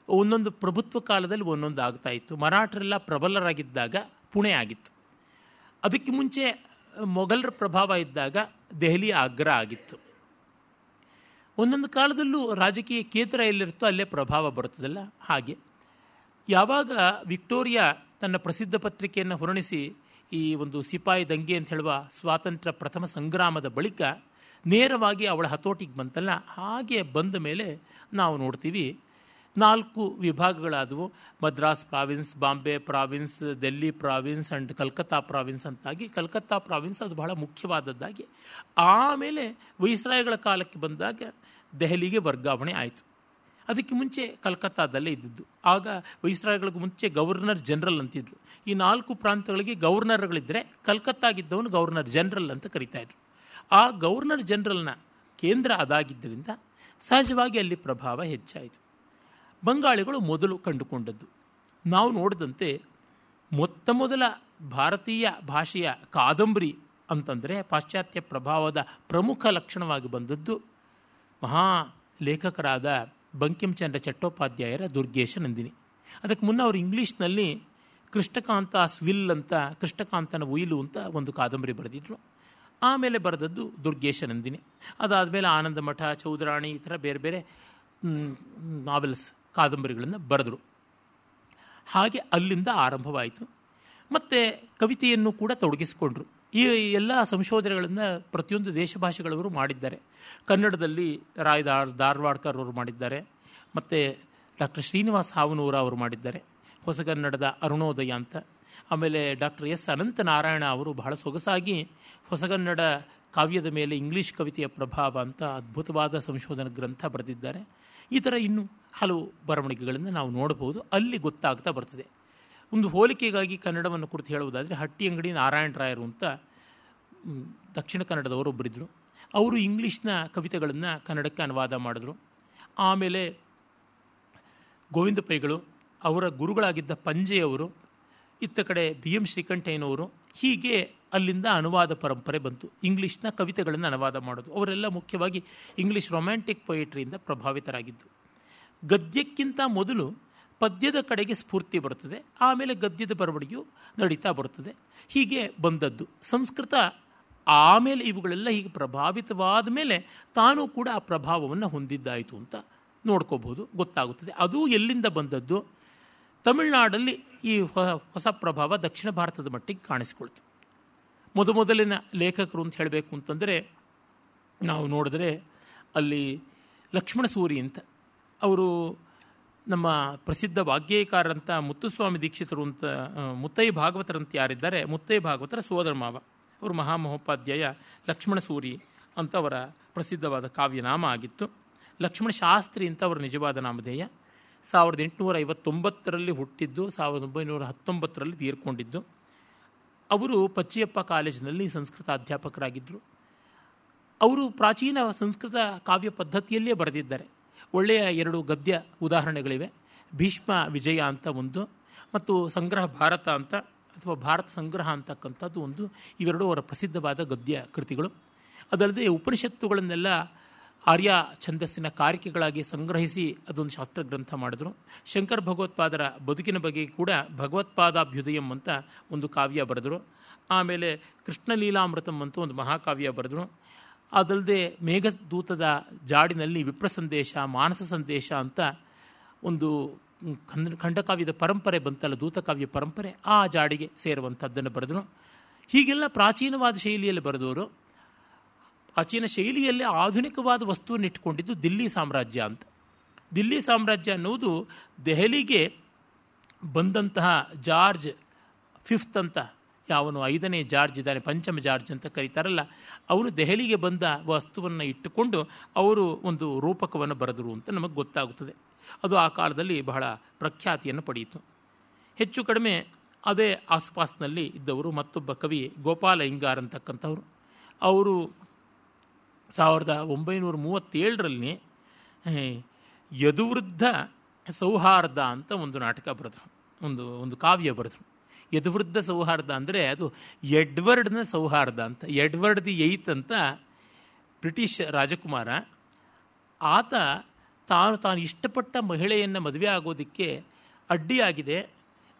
ಒಂದೊಂದು ಪ್ರಭುತ್ವ ಕಾಲದಲ್ಲಿ ಒಂದೊಂದು ಆಗ್ತಾ ಇತ್ತು. ಮರಾಠರೆಲ್ಲ ಪ್ರಬಲರಾಗಿದ್ದಾಗ ಪುಣೆ ಆಗಿತ್ತು. ಅದಕ್ಕೆ ಮುಂಚೆ ಮೊಘಲರ ಪ್ರಭಾವ ಇದ್ದಾಗ ದೆಹಲಿ ಆಗ್ರ ಆಗಿತ್ತು. ಒಂದೊಂದು ಕಾಲದಲ್ಲೂ ರಾಜಕೀಯ ಕೇಂದ್ರ ಎಲ್ಲಿರುತ್ತೋ ಅಲ್ಲೇ ಪ್ರಭಾವ ಬರುತ್ತದಲ್ಲ? ಹಾಗೆ. ಯಾವಾಗ ವಿಕ್ಟೋರಿಯಾ ತನ್ನ ಪ್ರಸಿದ್ಧ ಪತ್ರಿಕೆಯನ್ನು ಹೊರಣಿಸಿ ಈ ಒಂದು ಸಿಪಾಯಿ ದಂಗೆ ಅಂತ ಹೇಳುವ ಸ್ವಾತಂತ್ರ್ಯ ಪ್ರಥಮ ಸಂಗ್ರಾಮದ ಬಳಿಕ ನೇರವಾಗಿ ಅವಳ ಹತೋಟಿಗೆ ಬಂತಲ್ಲ? ಹಾಗೆ ಬಂದ ಮೇಲೆ ನಾವು ನೋಡ್ತೀವಿ, ನಾಲ್ಕು ವಿಭಾಗಗಳಾದವು. Madras province, Bombay province, Delhi province and Calcutta province ಅಂತಾಗಿ. Calcutta province ಅದು ಬಹಳ ಮುಖ್ಯವಾದದ್ದಾಗಿ. ಆಮೇಲೆ ವೈಸ್ರಾಯಗಳ ಕಾಲಕ್ಕೆ ಬಂದಾಗ ದೆಹಲಿಗೆ ವರ್ಗಾವಣೆ ಆಯಿತು. ಅದಕ್ಕೆ ಮುಂಚೆ ಕಲ್ಕತ್ತಾದಲ್ಲೇ ಇದ್ದಿದ್ದು. ಆಗ ವೈಸ್ರಾಯ್ಗಳಿಗೆ ಮುಂಚೆ ಗವರ್ನರ್ ಜನರಲ್ ಅಂತಿದ್ರು. ಈ ನಾಲ್ಕು ಪ್ರಾಂತಗಳಿಗೆ ಗವರ್ನರ್ಗಳಿದ್ದರೆ ಕಲ್ಕತ್ತಾಗಿದ್ದವನು ಗವರ್ನರ್ ಜನರಲ್ ಅಂತ ಕರಿತಾ ಇದ್ರು. ಆ ಗವರ್ನರ್ ಜನರಲ್ನ ಕೇಂದ್ರ ಅದಾಗಿದ್ದರಿಂದ ಸಹಜವಾಗಿ ಅಲ್ಲಿ ಪ್ರಭಾವ ಹೆಚ್ಚಾಯಿತು. ಬಂಗಾಳಿಗಳು ಮೊದಲು ಕಂಡುಕೊಂಡದ್ದು. ನಾವು ನೋಡಿದಂತೆ ಮೊತ್ತ ಮೊದಲ ಭಾರತೀಯ ಭಾಷೆಯ ಕಾದಂಬರಿ ಅಂತಂದರೆ ಪಾಶ್ಚಾತ್ಯ ಪ್ರಭಾವದ ಪ್ರಮುಖ ಲಕ್ಷಣವಾಗಿ ಬಂದದ್ದು ಮಹಾ ಲೇಖಕರಾದ ಬಂಕಿಂಚಂದ್ರ ಚಟ್ಟೋಪಾಧ್ಯಾಯರ ದುರ್ಗೇಶ ನಂದಿನಿ. ಅದಕ್ಕೆ ಮುನ್ನ ಅವರು ಇಂಗ್ಲೀಷ್ನಲ್ಲಿ ಕೃಷ್ಣಕಾಂತ ಸ್ವಿಲ್ ಅಂತ, ಕೃಷ್ಣಕಾಂತನ ಉಯಿಲು ಅಂತ ಒಂದು ಕಾದಂಬರಿ ಬರೆದಿದ್ರು. ಆಮೇಲೆ ಬರೆದದ್ದು ದುರ್ಗೇಶ ನಂದಿನಿ. ಅದಾದಮೇಲೆ ಆನಂದ ಮಠ ಚೌಧರಾಣಿ ಈ ಥರ ಬೇರೆ ಬೇರೆ ನಾವೆಲ್ಸ್ ಕಾದಂಬರಿಗಳನ್ನು ಬರೆದರು. ಹಾಗೆ ಅಲ್ಲಿಂದ ಆರಂಭವಾಯಿತು. ಮತ್ತು ಕವಿತೆಯನ್ನು ಕೂಡ ತೊಡಗಿಸಿಕೊಂಡ್ರು. ಈ ಎಲ್ಲ ಸಂಶೋಧನೆಗಳನ್ನು ಪ್ರತಿಯೊಂದು ದೇಶ ಭಾಷೆಗಳವರು ಮಾಡಿದ್ದಾರೆ. ಕನ್ನಡದಲ್ಲಿ ರಾಯ್ ದಾರ್ ಧಾರವಾಡ್ಕರ್ ಅವರು ಮಾಡಿದ್ದಾರೆ. ಮತ್ತು ಡಾಕ್ಟರ್ ಶ್ರೀನಿವಾಸ್ ಹಾವನೂರ ಅವರು ಮಾಡಿದ್ದಾರೆ. ಹೊಸಗನ್ನಡದ ಅರುಣೋದಯ ಅಂತ. ಆಮೇಲೆ ಡಾಕ್ಟರ್ ಎಸ್ ಅನಂತನಾರಾಯಣ ಅವರು ಬಹಳ ಸೊಗಸಾಗಿ ಹೊಸಗನ್ನಡ ಕಾವ್ಯದ ಮೇಲೆ ಇಂಗ್ಲೀಷ್ ಕವಿತೆಯ ಪ್ರಭಾವ ಅಂತ ಅದ್ಭುತವಾದ ಸಂಶೋಧನಾ ಗ್ರಂಥ ಬರೆದಿದ್ದಾರೆ. ಈ ಥರ ಇನ್ನೂ ಹಲವು ಬರವಣಿಗೆಗಳನ್ನು ನಾವು ನೋಡಬಹುದು. ಅಲ್ಲಿ ಗೊತ್ತಾಗ್ತಾ ಬರ್ತದೆ. ಒಂದು ಹೋಲಿಕೆಗಾಗಿ ಕನ್ನಡವನ್ನು ಕುರಿತು ಹೇಳುವುದಾದರೆ ಹಟ್ಟಿ ಅಂಗಡಿ ನಾರಾಯಣ ರಾಯರು ಅಂತ ದಕ್ಷಿಣ ಕನ್ನಡದವರು ಒಬ್ಬರಿದ್ದರು ಅವರು ಇಂಗ್ಲೀಷ್ನ ಕವಿತೆಗಳನ್ನು ಕನ್ನಡಕ್ಕೆ ಅನುವಾದ ಮಾಡಿದ್ರು. ಆಮೇಲೆ ಗೋವಿಂದ ಪೈಗಳು, ಅವರ ಗುರುಗಳಾಗಿದ್ದ ಪಂಜೆಯವರು ಇತ್ತ ಕಡೆ ಬಿ ಎಂ ಶ್ರೀಕಂಠಯ್ಯನವರು, ಹೀಗೆ ಅಲ್ಲಿಂದ ಅನುವಾದ ಪರಂಪರೆ ಬಂತು. ಇಂಗ್ಲೀಷ್ನ ಕವಿತೆಗಳನ್ನು ಅನುವಾದ ಮಾಡೋದು. ಅವರೆಲ್ಲ ಮುಖ್ಯವಾಗಿ ಇಂಗ್ಲೀಷ್ ರೊಮ್ಯಾಂಟಿಕ್ ಪೊಯಿಟ್ರಿಯಿಂದ ಪ್ರಭಾವಿತರಾಗಿದ್ದು. ಗದ್ಯಕ್ಕಿಂತ ಮೊದಲು ಪದ್ಯದ ಕಡೆಗೆ ಸ್ಫೂರ್ತಿ ಬರುತ್ತದೆ, ಆಮೇಲೆ ಗದ್ಯದ ಬರವಣಿಗೆಯು ನಡೀತಾ ಬರುತ್ತದೆ. ಹೀಗೆ ಬಂದದ್ದು. ಸಂಸ್ಕೃತ ಆಮೇಲೆ ಇವುಗಳೆಲ್ಲ ಹೀಗೆ ಪ್ರಭಾವಿತವಾದ ಮೇಲೆ ತಾನೂ ಕೂಡ ಆ ಪ್ರಭಾವವನ್ನು ಹೊಂದಿದ್ದಾಯಿತು ಅಂತ ನೋಡ್ಕೋಬೋದು, ಗೊತ್ತಾಗುತ್ತದೆ. ಅದು ಎಲ್ಲಿಂದ ಬಂದದ್ದು? ತಮಿಳುನಾಡಲ್ಲಿ ಈ ಹೊಸ ಪ್ರಭಾವ ದಕ್ಷಿಣ ಭಾರತದ ಮಟ್ಟಿಗೆ ಕಾಣಿಸ್ಕೊಳ್ತು ಮೊದಮೊದಲಿನ ಲೇಖಕರು ಅಂತ ಹೇಳಬೇಕು ಅಂತಂದರೆ, ನಾವು ನೋಡಿದ್ರೆ ಅಲ್ಲಿ ಲಕ್ಷ್ಮಣ ಸೂರಿ ಅಂತ. ಅವರು ನಮ್ಮ ಪ್ರಸಿದ್ಧ ವಾಗ್ಗೇಯಕಾರರಂತ ಮುತ್ತುಸ್ವಾಮಿ ದೀಕ್ಷಿತರು ಅಂತ ಮುತ್ತೈ ಭಾಗವತರಂತ ಯಾರಿದ್ದಾರೆ, ಮುತ್ತೈ ಭಾಗವತರ ಸೋದರ ಮಾವ. ಅವರು ಮಹಾಮಹೋಪಾಧ್ಯಾಯ ಲಕ್ಷ್ಮಣ ಸೂರಿ ಅಂತ ಅವರ ಪ್ರಸಿದ್ಧವಾದ ಕಾವ್ಯನಾಮ ಆಗಿತ್ತು. ಲಕ್ಷ್ಮಣ ಶಾಸ್ತ್ರಿ ಅಂತ ಅವರ ನಿಜವಾದ ನಾಮಧೇಯ. ಸಾವಿರದ ಎಂಟುನೂರ ಐವತ್ತೊಂಬತ್ತರಲ್ಲಿ ಹುಟ್ಟಿದ್ದು, ಸಾವಿರದ ಒಂಬೈನೂರ ಹತ್ತೊಂಬತ್ತರಲ್ಲಿ ತೀರ್ಕೊಂಡಿದ್ದು. ಅವರು ಪಚ್ಚಿಯಪ್ಪ ಕಾಲೇಜಿನಲ್ಲಿ ಸಂಸ್ಕೃತ ಅಧ್ಯಾಪಕರಾಗಿದ್ದರು ಅವರು ಪ್ರಾಚೀನ ಸಂಸ್ಕೃತ ಕಾವ್ಯ ಪದ್ಧತಿಯಲ್ಲೇ ಬರೆದಿದ್ದಾರೆ. ಒಳ್ಳೆಯ ಎರಡು ಗದ್ಯ ಉದಾಹರಣೆಗಳಿವೆ. ಭೀಷ್ಮ ವಿಜಯ ಅಂತ ಒಂದು ಮತ್ತು ಸಂಗ್ರಹ ಭಾರತ ಅಂತ ಅಥವಾ ಭಾರತ ಸಂಗ್ರಹ ಅಂತಕ್ಕಂಥದ್ದು ಒಂದು. ಇವೆರಡು ಅವರ ಪ್ರಸಿದ್ಧವಾದ ಗದ್ಯ ಕೃತಿಗಳು. ಅದಲ್ಲದೆ ಉಪನಿಷತ್ತುಗಳನ್ನೆಲ್ಲ ಆರ್ಯ ಛಂದಸ್ಸಿನ ಕಾರಿಕೆಗಳಾಗಿ ಸಂಗ್ರಹಿಸಿ ಅದೊಂದು ಶಾಸ್ತ್ರಗ್ರಂಥ ಮಾಡಿದ್ರು. ಶಂಕರ್ ಭಗವತ್ಪಾದರ ಬದುಕಿನ ಬಗ್ಗೆ ಕೂಡ ಭಗವತ್ಪಾದಾಭ್ಯುದಯಂ ಅಂತ ಒಂದು ಕಾವ್ಯ ಬರೆದರು. ಆಮೇಲೆ ಕೃಷ್ಣಲೀಲಾಮೃತಂ ಅಂತ ಒಂದು ಮಹಾಕಾವ್ಯ ಬರೆದರು. ಅದಲ್ಲದೆ ಮೇಘದೂತದ ಜಾಡಿನಲ್ಲಿ ವಿಪ್ರ ಸಂದೇಶ ಮಾನಸ ಸಂದೇಶ ಅಂತ ಒಂದು ಖಂಡ, ಖಂಡಕಾವ್ಯದ ಪರಂಪರೆ ಬಂತಲ್ಲ, ದೂತಕಾವ್ಯ ಪರಂಪರೆ, ಆ ಜಾಡಿಗೆ ಸೇರುವಂಥದ್ದನ್ನು ಬರೆದರು ಹೀಗೆಲ್ಲ ಪ್ರಾಚೀನವಾದ ಶೈಲಿಯಲ್ಲಿ ಬರೆದವರು. ಪ್ರಾಚೀನ ಶೈಲಿಯಲ್ಲಿ ಆಧುನಿಕವಾದ ವಸ್ತುವನ್ನು ಇಟ್ಕೊಂಡಿದ್ದು ದಿಲ್ಲಿ ಸಾಮ್ರಾಜ್ಯ ಅಂತ. ದಿಲ್ಲಿ ಸಾಮ್ರಾಜ್ಯ ಅನ್ನುವುದು ದೆಹಲಿಗೆ ಬಂದಂತಹ ಜಾರ್ಜ್ ಫಿಫ್ತ್ ಅಂತ ಯಾವನು ಐದನೇ ಜಾರ್ಜ್ ಇದ್ದಾನೆ, ಪಂಚಮ ಜಾರ್ಜ್ ಅಂತ ಕರೀತಾರಲ್ಲ, ಅವನು ದೆಹಲಿಗೆ ಬಂದ ವಸ್ತುವನ್ನು ಇಟ್ಟುಕೊಂಡು ಅವರು ಒಂದು ರೂಪಕವನ್ನು ಬರೆದರು ಅಂತ ನಮಗೆ ಗೊತ್ತಾಗುತ್ತದೆ. ಅದು ಆ ಕಾಲದಲ್ಲಿ ಬಹಳ ಪ್ರಖ್ಯಾತಿಯನ್ನು ಪಡೆಯಿತು. ಹೆಚ್ಚು ಕಡಿಮೆ ಅದೇ ಆಸುಪಾಸಿನಲ್ಲಿ ಇದ್ದವರು ಮತ್ತೊಬ್ಬ ಕವಿ ಗೋಪಾಲ ಇಂಗಾರ್ ಅಂತಕ್ಕಂಥವ್ರು. ಅವರು ಸಾವಿರದ ಒಂಬೈನೂರ ಮೂವತ್ತೇಳರಲ್ಲಿ ಯದುವೃದ್ಧ ಸೌಹಾರ್ದ ಅಂತ ಒಂದು ನಾಟಕ ಬರೆದ್ರು, ಒಂದು ಒಂದು ಕಾವ್ಯ ಬರೆದ್ರು. ಯದುವೃದ್ಧ ಸೌಹಾರ್ದ ಅಂದರೆ ಅದು ಎಡ್ವರ್ಡ್ನ ಸೌಹಾರ್ದ ಅಂತ, ಎಡ್ವರ್ಡ್ ದಿ ಏಯ್ತ್ ಅಂತ ಬ್ರಿಟಿಷ್ ರಾಜಕುಮಾರ. ಆತ ತಾನು ತಾನು ಇಷ್ಟಪಟ್ಟ ಮಹಿಳೆಯನ್ನು ಮದುವೆ ಆಗೋದಕ್ಕೆ ಅಡ್ಡಿಯಾಗಿದೆ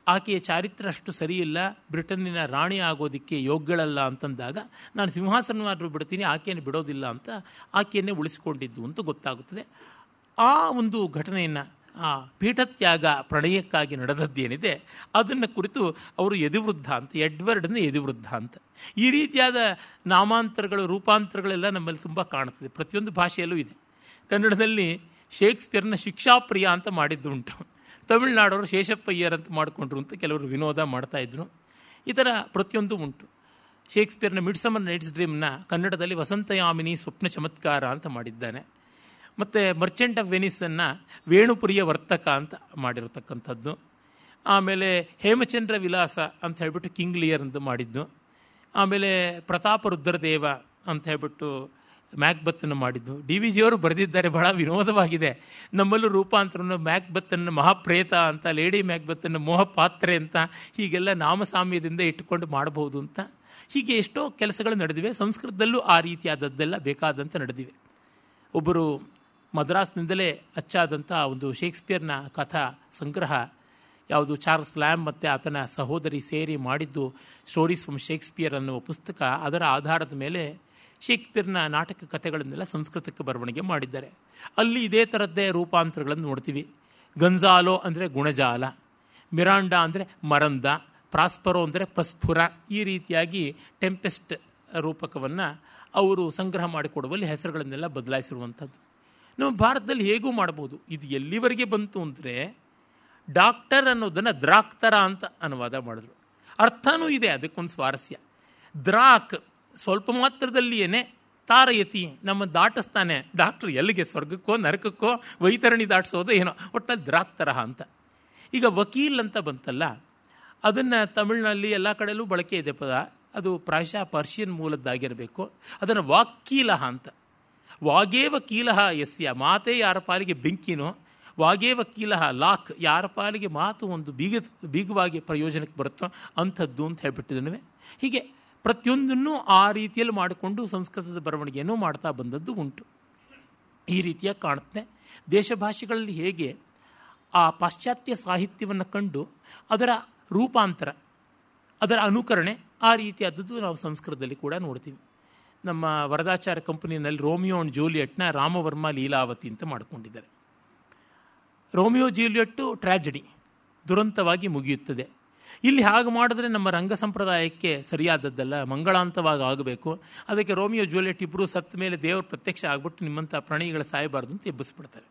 ಆಕೆಯ ಚಾರಿತ್ರ ಅಷ್ಟು ಸರಿಯಿಲ್ಲ, ಬ್ರಿಟನ್ನಿನ ರಾಣಿ ಆಗೋದಕ್ಕೆ ಯೋಗ್ಯಳಲ್ಲ ಅಂತಂದಾಗ ನಾನು ಸಿಂಹಾಸನವಾದರೂ ಬಿಡ್ತೀನಿ, ಆಕೆಯನ್ನು ಬಿಡೋದಿಲ್ಲ ಅಂತ ಆಕೆಯನ್ನೇ ಉಳಿಸಿಕೊಂಡಿದ್ದು ಅಂತ ಗೊತ್ತಾಗುತ್ತದೆ. ಆ ಒಂದು ಘಟನೆಯನ್ನು ಆ ಪೀಠತ್ಯಾಗ ಪ್ರಣಯಕ್ಕಾಗಿ ನಡೆದದ್ದೇನಿದೆ, ಅದನ್ನು ಕುರಿತು ಅವರು ಯದುವೃದ್ಧ ಅಂತ, ಎಡ್ವರ್ಡ್ನ ಯದುವೃದ್ಧ ಅಂತ. ಈ ರೀತಿಯಾದ ನಾಮಾಂತರಗಳು, ರೂಪಾಂತರಗಳೆಲ್ಲ ನಮ್ಮಲ್ಲಿ ತುಂಬ ಕಾಣುತ್ತದೆ. ಪ್ರತಿಯೊಂದು ಭಾಷೆಯಲ್ಲೂ ಇದೆ. ಕನ್ನಡದಲ್ಲಿ ಶೇಕ್ಸ್ಪಿಯರ್ನ ಶಿಕ್ಷಾಪ್ರಿಯ ಅಂತ ಮಾಡಿದ್ದುಂಟು ತಮಿಳುನಾಡವರು ಶೇಷಪ್ಪಯ್ಯರ್ ಅಂತ ಮಾಡಿಕೊಂಡ್ರು ಅಂತ ಕೆಲವರು ವಿನೋದ ಮಾಡ್ತಾಯಿದ್ರು ಈ ಥರ ಪ್ರತಿಯೊಂದು ಉಂಟು. ಶೇಕ್ಸ್ಪಿಯರ್ನ ಮಿಡ್ಸಮರ್ ನೈಟ್ಸ್ ಡ್ರೀಮ್ನ ಕನ್ನಡದಲ್ಲಿ ವಸಂತಯಾಮಿನಿ ಸ್ವಪ್ನ ಚಮತ್ಕಾರ ಅಂತ ಮಾಡಿದ್ದಾನೆ. ಮತ್ತು ಮರ್ಚೆಂಟ್ ಆಫ್ ವೆನಿಸನ್ನು ವೇಣುಪುರಿಯ ವರ್ತಕ ಅಂತ ಮಾಡಿರತಕ್ಕಂಥದ್ದು. ಆಮೇಲೆ ಹೇಮಚಂದ್ರ ವಿಲಾಸ ಅಂತ ಹೇಳ್ಬಿಟ್ಟು ಕಿಂಗ್ ಲಿಯರ್ ಅಂತ ಮಾಡಿದ್ದು. ಆಮೇಲೆ ಪ್ರತಾಪ ರುದ್ರದೇವ ಅಂತ ಹೇಳ್ಬಿಟ್ಟು ಮ್ಯಾಕ್ಬತ್ತನ್ನು ಮಾಡಿದ್ದು. ಡಿ ವಿ ಜಿಯವರು ಬರೆದಿದ್ದಾರೆ, ಬಹಳ ವಿನೋದವಾಗಿದೆ. ನಮ್ಮಲ್ಲೂ ರೂಪಾಂತರನ್ನು ಮ್ಯಾಕ್ಬತ್ತನ್ನು ಮಹಾಪ್ರೇತ ಅಂತ ಲೇಡಿ ಮ್ಯಾಕ್ಬತ್ತನ್ನು ಮೋಹಪಾತ್ರೆ ಅಂತ, ಹೀಗೆಲ್ಲ ನಾಮಸಾಮ್ಯದಿಂದ ಇಟ್ಟುಕೊಂಡು ಮಾಡಬಹುದು ಅಂತ. ಹೀಗೆ ಎಷ್ಟೋ ಕೆಲಸಗಳು ನಡೆದಿವೆ. ಸಂಸ್ಕೃತದಲ್ಲೂ ಆ ರೀತಿಯಾದದ್ದೆಲ್ಲ ಬೇಕಾದಂತೆ ನಡೆದಿವೆ. ಒಬ್ಬರು ಮದ್ರಾಸ್ನಿಂದಲೇ ಅಚ್ಚಾದಂಥ ಒಂದು ಶೇಕ್ಸ್ಪಿಯರ್ನ ಕಥಾ ಸಂಗ್ರಹ, ಯಾವುದು ಚಾರ್ಲ್ಸ್ ಲ್ಯಾಮ್ ಮತ್ತು ಆತನ ಸಹೋದರಿ ಸೇರಿ ಮಾಡಿದ್ದು ಸ್ಟೋರೀಸ್ ಫ್ರಮ್ ಶೇಕ್ಸ್ಪಿಯರ್ ಅನ್ನುವ ಪುಸ್ತಕ, ಅದರ ಆಧಾರದ ಮೇಲೆ ಶೇಕ್ಸ್ಪಿಯರ್ನ ನಾಟಕ ಕಥೆಗಳನ್ನೆಲ್ಲ ಸಂಸ್ಕೃತಕ್ಕೆ ಬರವಣಿಗೆ ಮಾಡಿದ್ದಾರೆ. ಅಲ್ಲಿ ಇದೇ ಥರದ್ದೇ ರೂಪಾಂತರಗಳನ್ನು ನೋಡ್ತೀವಿ. ಗಂಜಾಲೋ ಅಂದರೆ ಗುಣಜಾಲ, ಮಿರಾಂಡ ಅಂದರೆ ಮರಂದ, ಪ್ರಾಸ್ಪರೋ ಅಂದರೆ ಪಸ್ಫುರ, ಈ ರೀತಿಯಾಗಿ ಟೆಂಪೆಸ್ಟ್ ರೂಪಕವನ್ನು ಅವರು ಸಂಗ್ರಹ ಮಾಡಿಕೊಡುವಲ್ಲಿ ಹೆಸರುಗಳನ್ನೆಲ್ಲ ಬದಲಾಯಿಸಿರುವಂಥದ್ದು. ನಾವು ಭಾರತದಲ್ಲಿ ಹೇಗೂ ಮಾಡ್ಬೋದು ಇದು ಎಲ್ಲಿವರೆಗೆ ಬಂತು ಅಂದರೆ ಡಾಕ್ಟರ್ ಅನ್ನೋದನ್ನು ದ್ರಾಕ್ತರ ಅಂತ ಅನುವಾದ ಮಾಡಿದ್ರು. ಅರ್ಥನೂ ಇದೆ, ಅದಕ್ಕೊಂದು ಸ್ವಾರಸ್ಯ. ದ್ರಾಕ್ ಸ್ವಲ್ಪ ಮಾತ್ರದಲ್ಲಿಯೇ ತಾರಯತಿ, ನಮ್ಮ ದಾಟಿಸ್ತಾನೆ. ಡಾಕ್ಟ್ರ್ ಎಲ್ಲಿಗೆ? ಸ್ವರ್ಗಕ್ಕೋ, ನರಕಕ್ಕೋ, ವೈತರಣಿ ದಾಟಿಸೋದು ಏನೋ. ಒಟ್ಟಿನಲ್ಲಿ ದ್ರಾಕ್ತರ ಅಂತ. ಈಗ ವಕೀಲ್ ಅಂತ ಬಂತಲ್ಲ, ಅದನ್ನು ತಮಿಳಿನಲ್ಲಿ ಎಲ್ಲ ಕಡೆಯಲ್ಲೂ ಬಳಕೆ ಇದೆ ಪದ. ಅದು ಪ್ರಾಯಶಃ ಪರ್ಷಿಯನ್ ಮೂಲದ್ದಾಗಿರಬೇಕು. ಅದನ್ನು ವಾಕೀಲಹ ಅಂತ. ವಾಗೇವ ಕೀಲಹ ಯಸ್ಯ, ಮಾತೇ ಯಾರ ಪಾಲಿಗೆ ಬೆಂಕಿನೋ? ವಾಗೇವ ಕೀಲಹ ಲಾಕ್, ಯಾರ ಪಾಲಿಗೆ ಮಾತು ಒಂದು ಬೀಗ, ಬೀಗವಾಗಿ ಪ್ರಯೋಜನಕ್ಕೆ ಬರುತ್ತೋ ಅಂಥದ್ದು ಅಂತ ಹೇಳ್ಬಿಟ್ಟಿದ್ದೇವೆ ಹೀಗೆ ಪ್ರತಿಯೊಂದನ್ನು ಆ ರೀತಿಯಲ್ಲಿ ಮಾಡಿಕೊಂಡು ಸಂಸ್ಕೃತದ ಬರವಣಿಗೆಯನ್ನು ಮಾಡ್ತಾ ಬಂದದ್ದು ಉಂಟು. ಈ ರೀತಿಯಾಗಿ ಕಾಣುತ್ತೆ. ದೇಶಭಾಷೆಗಳಲ್ಲಿ ಹೇಗೆ ಆ ಪಾಶ್ಚಾತ್ಯ ಸಾಹಿತ್ಯವನ್ನು ಕಂಡು ಅದರ ರೂಪಾಂತರ, ಅದರ ಅನುಕರಣೆ ಆ ರೀತಿಯಾದದ್ದು ನಾವು ಸಂಸ್ಕೃತದಲ್ಲಿ ಕೂಡ ನೋಡ್ತೀವಿ. ನಮ್ಮ ವರದಾಚಾರ ಕಂಪನಿನಲ್ಲಿ ರೋಮಿಯೋ ಅಂಡ್ ಜೂಲಿಯಟ್ನ ರಾಮವರ್ಮ ಲೀಲಾವತಿ ಅಂತ ಮಾಡಿಕೊಂಡಿದ್ದಾರೆ. ರೋಮಿಯೋ, ಜೂಲಿಯಟ್ಟು ಟ್ರ್ಯಾಜಡಿ ದುರಂತವಾಗಿ ಮುಗಿಯುತ್ತದೆ. ಇಲ್ಲಿ ಹಾಗೆ ಮಾಡಿದ್ರೆ ನಮ್ಮ ರಂಗ ಸಂಪ್ರದಾಯಕ್ಕೆ ಸರಿಯಾದದ್ದಲ್ಲ, ಮಂಗಳಾಂತವಾಗಿ ಆಗಬೇಕು. ಅದಕ್ಕೆ ರೋಮಿಯೋ, ಜೂಲಿಯಟ್ ಇಬ್ಬರು ಸತ್ತ ಮೇಲೆ ದೇವರು ಪ್ರತ್ಯಕ್ಷ ಆಗ್ಬಿಟ್ಟು ನಿಮ್ಮಂಥ ಪ್ರಾಣಿಗಳು ಸಾಯಬಾರ್ದು ಅಂತ ಎಬ್ಬಿಸ್ಬಿಡ್ತಾರೆ.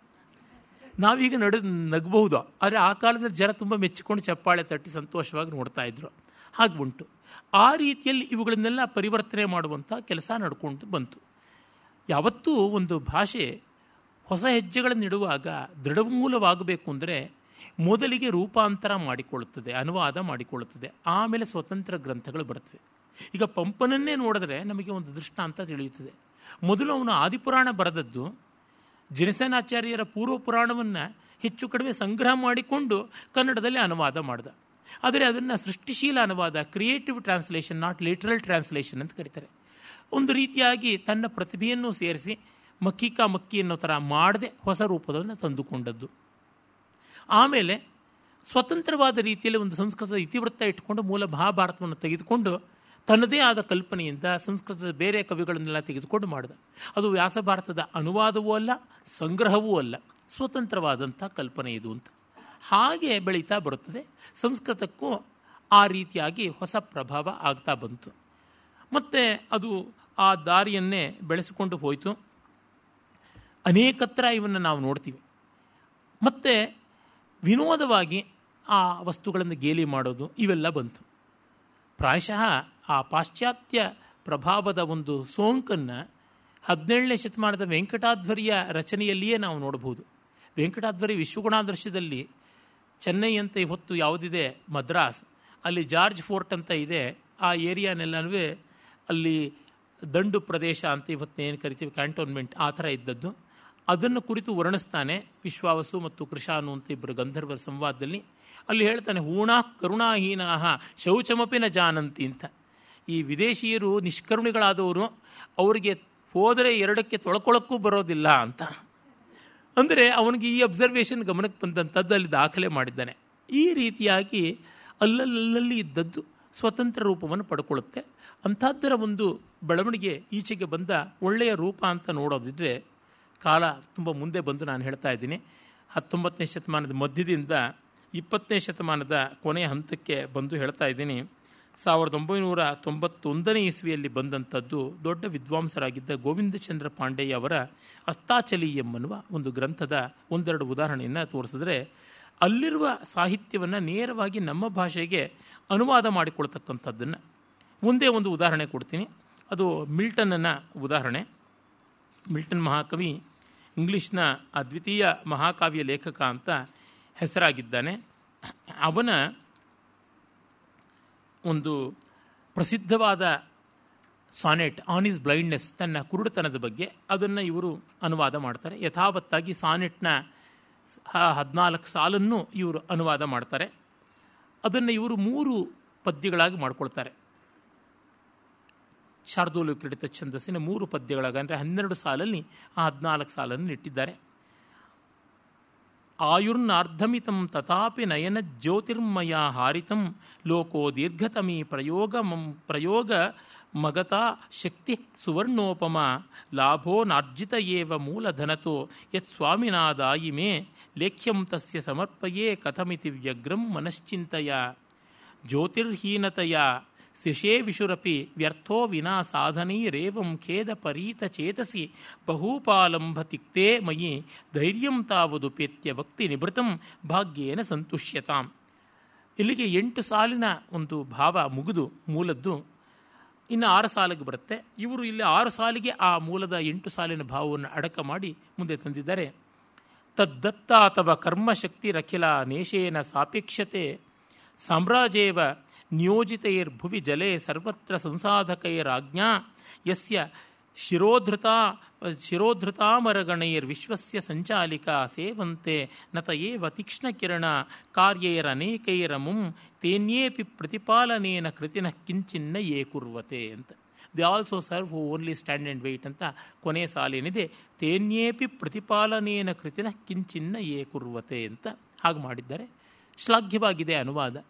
ನಾವೀಗ ನಡೆ, ನಗಬಹುದು. ಆದರೆ ಆ ಕಾಲದಲ್ಲಿ ಜನ ತುಂಬ ಮೆಚ್ಚಿಕೊಂಡು ಚಪ್ಪಾಳೆ ತಟ್ಟಿ ಸಂತೋಷವಾಗಿ ನೋಡ್ತಾ ಇದ್ರು. ಹಾಗೆ ಉಂಟು. ಆ ರೀತಿಯಲ್ಲಿ ಇವುಗಳನ್ನೆಲ್ಲ ಪರಿವರ್ತನೆ ಮಾಡುವಂಥ ಕೆಲಸ ನಡ್ಕೊಂಡು ಬಂತು. ಯಾವತ್ತೂ ಒಂದು ಭಾಷೆ ಹೊಸ ಹೆಜ್ಜೆಗಳನ್ನಿಡುವಾಗ ದೃಢಮೂಲವಾಗಬೇಕು ಅಂದರೆ ಮೊದಲಿಗೆ ರೂಪಾಂತರ ಮಾಡಿಕೊಳ್ಳುತ್ತದೆ, ಅನುವಾದ ಮಾಡಿಕೊಳ್ಳುತ್ತದೆ, ಆಮೇಲೆ ಸ್ವತಂತ್ರ ಗ್ರಂಥಗಳು ಬರುತ್ತವೆ. ಈಗ ಪಂಪನನ್ನೇ ನೋಡಿದ್ರೆ ನಮಗೆ ಒಂದು ದೃಷ್ಟಾಂತ ತಿಳಿಯುತ್ತದೆ. ಮೊದಲು ಅವನು ಆದಿಪುರಾಣ ಬರೆದದ್ದು, ಜನಸೇನಾಚಾರ್ಯರ ಪೂರ್ವ ಪುರಾಣವನ್ನು ಹೆಚ್ಚು ಕಡಿಮೆ ಸಂಗ್ರಹ ಮಾಡಿಕೊಂಡು ಕನ್ನಡದಲ್ಲಿ ಅನುವಾದ ಮಾಡಿದ. ಆದರೆ ಅದನ್ನು ಸೃಷ್ಟಿಶೀಲ ಅನುವಾದ creative translation not literal translation ಅಂತ ಕರೀತಾರೆ. ಒಂದು ರೀತಿಯಾಗಿ ತನ್ನ ಪ್ರತಿಭೆಯನ್ನು ಸೇರಿಸಿ ಮಕ್ಕಿಕಾ ಮಕ್ಕಿ ಅನ್ನೋ ಥರ ಮಾಡದೆ ಹೊಸ ರೂಪದನ್ನು ತಂದುಕೊಂಡದ್ದು. ಆಮೇಲೆ ಸ್ವತಂತ್ರವಾದ ರೀತಿಯಲ್ಲಿ ಒಂದು ಸಂಸ್ಕೃತದ ಇತಿವೃತ್ತ ಇಟ್ಟುಕೊಂಡು ಮೂಲ ಮಹಾಭಾರತವನ್ನು ತೆಗೆದುಕೊಂಡು ತನ್ನದೇ ಆದ ಕಲ್ಪನೆಯಿಂದ ಸಂಸ್ಕೃತದ ಬೇರೆ ಕವಿಗಳನ್ನೆಲ್ಲ ತೆಗೆದುಕೊಂಡು ಮಾಡಿದ. ಅದು ವ್ಯಾಸ ಭಾರತದ ಅನುವಾದವೂ ಅಲ್ಲ, ಸಂಗ್ರಹವೂ ಅಲ್ಲ ಸ್ವತಂತ್ರವಾದಂಥ ಕಲ್ಪನೆ ಇದು ಅಂತ. ಹಾಗೆ ಬೆಳೀತಾ ಬರುತ್ತದೆ. ಸಂಸ್ಕೃತಕ್ಕೂ ಆ ರೀತಿಯಾಗಿ ಹೊಸ ಪ್ರಭಾವ ಆಗ್ತಾ ಬಂತು. ಮತ್ತು ಅದು ಆ ದಾರಿಯನ್ನೇ ಬೆಳೆಸಿಕೊಂಡು ಹೋಯಿತು. ಅನೇಕತ್ರ ಇವನ್ನು ನಾವು ನೋಡ್ತೀವಿ. ಮತ್ತು ವಿನೋದವಾಗಿ ಆ ವಸ್ತುಗಳನ್ನು ಗೇಲಿ ಮಾಡೋದು ಇವೆಲ್ಲ ಬಂತು. ಪ್ರಾಯಶಃ ಆ ಪಾಶ್ಚಾತ್ಯ ಪ್ರಭಾವದ ಒಂದು ಸೋಂಕನ್ನು ಹದಿನೇಳನೇ ಶತಮಾನದ ವೆಂಕಟಾಧ್ವರಿಯ ರಚನೆಯಲ್ಲಿಯೇ ನಾವು ನೋಡಬಹುದು. ವೆಂಕಟಾಧ್ವರಿ ವಿಶ್ವಗುಣಾದರ್ಶದಲ್ಲಿ ಚೆನ್ನೈ ಅಂತ ಇವತ್ತು ಯಾವುದಿದೆ? ಮದ್ರಾಸ್. ಅಲ್ಲಿ ಜಾರ್ಜ್ ಫೋರ್ಟ್ ಅಂತ ಇದೆ. ಆ ಏರಿಯಾನೆಲ್ಲನೂ ಅಲ್ಲಿ ದಂಡು ಪ್ರದೇಶ ಅಂತ ಇವತ್ತೇನು ಕರಿತೀವಿ? ಕ್ಯಾಂಟೋನ್ಮೆಂಟ್ ಆ ಥರ ಇದ್ದದ್ದು. ಅದನ್ನು ಕುರಿತು ವರ್ಣಿಸ್ತಾನೆ ವಿಶ್ವಾವಸು ಮತ್ತು ಕೃಷಾನು ಅಂತ ಇಬ್ಬರು ಗಂಧರ್ವರ ಸಂವಾದದಲ್ಲಿ. ಅಲ್ಲಿ ಹೇಳ್ತಾನೆ, ಹೂಣಾ ಕರುಣಾಹೀನಾ ಶೌಚಮಪಿನ ಜಾನಂತಿ ಅಂತ. ಈ ವಿದೇಶಿಯರು ನಿಷ್ಕರುಣಿಗಳಾದವರು, ಅವರಿಗೆ ಹೋದರೆ ಎರಡಕ್ಕೆ ತೊಳ್ಕೊಳಕ್ಕೂ ಬರೋದಿಲ್ಲ ಅಂತ. ಅಂದರೆ ಅವನಿಗೆ ಈ ಅಬ್ಸರ್ವೇಷನ್ ಗಮನಕ್ಕೆ ಬಂದಂಥದ್ದು ಅಲ್ಲಿ ದಾಖಲೆ ಮಾಡಿದ್ದಾನೆ. ಈ ರೀತಿಯಾಗಿ ಅಲ್ಲಲ್ಲಲ್ಲಿ ಇದ್ದದ್ದು ಸ್ವತಂತ್ರ ರೂಪವನ್ನು ಪಡ್ಕೊಳ್ಳುತ್ತೆ. ಅಂಥದ್ದರ ಒಂದು ಬೆಳವಣಿಗೆ ಈಚೆಗೆ ಬಂದ ಒಳ್ಳೆಯ ರೂಪ ಅಂತ ನೋಡೋದಿದ್ರೆ ಕಾಲ ತುಂಬ ಮುಂದೆ ಬಂದು ನಾನು ಹೇಳ್ತಾ ಇದ್ದೀನಿ. ಹತ್ತೊಂಬತ್ತನೇ ಶತಮಾನದ ಮಧ್ಯದಿಂದ ಇಪ್ಪತ್ತನೇ ಶತಮಾನದ ಕೊನೆಯ ಹಂತಕ್ಕೆ ಬಂದು ಹೇಳ್ತಾ ಇದ್ದೀನಿ. ಸಾವಿರದ ಒಂಬೈನೂರ ತೊಂಬತ್ತೊಂದನೇ ಇಸ್ವಿಯಲ್ಲಿ ಬಂದಂಥದ್ದು ದೊಡ್ಡ ವಿದ್ವಾಂಸರಾಗಿದ್ದ ಗೋವಿಂದಚಂದ್ರ ಪಾಂಡೆಯ ಅವರ ಅಸ್ತಾಚಲಿ ಎಂಬನ್ನುವ ಒಂದು ಗ್ರಂಥದ ಒಂದೆರಡು ಉದಾಹರಣೆಯನ್ನು ತೋರಿಸಿದ್ರೆ, ಅಲ್ಲಿರುವ ಸಾಹಿತ್ಯವನ್ನು ನೇರವಾಗಿ ನಮ್ಮ ಭಾಷೆಗೆ ಅನುವಾದ ಮಾಡಿಕೊಳ್ತಕ್ಕಂಥದ್ದನ್ನು. ಮುಂದೆ ಒಂದು ಉದಾಹರಣೆ ಕೊಡ್ತೀನಿ. ಅದು ಮಿಲ್ಟನ್ನ ಉದಾಹರಣೆ. ಮಿಲ್ಟನ್ ಮಹಾಕವಿ ಇಂಗ್ಲೀಷ್ನ ಅದ್ವಿತೀಯ ಮಹಾಕಾವ್ಯ ಲೇಖಕ ಅಂತ ಹೆಸರಾಗಿದ್ದಾನೆ. ಅವನ ಒಂದು ಪ್ರಸಿದ್ಧವಾದ ಸಾನೆಟ್, ಆನ್ ಈಸ್ ಬ್ಲೈಂಡ್ನೆಸ್, ತನ್ನ ಕುರುಡುತನದ ಬಗ್ಗೆ ಅದನ್ನು ಇವರು ಅನುವಾದ ಮಾಡ್ತಾರೆ. ಯಥಾವತ್ತಾಗಿ ಸಾನೆಟ್ನ ಹದಿನಾಲ್ಕು ಸಾಲನ್ನು ಇವರು ಅನುವಾದ ಮಾಡ್ತಾರೆ. ಅದನ್ನು ಇವರು ಮೂರು ಪದ್ಯಗಳಾಗಿ ಮಾಡ್ಕೊಳ್ತಾರೆ. ಶಾರ್ದೂಲು ಕ್ರೀಡಿತ ಛಂದಸ್ಸಿನ ಮೂರು ಪದ್ಯಗಳಾಗ ಅಂದರೆ ಹನ್ನೆರಡು ಸಾಲಲ್ಲಿ ಆ ಹದಿನಾಲ್ಕು ಸಾಲನ್ನು ಇಟ್ಟಿದ್ದಾರೆ. ಆಯುರ್ನಾರ್ಧಮಿತಂ ತಥಾಪಿ ನಯನ ಜ್ಯೋತಿರ್ಮಯ ಹಾರಿತಂ ಲೋಕೋ ದೀರ್ಘತಮಿ ಪ್ರಯೋಗ ಪ್ರಯೋಗ ಮಗತಾ ಶಕ್ತಿ ಸುವರ್ಣೋಪಮ ಲಾಭೋ ನಾರ್ಜಿತ ಏವ ಮೂಲಧನತೋ ಯತ್ ಸ್ವಾಮಿನಾದಾಯಿ ಮೇ ಲೇಖ್ಯಂ ತಸ್ಯ ಸಮರ್ಪಯೇ ಕಥಮಿತಿ ವ್ಯಗ್ರಂ ಮನಶ್ಚಿಂತೆಯ ಜ್ಯೋತಿರ್ಹೀನತೆಯ ಶಿಶೇ ವಿಶುರಪಿ ವ್ಯರ್ಥೋ ವಿನಾ ಸಾಧನೈರೇವಂ ಖೇದ ಪರೀತ ಚೇತಸಿ ಬಹುಪಾಲಂಭ ಮಯಿ ಧೈರ್ಯಂ ತಾವದುಪೇತ್ಯ ಭಕ್ತಿ ನಿಭೃತಂ ಭಾಗ್ಯೇನ ಸಂತುಷ್ಯತಾಂ. ಇಲ್ಲಿಗೆ ಎಂಟು ಸಾಲಿನ ಒಂದು ಭಾವ ಮುಗಿದು ಮೂಲದ್ದು ಇನ್ನು ಆರು ಸಾಲಿಗೆ ಬರುತ್ತೆ. ಇವರು ಇಲ್ಲಿ ಆರು ಸಾಲಿಗೆ ಆ ಮೂಲದ ಎಂಟು ಸಾಲಿನ ಭಾವವನ್ನು ಅಡಕ ಮಾಡಿ ಮುಂದೆ ತಂದಿದ್ದಾರೆ. ತದ್ದತ್ತ ಅಥವಾ ಕರ್ಮಶಕ್ತಿರಖಿಲ ನೇಷೇನ ಸಾಪೇಕ್ಷತೆ ಸಾಮ್ರಾಜೇವ ನಿಯೋಜಿತೈರ್ಭುವಿ ಜಲೆ ಸರ್ವತ್ರ ಸಂಸಾಧಕೈರಾಜ್ಞಾ ಯಸ್ಯ ಶಿರೋಧೃತಾ ಶಿರೋಧೃತಾಮರಗಣೈರ್ವಿಶ್ವಸ್ಯ ಸಂಚಾಲಿಕಾ ಸೇವಂತೆ ನತ ಏವ ತೀಕ್ಷ್ಣಕಿರಣ ಕಾರ್ಯೈರನೇಕೈರಮುಂ ತೇನ್ಯೇಪಿ ಪ್ರತಿಪಾಲನೇನ ಕೃತಿನ ಕಿಂಚಿನ್ನ ಯೇ ಕುರ್ವತೆ ಅಂತ. They also serve only stand and wait ಅಂತ ಕೊನೆಯ ಸಾಲೇನಿದೆ. ತೇನ್ಯೇಪಿ ಪ್ರತಿಪಾಲನೇನ ಕೃತಿನ ಕಿಂಚಿನ್ನ ಯೇ ಕುರ್ವತೆ ಅಂತ ಹಾಗೆ ಮಾಡಿದ್ದಾರೆ. ಶ್ಲಾಘ್ಯವಾಗಿದೆ ಅನುವಾದ.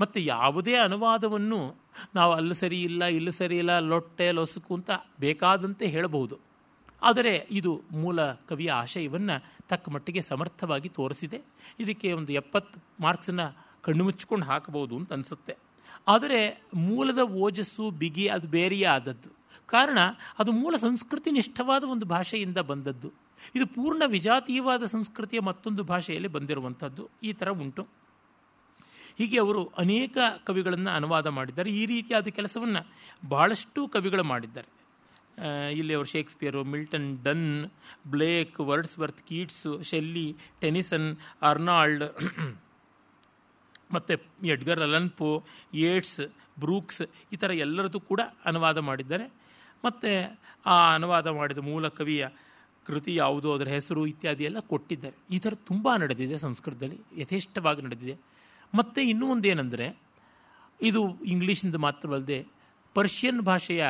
ಮತ್ತು ಯಾವುದೇ ಅನುವಾದವನ್ನು ನಾವು ಅಲ್ಲಿ ಸರಿ ಇಲ್ಲ, ಇಲ್ಲಿ ಸರಿ ಇಲ್ಲ, ಲೊಟ್ಟೆ, ಲೊಸುಕು ಅಂತ ಬೇಕಾದಂತೆ ಹೇಳಬಹುದು. ಆದರೆ ಇದು ಮೂಲ ಕವಿಯ ಆಶಯವನ್ನು ತಕ್ಕ ಮಟ್ಟಿಗೆ ಸಮರ್ಥವಾಗಿ ತೋರಿಸಿದೆ. ಇದಕ್ಕೆ ಒಂದು ಎಪ್ಪತ್ತು ಮಾರ್ಕ್ಸನ್ನು ಕಣ್ಣು ಮುಚ್ಚಿಕೊಂಡು ಹಾಕಬಹುದು ಅಂತ ಅನಿಸುತ್ತೆ. ಆದರೆ ಮೂಲದ ಓಜಸ್ಸು, ಬಿಗಿ ಅದು ಬೇರೆಯೇ ಆದದ್ದು. ಕಾರಣ ಅದು ಮೂಲ ಸಂಸ್ಕೃತಿ ನಿಷ್ಠವಾದ ಒಂದು ಭಾಷೆಯಿಂದ ಬಂದದ್ದು. ಇದು ಪೂರ್ಣ ವಿಜಾತೀಯವಾದ ಸಂಸ್ಕೃತಿಯ ಮತ್ತೊಂದು ಭಾಷೆಯಲ್ಲಿ ಬಂದಿರುವಂಥದ್ದು. ಈ ಥರ ಉಂಟು. ಹೀಗೆ ಅವರು ಅನೇಕ ಕವಿಗಳನ್ನು ಅನುವಾದ ಮಾಡಿದ್ದಾರೆ. ಈ ರೀತಿಯಾದ ಕೆಲಸವನ್ನು ಬಹಳಷ್ಟು ಕವಿಗಳು ಮಾಡಿದ್ದಾರೆ. ಇಲ್ಲಿ ಅವರು Shakespeare, Milton, Donne, Blake, Wordsworth, Keats, Shelley, Tennyson, Arnold, ಮತ್ತು ಎಡ್ಗರ್ ಅಲನ್ಪೋ ಏಟ್ಸ್, ಬ್ರೂಕ್ಸ್, ಈ ಥರ ಎಲ್ಲರದ್ದು ಕೂಡ ಅನುವಾದ ಮಾಡಿದ್ದಾರೆ. ಮತ್ತು ಆ ಅನುವಾದ ಮಾಡಿದ ಮೂಲ ಕವಿಯ ಕೃತಿ ಯಾವುದು, ಅದರ ಹೆಸರು ಇತ್ಯಾದಿ ಎಲ್ಲ ಕೊಟ್ಟಿದ್ದಾರೆ. ಈ ಥರ ತುಂಬ ನಡೆದಿದೆ ಸಂಸ್ಕೃತದಲ್ಲಿ, ಯಥೇಷ್ಟವಾಗಿ ನಡೆದಿದೆ. ಮತ್ತು ಇನ್ನೂ ಒಂದೇನೆಂದರೆ, ಇದು ಇಂಗ್ಲೀಷಿಂದ ಮಾತ್ರವಲ್ಲದೆ ಪರ್ಷಿಯನ್ ಭಾಷೆಯ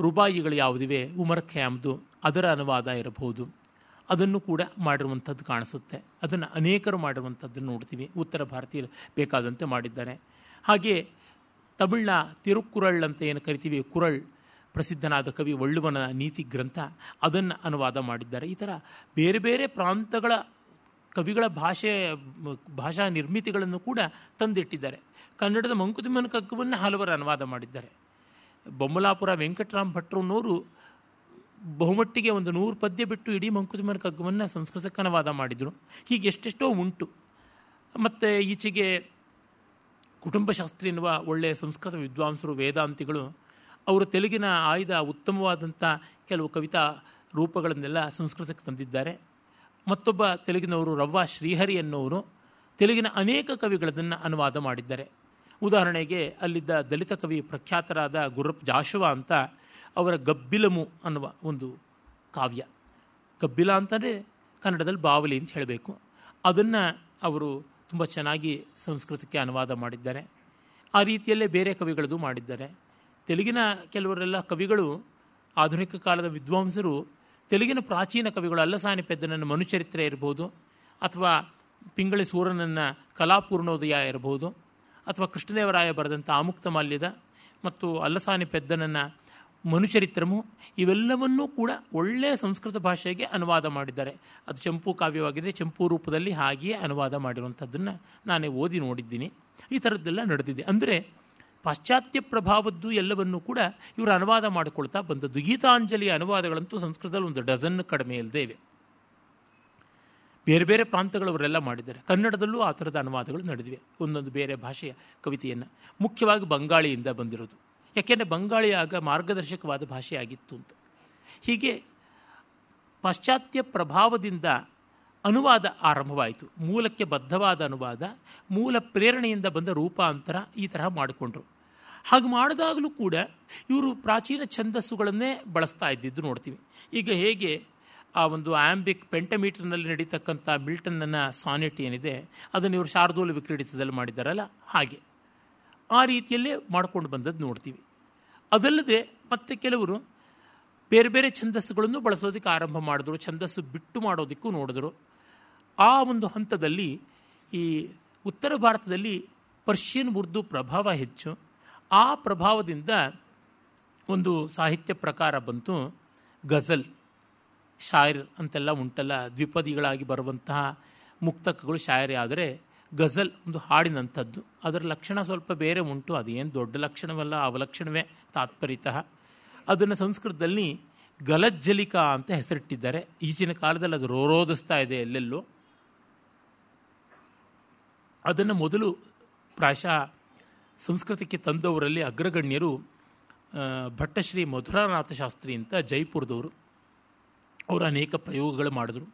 ರುಬಾಯಿಗಳು ಯಾವುದಿವೆ? ಉಮರ್ ಖ್ಯಾಮ್ದು ಅದರ ಅನುವಾದ ಇರಬಹುದು. ಅದನ್ನು ಕೂಡ ಮಾಡಿರುವಂಥದ್ದು ಕಾಣಿಸುತ್ತೆ. ಅದನ್ನು ಅನೇಕರು ಮಾಡಿರುವಂಥದ್ದನ್ನು ನೋಡ್ತೀವಿ. ಉತ್ತರ ಭಾರತೀಯರು ಬೇಕಾದಂತೆ ಮಾಡಿದ್ದಾರೆ. ಹಾಗೆ ತಮಿಳ್ನ ತಿರುಕುರಳ್ ಅಂತ ಏನು ಕರಿತೀವಿ? ಕುರಳ್, ಪ್ರಸಿದ್ಧನಾದ ಕವಿ ಒಳ್ಳುವನ ನೀತಿ ಗ್ರಂಥ, ಅದನ್ನು ಅನುವಾದ ಮಾಡಿದ್ದಾರೆ. ಈ ಥರ ಬೇರೆ ಬೇರೆ ಪ್ರಾಂತಗಳ ಕವಿಗಳ ಭಾಷೆ, ಭಾಷಾ ನಿರ್ಮಿತಿಗಳನ್ನು ಕೂಡ ತಂದಿಟ್ಟಿದ್ದಾರೆ. ಕನ್ನಡದ ಮಂಕುತಿಮ್ಮನ ಕಗ್ಗವನ್ನು ಹಲವರು ಅನುವಾದ ಮಾಡಿದ್ದಾರೆ. ಬೊಮ್ಮಲಾಪುರ ವೆಂಕಟರಾಮ್ ಭಟ್ರನ್ನವರು ಬಹುಮಟ್ಟಿಗೆ ಒಂದು ನೂರು ಪದ್ಯ ಬಿಟ್ಟು ಇಡೀ ಮಂಕುತಿಮ್ಮನ ಕಗ್ಗವನ್ನು ಸಂಸ್ಕೃತಕ್ಕೆ ಅನುವಾದ ಮಾಡಿದರು. ಹೀಗೆ ಎಷ್ಟೆಷ್ಟೋ ಉಂಟು. ಮತ್ತು ಈಚೆಗೆ ಕುಟುಂಬಶಾಸ್ತ್ರಿ ಎನ್ನುವ ಒಳ್ಳೆಯ ಸಂಸ್ಕೃತ ವಿದ್ವಾಂಸರು, ವೇದಾಂತಿಗಳು, ಅವರು ತೆಲುಗಿನ ಆಯ್ದ ಉತ್ತಮವಾದಂಥ ಕೆಲವು ಕವಿತಾ ರೂಪಗಳನ್ನೆಲ್ಲ ಸಂಸ್ಕೃತಕ್ಕೆ ತಂದಿದ್ದಾರೆ. ಮತ್ತೊಬ್ಬ ತೆಲುಗಿನವರು ರವ್ವ ಶ್ರೀಹರಿ ಎನ್ನುವರು ತೆಲುಗಿನ ಅನೇಕ ಕವಿಗಳದನ್ನು ಅನುವಾದ ಮಾಡಿದ್ದಾರೆ. ಉದಾಹರಣೆಗೆ ಅಲ್ಲಿದ್ದ ದಲಿತ ಕವಿ ಪ್ರಖ್ಯಾತರಾದ ಗುರ್ರಪ್ ಜಾಶುವ ಅಂತ ಅವರ ಗಬ್ಬಿಲಮು ಅನ್ನುವ ಒಂದು ಕಾವ್ಯ. ಗಬ್ಬಿಲ ಅಂತಂದರೆ ಕನ್ನಡದಲ್ಲಿ ಬಾವಲಿ ಅಂತ ಹೇಳಬೇಕು. ಅದನ್ನು ಅವರು ತುಂಬ ಚೆನ್ನಾಗಿ ಸಂಸ್ಕೃತಕ್ಕೆ ಅನುವಾದ ಮಾಡಿದ್ದಾರೆ. ಆ ರೀತಿಯಲ್ಲೇ ಬೇರೆ ಕವಿಗಳದು ಮಾಡಿದ್ದಾರೆ. ತೆಲುಗಿನ ಕೆಲವರೆಲ್ಲ ಕವಿಗಳು ಆಧುನಿಕ ಕಾಲದ ವಿದ್ವಾಂಸರು ತೆಲುಗಿನ ಪ್ರಾಚೀನ ಕವಿಗಳು ಅಲ್ಲಸಾನಿ ಪೆದ್ದನನ್ನು ಮನುಚರಿತ್ರೆ ಇರ್ಬೋದು, ಅಥವಾ ಪಿಂಗಳಿ ಸೂರನನ್ನು ಕಲಾಪೂರ್ಣೋದಯ ಇರಬಹುದು ಅಥವಾ ಕೃಷ್ಣದೇವರಾಯ ಬರೆದಂಥ ಆಮುಕ್ತ ಮಾಲ್ಯದ ಮತ್ತು ಅಲ್ಲಸಾನಿ ಪೆದ್ದನನ್ನು ಮನುಚರಿತ್ರಮು, ಇವೆಲ್ಲವನ್ನೂ ಕೂಡ ಒಳ್ಳೆಯ ಸಂಸ್ಕೃತ ಭಾಷೆಗೆ ಅನುವಾದ ಮಾಡಿದ್ದಾರೆ. ಅದು ಚಂಪು ಕಾವ್ಯವಾಗಿದೆ. ಚಂಪು ರೂಪದಲ್ಲಿ ಹಾಗೆಯೇ ಅನುವಾದ ಮಾಡಿರುವಂಥದ್ದನ್ನು ನಾನೇ ಓದಿ ನೋಡಿದ್ದೀನಿ. ಈ ಥರದ್ದೆಲ್ಲ ನಡೆದಿದೆ. ಅಂದರೆ ಪಾಶ್ಚಾತ್ಯ ಪ್ರಭಾವದ್ದು ಎಲ್ಲವನ್ನೂ ಕೂಡ ಇವರು ಅನುವಾದ ಮಾಡಿಕೊಳ್ತಾ ಬಂದದ್ದು. ಗೀತಾಂಜಲಿಯ ಅನುವಾದಗಳಂತೂ ಸಂಸ್ಕೃತದಲ್ಲಿ ಒಂದು ಡಜನ್ ಕಡಿಮೆ ಇಲ್ಲದೆ ಇವೆ ಬೇರೆ ಬೇರೆ ಪ್ರಾಂತಗಳವರೆಲ್ಲ ಮಾಡಿದ್ದಾರೆ. ಕನ್ನಡದಲ್ಲೂ ಆ ಥರದ ಅನುವಾದಗಳು ನಡೆದಿವೆ. ಒಂದೊಂದು ಬೇರೆ ಭಾಷೆಯ ಕವಿತೆಯನ್ನು. ಮುಖ್ಯವಾಗಿ ಬಂಗಾಳಿಯಿಂದ ಬಂದಿರೋದು. ಯಾಕೆಂದರೆ ಬಂಗಾಳಿ ಆಗ ಮಾರ್ಗದರ್ಶಕವಾದ ಭಾಷೆಯಾಗಿತ್ತು ಅಂತ. ಹೀಗೆ ಪಾಶ್ಚಾತ್ಯ ಪ್ರಭಾವದಿಂದ ಅನುವಾದ ಆರಂಭವಾಯಿತು. ಮೂಲಕ್ಕೆ ಬದ್ಧವಾದ ಅನುವಾದ, ಮೂಲ ಪ್ರೇರಣೆಯಿಂದ ಬಂದ ರೂಪಾಂತರ ಈ ತರಹ ಮಾಡಿಕೊಂಡ್ರು. ಹಾಗೆ ಮಾಡಿದಾಗಲೂ ಕೂಡ ಇವರು ಪ್ರಾಚೀನ ಛಂದಸ್ಸುಗಳನ್ನೇ ಬಳಸ್ತಾ ಇದ್ದಿದ್ದು ನೋಡ್ತೀವಿ. ಈಗ ಹೇಗೆ ಆ ಒಂದು ಆಂಬಿಕ್ ಪೆಂಟಮೀಟರ್ನಲ್ಲಿ ನಡೀತಕ್ಕಂಥ ಮಿಲ್ಟನ್ನ ಸಾನೆಟ್ ಏನಿದೆ, ಅದನ್ನು ಇವರು ಶಾರ್ದೂಲ ವಿಕ್ರೀಡಿತದಲ್ಲಿ ಮಾಡಿದ್ದಾರಲ್ಲ ಹಾಗೆ. ಆ ರೀತಿಯಲ್ಲೇ ಮಾಡ್ಕೊಂಡು ಬಂದದ್ದು ನೋಡ್ತೀವಿ. ಅದಲ್ಲದೆ ಮತ್ತೆ ಕೆಲವರು ಬೇರೆ ಬೇರೆ ಛಂದಸ್ಸುಗಳನ್ನು ಬಳಸೋದಕ್ಕೆ ಆರಂಭ ಮಾಡಿದ್ರು, ಛಂದಸ್ಸು ಬಿಟ್ಟು ಮಾಡೋದಕ್ಕೂ ನೋಡಿದ್ರು. ಆ ಒಂದು ಹಂತದಲ್ಲಿ ಈ ಉತ್ತರ ಭಾರತದಲ್ಲಿ ಪರ್ಷಿಯನ್ ಉರ್ದು ಪ್ರಭಾವ ಹೆಚ್ಚು. ಆ ಪ್ರಭಾವದಿಂದ ಒಂದು ಸಾಹಿತ್ಯ ಪ್ರಕಾರ ಬಂತು, ಗಜಲ್, ಶಾಯರ್ ಅಂತೆಲ್ಲ ಉಂಟಲ್ಲ, ದ್ವಿಪದಿಗಳಾಗಿ ಬರುವಂತಹ ಮುಕ್ತಕಗಳು ಶಾಯರಿ ಆದರೆ ಗಜಲ್ ಒಂದು ಹಾಡಿನಂಥದ್ದು. ಅದರ ಲಕ್ಷಣ ಸ್ವಲ್ಪ ಬೇರೆ ಉಂಟು, ಅದೇನು ದೊಡ್ಡ ಲಕ್ಷಣವಲ್ಲ, ಅವಲಕ್ಷಣವೇ ತಾತ್ಪರ್ಯತಃ ಅದನ್ನು ಸಂಸ್ಕೃತದಲ್ಲಿ ಗಲಜ್ಜಲಿಕಾ ಅಂತ ಹೆಸರಿಟ್ಟಿದ್ದಾರೆ. ಈಚಿನ ಕಾಲದಲ್ಲಿ ಅದು ರೋರೋದಿಸ್ತಾ ಇದೆ ಎಲ್ಲೆಲ್ಲೋ. ಅದನ್ನು ಮೊದಲು ಪ್ರಾಶ ಸಂಸ್ಕೃತಕ್ಕೆ ತಂದವರಲ್ಲಿ ಅಗ್ರಗಣ್ಯರು ಭಟ್ಟಶ್ರೀ ಮಧುರಾನಾಥ ಶಾಸ್ತ್ರಿ ಅಂತ ಜೈಪುರದವರು. ಅವರು ಅನೇಕ ಪ್ರಯೋಗಗಳು ಮಾಡಿದ್ರು.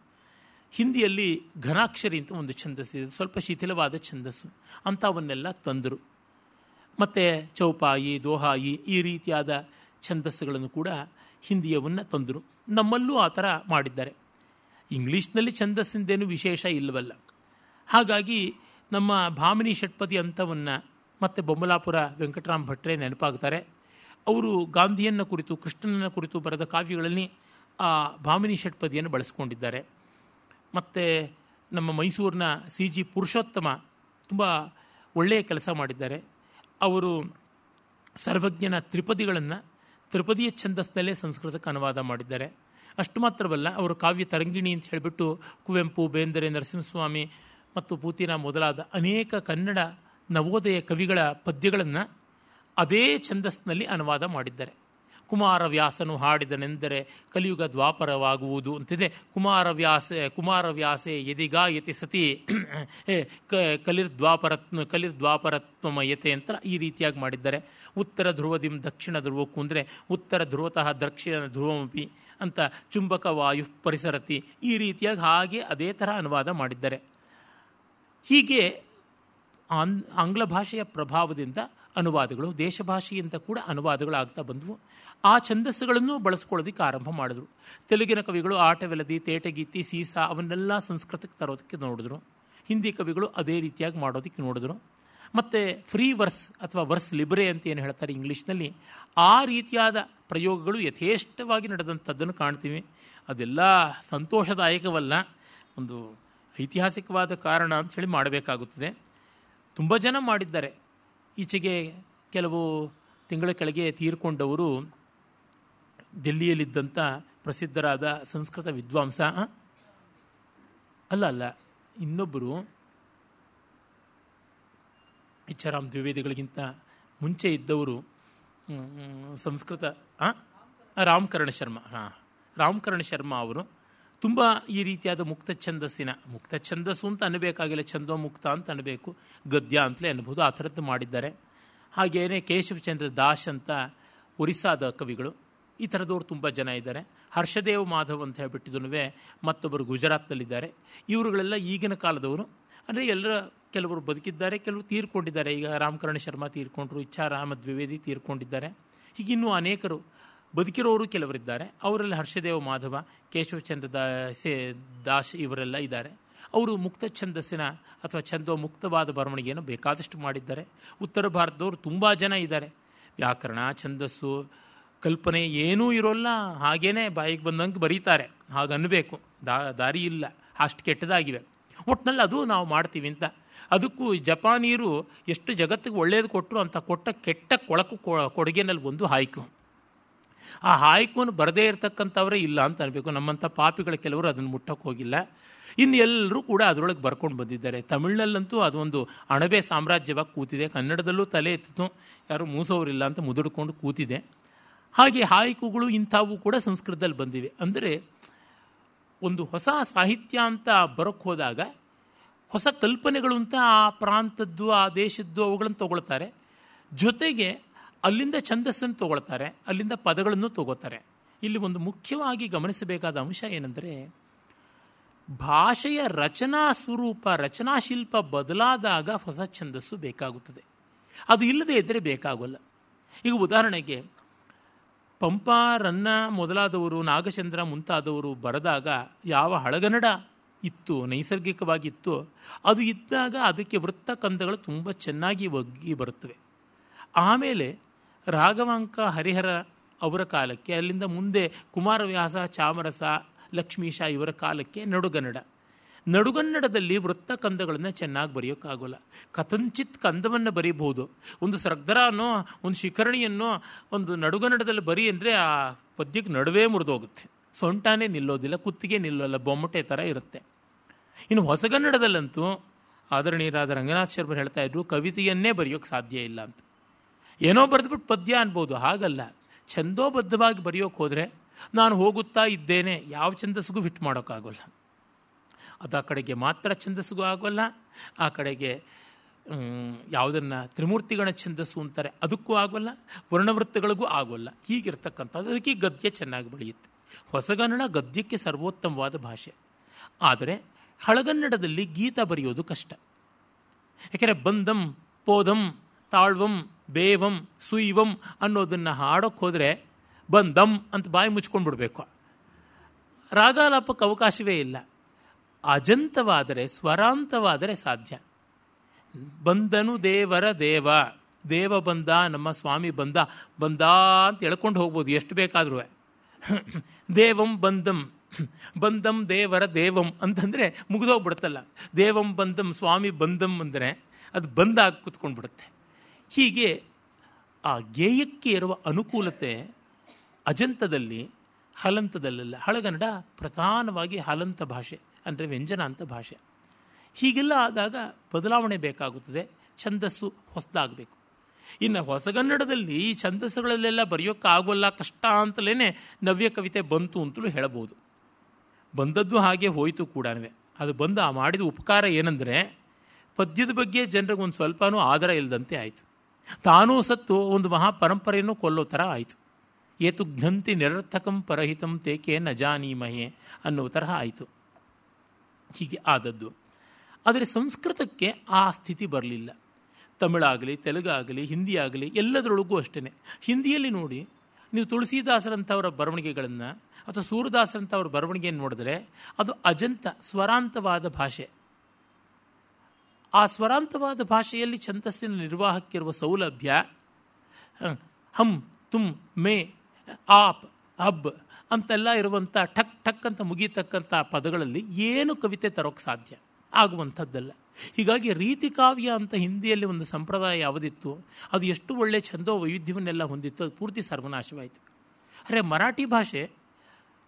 ಹಿಂದಿಯಲ್ಲಿ ಘನಾಕ್ಷರಿ ಅಂತ ಒಂದು ಛಂದಸ್ಸಿದೆ ಸ್ವಲ್ಪ ಶಿಥಿಲವಾದ ಛಂದಸ್ಸು. ಅಂಥವನ್ನೆಲ್ಲ ತಂದರು. ಮತ್ತು ಚೌಪಾಯಿ, ದೋಹಾಯಿ ಈ ರೀತಿಯಾದ ಛಂದಸ್ಸುಗಳನ್ನು ಕೂಡ ಹಿಂದಿಯವನ್ನು ತಂದರು. ನಮ್ಮಲ್ಲೂ ಆ ಥರ ಮಾಡಿದ್ದಾರೆ. ಇಂಗ್ಲೀಷ್ನಲ್ಲಿ ಛಂದಸ್ಸಿಂದೇನು ವಿಶೇಷ ಇಲ್ಲವಲ್ಲ. ಹಾಗಾಗಿ ನಮ್ಮ ಭಾಮಿನಿ ಷಟ್ಪದಿ ಅಂಥವನ್ನು ಮತ್ತು ಬೊಮ್ಮಲಾಪುರ ವೆಂಕಟರಾಮ್ ಭಟ್ರೆ ನೆನಪಾಗ್ತಾರೆ. ಅವರು ಗಾಂಧಿಯನ್ನು ಕುರಿತು ಕೃಷ್ಣನ ಕುರಿತು ಬರೆದ ಕಾವ್ಯಗಳಲ್ಲಿ ಆ ಭಾಮಿನಿ ಷಟ್ಪದಿಯನ್ನು ಬಳಸ್ಕೊಂಡಿದ್ದಾರೆ. ಮತ್ತು ನಮ್ಮ ಮೈಸೂರಿನ ಸಿ ಜಿ ಪುರುಷೋತ್ತಮ ತುಂಬ ಒಳ್ಳೆಯ ಕೆಲಸ ಮಾಡಿದ್ದಾರೆ. ಅವರು ಸರ್ವಜ್ಞನ ತ್ರಿಪದಿಗಳನ್ನು ತ್ರಿಪದಿಯ ಛಂದಸ್ನಲ್ಲೇ ಸಂಸ್ಕೃತಕ್ಕೆ ಅನುವಾದ ಮಾಡಿದ್ದಾರೆ. ಅಷ್ಟು ಮಾತ್ರವಲ್ಲ, ಅವರು ಕಾವ್ಯ ತರಂಗಿಣಿ ಅಂತ ಹೇಳಿಬಿಟ್ಟು ಕುವೆಂಪು, ಬೇಂದ್ರೆ, ನರಸಿಂಹಸ್ವಾಮಿ ಮತ್ತು ಪೂತಿನ ಮೊದಲಾದ ಅನೇಕ ಕನ್ನಡ ನವೋದಯ ಕವಿಗಳ ಪದ್ಯಗಳನ್ನು ಅದೇ ಛಂದಸ್ನಲ್ಲಿ ಅನುವಾದ ಮಾಡಿದ್ದಾರೆ. ಕುಮಾರವ್ಯಾಸನು ಹಾಡಿದನೆಂದರೆ ಕಲಿಯುಗ ದ್ವಾಪರವಾಗುವುದು ಅಂತಿದೆ. ಕುಮಾರವ್ಯಾಸೆ ಕುಮಾರವ್ಯಾಸೆ ಯದಿಗಾಯತಿ ಸತಿ ಕಲಿರ್ದ್ವಾಪರತ್ನ ಕಲಿರ್ದ್ವಾಪರತ್ವಮಯತೆ ಅಂತ ಈ ರೀತಿಯಾಗಿ ಮಾಡಿದ್ದಾರೆ. ಉತ್ತರ ಧ್ರುವದಿಂ ದಕ್ಷಿಣ ಧ್ರುವಕ್ಕೂ ಅಂದರೆ ಉತ್ತರ ಧ್ರುವತಃ ದಕ್ಷಿಣ ಧ್ರುವಮಪಿ ಅಂತ ಚುಂಬಕ ವಾಯು ಪರಿಸರತಿ ಈ ರೀತಿಯಾಗಿ ಹಾಗೆ ಅದೇ ಥರ ಅನುವಾದ ಮಾಡಿದ್ದಾರೆ. ಹೀಗೆ ಆನ್ ಆಂಗ್ಲ ಭಾಷೆಯ ಪ್ರಭಾವದಿಂದ ಅನುವಾದಗಳು ದೇಶ ಭಾಷೆಯಿಂದ ಕೂಡ ಅನುವಾದಗಳಾಗ್ತಾ ಬಂದವು. ಆ ಛಂದಸ್ಸುಗಳನ್ನು ಬಳಸ್ಕೊಳ್ಳೋದಕ್ಕೆ ಆರಂಭ ಮಾಡಿದ್ರು. ತೆಲುಗಿನ ಕವಿಗಳು ಆಟವೆಲದಿ ತೇಟಗೀತಿ ಸೀಸಾ ಅವನ್ನೆಲ್ಲ ಸಂಸ್ಕೃತಕ್ಕೆ ತರೋದಕ್ಕೆ ನೋಡಿದ್ರು. ಹಿಂದಿ ಕವಿಗಳು ಅದೇ ರೀತಿಯಾಗಿ ಮಾಡೋದಕ್ಕೆ ನೋಡಿದ್ರು. ಮತ್ತು ಫ್ರೀ ವರ್ಸ್ ಅಥವಾ ವರ್ಸ್ ಲಿಬ್ರೆ ಅಂತ ಏನು ಹೇಳ್ತಾರೆ ಇಂಗ್ಲೀಷ್ನಲ್ಲಿ, ಆ ರೀತಿಯಾದ ಪ್ರಯೋಗಗಳು ಯಥೇಷ್ಟವಾಗಿ ನಡೆದಂಥದ್ದನ್ನು ಕಾಣ್ತೀವಿ. ಅದೆಲ್ಲ ಸಂತೋಷದಾಯಕವಲ್ಲ. ಒಂದು ಐತಿಹಾಸಿಕವಾದ ಕಾರಣ ಅಂತ ಹೇಳಿ ಮಾಡಬೇಕಾಗುತ್ತದೆ. ತುಂಬ ಜನ ಮಾಡಿದ್ದಾರೆ. ಈಚೆಗೆ ಕೆಲವು ತಿಂಗಳ ಕೆಳಗೆ ತೀರ್ಕೊಂಡವರು ದಿಲ್ಲಿಯಲ್ಲಿದ್ದಂಥ ಪ್ರಸಿದ್ಧರಾದ ಸಂಸ್ಕೃತ ವಿದ್ವಾಂಸ ಅಲ್ಲ ಅಲ್ಲ, ಇನ್ನೊಬ್ಬರು ಇಚ್ಛಾರಾಮ್ ದ್ವಿವೇದಿಗಳಿಗಿಂತ ಮುಂಚೆ ಇದ್ದವರು ಸಂಸ್ಕೃತ ರಾಮಕರಣ ಶರ್ಮ, ಹಾಂ, ರಾಮಕರಣ ಶರ್ಮ ಅವರು. ತುಂಬ ಈ ರೀತಿಯಾದ ಮುಕ್ತ ಛಂದಸ್ಸಿನ, ಮುಕ್ತ ಛಂದಸ್ಸು ಅಂತ ಅನ್ನಬೇಕಾಗಿಲ್ಲ, ಛಂದೋ ಮುಕ್ತ ಅಂತ ಅನ್ನಬೇಕು. ಗದ್ಯ ಅಂತಲೇ ಅನ್ಬೋದು, ಆ ಥರದ್ದು ಮಾಡಿದ್ದಾರೆ. ಹಾಗೆಯೇ ಕೇಶವಚಂದ್ರ ದಾಸ್ ಅಂತ ಒರಿಸ್ಸಾದ ಕವಿಗಳು, ಈ ಥರದವ್ರು ತುಂಬ ಜನ ಇದ್ದಾರೆ. ಹರ್ಷದೇವ್ ಮಾಧವ್ ಅಂತ ಹೇಳ್ಬಿಟ್ಟಿದ್ದು ಮತ್ತೊಬ್ಬರು ಗುಜರಾತ್ನಲ್ಲಿದ್ದಾರೆ. ಇವರುಗಳೆಲ್ಲ ಈಗಿನ ಕಾಲದವರು. ಅಂದರೆ ಎಲ್ಲರ ಕೆಲವರು ಬದುಕಿದ್ದಾರೆ, ಕೆಲವರು ತೀರ್ಕೊಂಡಿದ್ದಾರೆ. ಈಗ ರಾಮಕರಣ ಶರ್ಮಾ ತೀರ್ಕೊಂಡ್ರು, ಇಚ್ಛಾರಾಮ ದ್ವಿವೇದಿ ತೀರ್ಕೊಂಡಿದ್ದಾರೆ. ಹೀಗೆ ಇನ್ನೂ ಅನೇಕರು ಬದುಕಿರೋರು ಕೆಲವರಿದ್ದಾರೆ. ಅವರಲ್ಲಿ ಹರ್ಷದೇವ ಮಾಧವ ಕೇಶವಚಂದ್ರ ದಾಸೆ ಇವರೆಲ್ಲ ಇದ್ದಾರೆ. ಅವರು ಮುಕ್ತ ಛಂದಸ್ಸಿನ ಅಥವಾ ಛಂದೋ ಮುಕ್ತವಾದ ಬರವಣಿಗೆಯನ್ನು ಬೇಕಾದಷ್ಟು ಮಾಡಿದ್ದಾರೆ. ಉತ್ತರ ಭಾರತದವರು ತುಂಬ ಜನ ಇದ್ದಾರೆ. ವ್ಯಾಕರಣ, ಛಂದಸ್ಸು, ಕಲ್ಪನೆ ಏನೂ ಇರೋಲ್ಲ. ಹಾಗೇನೆ ಬಾಯಿಗೆ ಬಂದಂಗೆ ಬರೀತಾರೆ. ಹಾಗನ್ನಬೇಕು ದಾ, ದಾರಿ ಇಲ್ಲ. ಅಷ್ಟು ಕೆಟ್ಟದಾಗಿವೆ. ಒಟ್ಟಿನಲ್ಲಿ ಅದು ನಾವು ಮಾಡ್ತೀವಿ ಅಂತ. ಅದಕ್ಕೂ ಜಪಾನೀರು ಎಷ್ಟು ಜಗತ್ತಿಗೆ ಒಳ್ಳೆಯದು ಕೊಟ್ಟರು ಅಂತ ಕೊಟ್ಟ ಕೆಟ್ಟ ಕೊಳಕು ಕೊಡುಗೆನಲ್ಲಿ ಒಂದು ಹಾಯ್ಕು. ಆ ಹಾಯ್ಕುವನ್ನು ಬರದೇ ಇರತಕ್ಕಂಥವರೇ ಇಲ್ಲ ಅಂತ ಅನ್ಬೇಕು. ನಮ್ಮಂಥ ಪಾಪಿಗಳ ಕೆಲವರು ಅದನ್ನು ಮುಟ್ಟಕ್ಕೆ ಹೋಗಿಲ್ಲ. ಇನ್ನು ಎಲ್ಲರೂ ಕೂಡ ಅದರೊಳಗೆ ಬರ್ಕೊಂಡು ಬಂದಿದ್ದಾರೆ. ತಮಿಳಿನಲ್ಲಂತೂ ಅದೊಂದು ಅಣಬೆ ಸಾಮ್ರಾಜ್ಯವಾಗಿ ಕೂತಿದೆ. ಕನ್ನಡದಲ್ಲೂ ತಲೆ ಎತ್ತಿತು. ಯಾರು ಮೂಸೋರಿಲ್ಲ ಅಂತ ಮುದುಡ್ಕೊಂಡು ಕೂತಿದೆ. ಹಾಗೆ ಹಾಯ್ಕುಗಳು ಇಂಥವು ಕೂಡ ಸಂಸ್ಕೃತದಲ್ಲಿ ಬಂದಿವೆ. ಅಂದರೆ ಒಂದು ಹೊಸ ಸಾಹಿತ್ಯ ಅಂತ ಬರೋಕ್ಕೆ ಹೋದಾಗ ಹೊಸ ಕಲ್ಪನೆಗಳು ಅಂತ ಆ ಪ್ರಾಂತದ್ದು, ಆ ದೇಶದ್ದು ಅವುಗಳನ್ನು ತಗೊಳ್ತಾರೆ. ಜೊತೆಗೆ ಅಲ್ಲಿಂದ ಛಂದಸ್ಸನ್ನು ತಗೊಳ್ತಾರೆ, ಅಲ್ಲಿಂದ ಪದಗಳನ್ನು ತಗೋತಾರೆ. ಇಲ್ಲಿ ಒಂದು ಮುಖ್ಯವಾಗಿ ಗಮನಿಸಬೇಕಾದ ಅಂಶ ಏನೆಂದರೆ, ಭಾಷೆಯ ರಚನಾ ಸ್ವರೂಪ, ರಚನಾ ಶಿಲ್ಪ ಬದಲಾದಾಗ ಹೊಸ ಛಂದಸ್ಸು ಬೇಕಾಗುತ್ತದೆ. ಅದು ಇಲ್ಲದೆ ಇದ್ದರೆ ಬೇಕಾಗೋಲ್ಲ. ಈಗ ಉದಾಹರಣೆಗೆ, ಪಂಪ, ರನ್ನ ಮೊದಲಾದವರು, ನಾಗಚಂದ್ರ ಮುಂತಾದವರು ಬರೆದಾಗ ಯಾವ ಹಳಗನ್ನಡ ಇತ್ತು, ನೈಸರ್ಗಿಕವಾಗಿತ್ತು, ಅದು ಇದ್ದಾಗ ಅದಕ್ಕೆ ವೃತ್ತ ಕಂದಗಳು ತುಂಬ ಚೆನ್ನಾಗಿ ಒಗ್ಗಿ ಬರುತ್ತವೆ. ಆಮೇಲೆ ರಾಘವಾಂಕ ಹರಿಹರ ಅವರ ಕಾಲಕ್ಕೆ, ಅಲ್ಲಿಂದ ಮುಂದೆ ಕುಮಾರವ್ಯಾಸ, ಚಾಮರಸ, ಲಕ್ಷ್ಮೀಶ ಇವರ ಕಾಲಕ್ಕೆ ನಡುಗನ್ನಡ. ನಡುಗನ್ನಡದಲ್ಲಿ ವೃತ್ತ ಕಂದಗಳನ್ನು ಚೆನ್ನಾಗಿ ಬರೆಯೋಕ್ಕಾಗೋಲ್ಲ. ಕಥಂಚಿತ್ ಕಂದವನ್ನು ಬರೀಬಹುದು. ಒಂದು ಸರ್ಗರನೋ ಒಂದು ಶಿಖರಣಿಯನ್ನೋ, ಒಂದು ನಡುಗನ್ನಡದಲ್ಲಿ ಬರಿ ಅಂದರೆ ಆ ಪದ್ಯಕ್ಕೆ ನಡುವೆ ಮುರಿದೋಗುತ್ತೆ. ಸೊಂಟಾನೇ ನಿಲ್ಲೋದಿಲ್ಲ, ಕುತ್ತಿಗೆ ನಿಲ್ಲೋಲ್ಲ, ಬೊಮ್ಮಟೆ ಥರ ಇರುತ್ತೆ. ಇನ್ನು ಹೊಸಗನ್ನಡದಲ್ಲಂತೂ ಆದರಣೀಯರಾದ ರಂಗನಾಥ್ ಶರ್ಮರು ಹೇಳ್ತಾ ಇದ್ರು, ಕವಿತೆಯನ್ನೇ ಬರೆಯೋಕ್ಕೆ ಸಾಧ್ಯ ಇಲ್ಲ ಅಂತ. ಏನೋ ಬರೆದ್ಬಿಟ್ಟು ಪದ್ಯ ಅನ್ಬೋದು, ಹಾಗಲ್ಲ. ಛಂದೋಬದ್ಧವಾಗಿ ಬರೆಯೋಕೆ ಹೋದರೆ ನಾನು ಹೋಗುತ್ತಾ ಇದ್ದೇನೆ, ಯಾವ ಛಂದಸ್ಸಿಗೂ ಫಿಟ್ ಮಾಡೋಕ್ಕಾಗೋಲ್ಲ. ಅದು ಆ ಕಡೆಗೆ ಮಾತ್ರ ಛಂದಸ್ಸಿಗೂ ಆಗೋಲ್ಲ, ಆ ಕಡೆಗೆ ಯಾವುದನ್ನು ತ್ರಿಮೂರ್ತಿಗಳ ಛಂದಸ್ಸು ಅಂತಾರೆ ಅದಕ್ಕೂ ಆಗೋಲ್ಲ, ವರ್ಣವೃತ್ತಗಳಿಗೂ ಆಗೋಲ್ಲ. ಹೀಗಿರ್ತಕ್ಕಂಥದ್ದು, ಅದಕ್ಕೆ ಗದ್ಯ ಚೆನ್ನಾಗಿ ಬೆಳೆಯುತ್ತೆ. ಹೊಸಗನ್ನಡ ಗದ್ಯಕ್ಕೆ ಸರ್ವೋತ್ತಮವಾದ ಭಾಷೆ. ಆದರೆ ಹಳಗನ್ನಡದಲ್ಲಿ ಗೀತ ಬರೆಯೋದು ಕಷ್ಟ. ಯಾಕೆಂದರೆ ಬಂದಂ, ಪೋದಂ, ತಾಳ್ವಂ ಬೇವಂ ಸುಯಿವಂ ಅನ್ನೋದನ್ನು ಹಾಡೋಕ್ಕೆ ಹೋದರೆ ಬಂದಂ ಅಂತ ಬಾಯಿ ಮುಚ್ಕೊಂಡು ಬಿಡಬೇಕು ರಾಗಾಲಾಪಕ್ಕೆ ಅವಕಾಶವೇ ಇಲ್ಲ. ಅಜಂತವಾದರೆ, ಸ್ವರಾಂತವಾದರೆ ಸಾಧ್ಯ. ಬಂದನು ದೇವರ ದೇವ. ದೇವ ಬಂದ, ನಮ್ಮ ಸ್ವಾಮಿ ಬಂದ ಬಂದ ಅಂತ ಎಳ್ಕೊಂಡು ಹೋಗ್ಬೋದು, ಎಷ್ಟು ಬೇಕಾದ್ರೂ ದೇವಂ ಬಂದಂ. ಬಂದಂ ದೇವರ ದೇವಂ ಅಂತಂದರೆ ಮುಗಿದೋಗ್ಬಿಡುತ್ತಲ್ಲ. ದೇವಂ ಬಂದಂ, ಸ್ವಾಮಿ ಬಂದಂ ಅಂದರೆ ಅದು ಬಂದಾಗಿ ಕುತ್ಕೊಂಡ್ಬಿಡುತ್ತೆ. ಹೀಗೆ ಆ ಗೇಯಕ್ಕೆ ಇರುವ ಅನುಕೂಲತೆ ಅಜಂತದಲ್ಲಿ, ಹಲಂತದಲ್ಲೆಲ್ಲ. ಹಳಗನ್ನಡ ಪ್ರಧಾನವಾಗಿ ಹಲಂತ ಭಾಷೆ, ಅಂದರೆ ವ್ಯಂಜನ ಅಂತ ಭಾಷೆ. ಹೀಗೆಲ್ಲ ಆದಾಗ ಬದಲಾವಣೆ ಬೇಕಾಗುತ್ತದೆ, ಛಂದಸ್ಸು ಹೊಸದಾಗಬೇಕು. ಇನ್ನು ಹೊಸಗನ್ನಡದಲ್ಲಿ ಈ ಛಂದಸ್ಸುಗಳಲ್ಲೆಲ್ಲ ಬರೆಯೋಕ್ಕಾಗೋಲ್ಲ, ಕಷ್ಟ ಅಂತಲೇ ನವ್ಯ ಕವಿತೆ ಬಂತು ಅಂತಲೂ ಹೇಳಬಹುದು. ಬಂದದ್ದು ಹಾಗೆ ಹೋಯಿತು ಕೂಡ ಅದು ಬಂದು ಆ ಮಾಡಿದ ಉಪಕಾರ ಏನಂದರೆ, ಪದ್ಯದ ಬಗ್ಗೆ ಜನರಿಗೆ ಒಂದು ಸ್ವಲ್ಪನೂ ಆದರ ಇಲ್ಲದಂತೆ ಆಯಿತು. ತಾನೂ ಸತ್ತು ಒಂದು ಮಹಾಪರಂಪರೆಯನ್ನು ಕೊಲ್ಲೋ ಥರ ಆಯಿತು. ಏತು ಘ್ನಂತಿ ನಿರರ್ಥಕಂ ಪರಹಿತಂ ತೇಕೆ ನ ಜಾನೀಮಹೆ ಅನ್ನೋ ತರಹ ಆಯಿತು. ಹೀಗೆ ಆದದ್ದು. ಆದರೆ ಸಂಸ್ಕೃತಕ್ಕೆ ಆ ಸ್ಥಿತಿ ಬರಲಿಲ್ಲ. ತಮಿಳಾಗಲಿ, ತೆಲುಗಾಗಲಿ ಹಿಂದಿ ಆಗಲಿ ಎಲ್ಲದರೊಳಗೂ ಅಷ್ಟೇ ಹಿಂದಿಯಲ್ಲಿ ನೋಡಿ ನೀವು ತುಳಸಿದಾಸರಂಥವರ ಬರವಣಿಗೆಗಳನ್ನು ಅಥವಾ ಸೂರದಾಸರಂಥವ್ರ ಬರವಣಿಗೆಯನ್ನು ನೋಡಿದ್ರೆ ಅದು ಅಜಂತ, ಸ್ವರಾಂತವಾದ ಭಾಷೆ. ಆ ಸ್ವರಾಂತವಾದ ಭಾಷೆಯಲ್ಲಿ ಛಂದಸ್ಸಿನ ನಿರ್ವಾಹಕ್ಕಿರುವ ಸೌಲಭ್ಯ ಹಂ ತುಮ್, ಮೇ, ಆಪ್, ಹಬ್ ಅಂತೆಲ್ಲ ಇರುವಂಥ ಠಕ್ ಠಕ್ ಅಂತ ಮುಗಿತಕ್ಕಂಥ ಪದಗಳಲ್ಲಿ ಏನು ಕವಿತೆ ತರೋಕ್ಕೆ ಸಾಧ್ಯ? ಆಗುವಂಥದ್ದಲ್ಲ. ಹೀಗಾಗಿ ರೀತಿ ಕಾವ್ಯ ಅಂತ ಹಿಂದಿಯಲ್ಲಿ ಒಂದು ಸಂಪ್ರದಾಯ ಯಾವುದಿತ್ತು, ಅದು ಎಷ್ಟು ಒಳ್ಳೆಯ ಛಂದೋ ವೈವಿಧ್ಯವನ್ನೆಲ್ಲ ಹೊಂದಿತ್ತು, ಅದು ಪೂರ್ತಿ ಸರ್ವನಾಶವಾಯಿತು. ಅರೆ ಮರಾಠಿ ಭಾಷೆ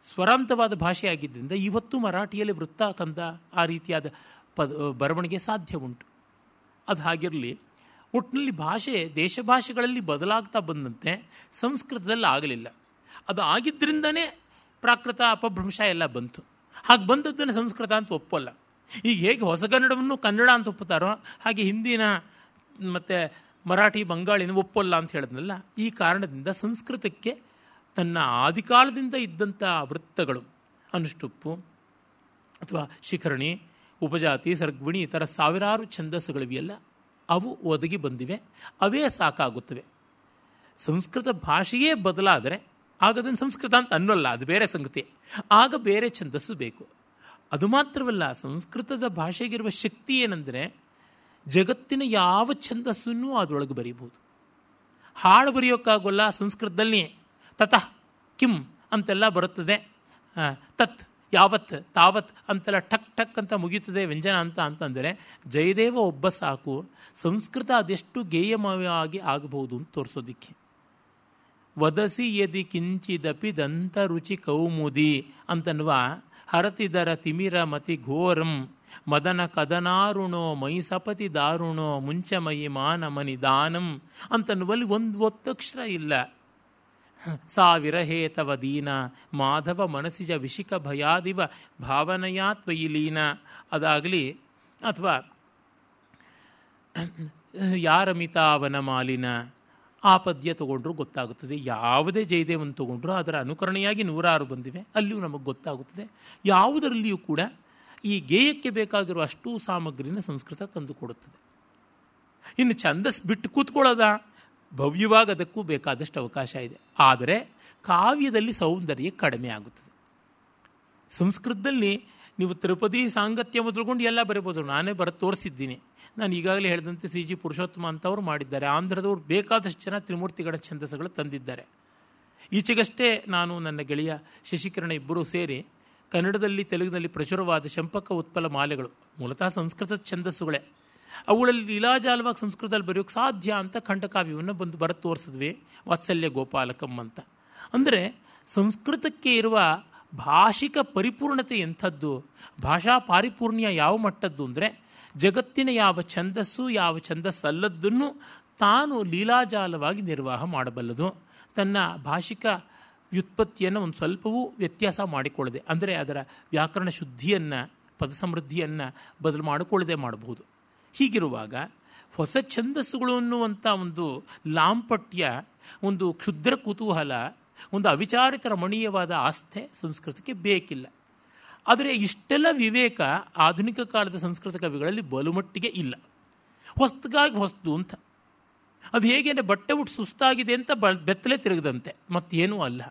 ಸ್ವರಾಂತವಾದ ಭಾಷೆಯಾಗಿದ್ದರಿಂದ ಇವತ್ತು ಮರಾಠಿಯಲ್ಲಿ ವೃತ್ತ ಕಂದ ಆ ರೀತಿಯಾದ ಪದ ಬರವಣಿಗೆ ಸಾಧ್ಯ ಉಂಟು. ಅದು ಹಾಗಿರಲಿ ಒಟ್ಟಿನಲ್ಲಿ ಭಾಷೆ, ದೇಶ ಭಾಷೆಗಳಲ್ಲಿ ಬದಲಾಗ್ತಾ ಬಂದಂತೆ ಸಂಸ್ಕೃತದಲ್ಲಿ ಆಗಲಿಲ್ಲ. ಅದು ಆಗಿದ್ದರಿಂದನೇ ಪ್ರಾಕೃತ ಅಪಭ್ರಂಶ ಎಲ್ಲ ಬಂತು. ಹಾಗೆ ಬಂದದ್ದನ್ನು ಸಂಸ್ಕೃತ ಅಂತ ಒಪ್ಪಲ್ಲ. ಈಗ ಹೇಗೆ ಹೊಸಗನ್ನಡವನ್ನು ಕನ್ನಡ ಅಂತ ಒಪ್ಪುತ್ತಾರೋ, ಹಾಗೆ ಹಿಂದಿನ, ಮತ್ತು ಮರಾಠಿ, ಬಂಗಾಳಿನ ಒಪ್ಪಲ್ಲ ಅಂತ ಹೇಳಿದ್ನಲ್ಲ, ಈ ಕಾರಣದಿಂದ ಸಂಸ್ಕೃತಕ್ಕೆ ತನ್ನ ಆದಿಕಾಲದಿಂದ ಇದ್ದಂಥ ವೃತ್ತಗಳು ಅನುಷ್ಟುಪ್ಪು ಅಥವಾ ಶಿಖರಣಿ ಉಪಜಾತಿ, ಸರ್ಗ್ವಿಣಿ ಇತರ ಸಾವಿರಾರು ಛಂದಸ್ಸುಗಳಿವೆಯಲ್ಲ, ಅವು ಒದಗಿ ಬಂದಿವೆ, ಅವೇ ಸಾಕಾಗುತ್ತವೆ. ಸಂಸ್ಕೃತ ಭಾಷೆಯೇ ಬದಲಾದರೆ ಆಗ ಅದನ್ನು ಸಂಸ್ಕೃತ ಅಂತ ಅನ್ನೋಲ್ಲ, ಅದು ಬೇರೆ ಸಂಗತಿ. ಆಗ ಬೇರೆ ಛಂದಸ್ಸು ಬೇಕು. ಅದು ಮಾತ್ರವಲ್ಲ, ಸಂಸ್ಕೃತದ ಭಾಷೆಗಿರುವ ಶಕ್ತಿ ಏನೆಂದರೆ, ಜಗತ್ತಿನ ಯಾವ ಛಂದಸ್ಸನ್ನು ಅದರೊಳಗೆ ಬರೀಬಹುದು. ಹಾಳು ಬರೆಯೋಕ್ಕಾಗೋಲ್ಲ ಸಂಸ್ಕೃತದಲ್ಲಿ ತತಃ ಕಿಂ ಅಂತೆಲ್ಲ ಬರುತ್ತದೆ. ತತ್. ಯಾವತ್ ತಾವತ್ ಅಂತೆಲ್ಲ ಠಕ್ ಠಕ್ ಅಂತ ಮುಗಿಯುತ್ತದೆ ವ್ಯಂಜನ ಅಂತ ಅಂತಂದರೆ, ಜಯದೇವ ಒಬ್ಬ ಸಾಕು, ಸಂಸ್ಕೃತ ಅದೆಷ್ಟು ಗೇಯಮಯವಾಗಿ ಆಗಬಹುದು ಅಂತ ತೋರಿಸೋದಿಕ್ಕೆ. ವದಸಿ ಯದಿ ಕಿಂಚಿದಪಿ ದಂತ ರುಚಿ ಕೌಮುದಿ ಅಂತನ್ವ ಹರತಿದರ ತಿಮಿರ ಮತಿ ಘೋರಂ, ಮದನ ಕದನಾರುಣೋ ಮೈಸಪತಿ ದಾರುಣೋ ಮುಂಚಮಯಿ ಮಾನ ಮನಿ ದಾನಂ ಅಂತನ್ನುವಲ್ಲಿ ಒಂದು ಒತ್ತಕ್ಷರ ಇಲ್ಲ. ಸಾವಿರ ಹೇತವ ದೀನ, ಮಾಧವ ಮನಸ್ಸಿಜ ವಿಶಿಕ ಭಯಾದಿವ ಭಾವನೆಯ ತ್ವಯಿ ಲೀನ. ಅದಾಗಲಿ, ಅಥವಾ ಯಾರಮಿತಾವನ ಮಾಲಿನ ಆ ಪದ್ಯ ತಗೊಂಡ್ರೂ ಗೊತ್ತಾಗುತ್ತದೆ. ಯಾವುದೇ ಜಯದೇವನ್ ತಗೊಂಡ್ರೂ ಅದರ ಅನುಕರಣೆಯಾಗಿ ನೂರಾರು ಬಂದಿವೆ, ಅಲ್ಲಿಯೂ ನಮಗೆ ಗೊತ್ತಾಗುತ್ತದೆ. ಯಾವುದರಲ್ಲಿಯೂ ಕೂಡ ಈ ಗೇಯಕ್ಕೆ ಬೇಕಾಗಿರುವ ಅಷ್ಟೂ ಸಾಮಗ್ರಿನ ಸಂಸ್ಕೃತ ತಂದುಕೊಡುತ್ತದೆ ಇನ್ನು ಛಂದಸ್ ಬಿಟ್ಟು ಕೂತ್ಕೊಳ್ಳೋದ? ಭವ್ಯವಾಗಿ ಅದಕ್ಕೂ ಬೇಕಾದಷ್ಟು ಅವಕಾಶ ಇದೆ. ಆದರೆ ಕಾವ್ಯದಲ್ಲಿ ಸೌಂದರ್ಯ ಕಡಿಮೆ ಆಗುತ್ತದೆ. ಸಂಸ್ಕೃತದಲ್ಲಿ ನೀವು ತ್ರಿಪದಿ ಸಾಂಗತ್ಯ ಮೊದಲುಕೊಂಡು ಎಲ್ಲ ಬರೀಬೋದು. ನಾನೇ ಬರ ತೋರಿಸಿದ್ದೀನಿ. ನಾನು ಈಗಾಗಲೇ ಹೇಳಿದಂತೆ ಸಿ ಜಿ ಪುರುಷೋತ್ತಮ ಅಂತವರು ಮಾಡಿದ್ದಾರೆ. ಆಂಧ್ರದವರು ಬೇಕಾದಷ್ಟು ಜನ ತ್ರಿಮೂರ್ತಿಗಳ ಛಂದಸ್ಸುಗಳು ತಂದಿದ್ದಾರೆ. ಈಚೆಗಷ್ಟೇ ನಾನು ನನ್ನ ಗೆಳೆಯ ಶಶಿಕಿರಣ ಇಬ್ಬರೂ ಸೇರಿ ಕನ್ನಡದಲ್ಲಿ, ತೆಲುಗಿನಲ್ಲಿ ಪ್ರಚುರವಾದ ಶಂಪಕ ಉತ್ಪಲ ಮಾಲೆಗಳು ಮೂಲತಃ ಸಂಸ್ಕೃತ ಛಂದಸ್ಸುಗಳೇ. ಅವುಗಳಲ್ಲಿ ಲೀಲಾಜಾಲವಾಗಿ ಸಂಸ್ಕೃತದಲ್ಲಿ ಬರೆಯೋಕ್ಕೆ ಸಾಧ್ಯ ಅಂತ ಖಂಡಕಾವ್ಯವನ್ನು ಬಂದು ಬರ ತೋರಿಸಿದ್ವಿ ವಾತ್ಸಲ್ಯ ಗೋಪಾಲಕಂ ಅಂತ. ಅಂದರೆ ಸಂಸ್ಕೃತಕ್ಕೆ ಇರುವ ಭಾಷಿಕ ಪರಿಪೂರ್ಣತೆ ಎಂಥದ್ದು? ಭಾಷಾ ಪಾರಿಪೂರ್ಣ್ಯ ಯಾವ ಮಟ್ಟದ್ದು ಅಂದರೆ ಜಗತ್ತಿನ ಯಾವ ಛಂದಸ್ಸು, ಯಾವ ಛಂದಸ್ಸಲ್ಲದ್ದನ್ನು ತಾನು ಲೀಲಾಜಾಲವಾಗಿ ನಿರ್ವಾಹ ಮಾಡಬಲ್ಲದು. ತನ್ನ ಭಾಷಿಕ ವ್ಯುತ್ಪತ್ತಿಯನ್ನು ಒಂದು ಸ್ವಲ್ಪವೂ ವ್ಯತ್ಯಾಸ ಮಾಡಿಕೊಳ್ಳದೆ, ಅಂದರೆ ಅದರ ವ್ಯಾಕರಣ ಶುದ್ಧಿಯನ್ನು ಪದ ಸಮೃದ್ಧಿಯನ್ನು ಬದಲು ಮಾಡಿಕೊಳ್ಳದೆ ಮಾಡಬಹುದು. ಹೀಗಿರುವಾಗ ಹೊಸ ಛಂದಸ್ಸುಗಳು ಅನ್ನುವಂಥ ಒಂದು ಲಾಂಪಟ್ಯ, ಒಂದು ಕ್ಷುದ್ರ ಕುತೂಹಲ, ಒಂದು ಅವಿಚಾರಿತ ರಮಣೀಯವಾದ ಆಸ್ಥೆ ಸಂಸ್ಕೃತಕ್ಕೆ ಬೇಕಿಲ್ಲ. ಆದರೆ ಇಷ್ಟೆಲ್ಲ ವಿವೇಕ ಆಧುನಿಕ ಕಾಲದ ಸಂಸ್ಕೃತ ಕವಿಗಳಲ್ಲಿ ಬಲುಮಟ್ಟಿಗೆ ಇಲ್ಲ. ಹೊಸದಾಗಿ ಹೊಸ್ತು ಅಂತ. ಅದು ಹೇಗೆ ಬಟ್ಟೆ ಉಟ್ಟು ಸುಸ್ತಾಗಿದೆ ಅಂತ ಬ, ಬೆತ್ತಲೆ ತಿರುಗದಂತೆ. ಮತ್ತೇನೂ ಅಲ್ಲ.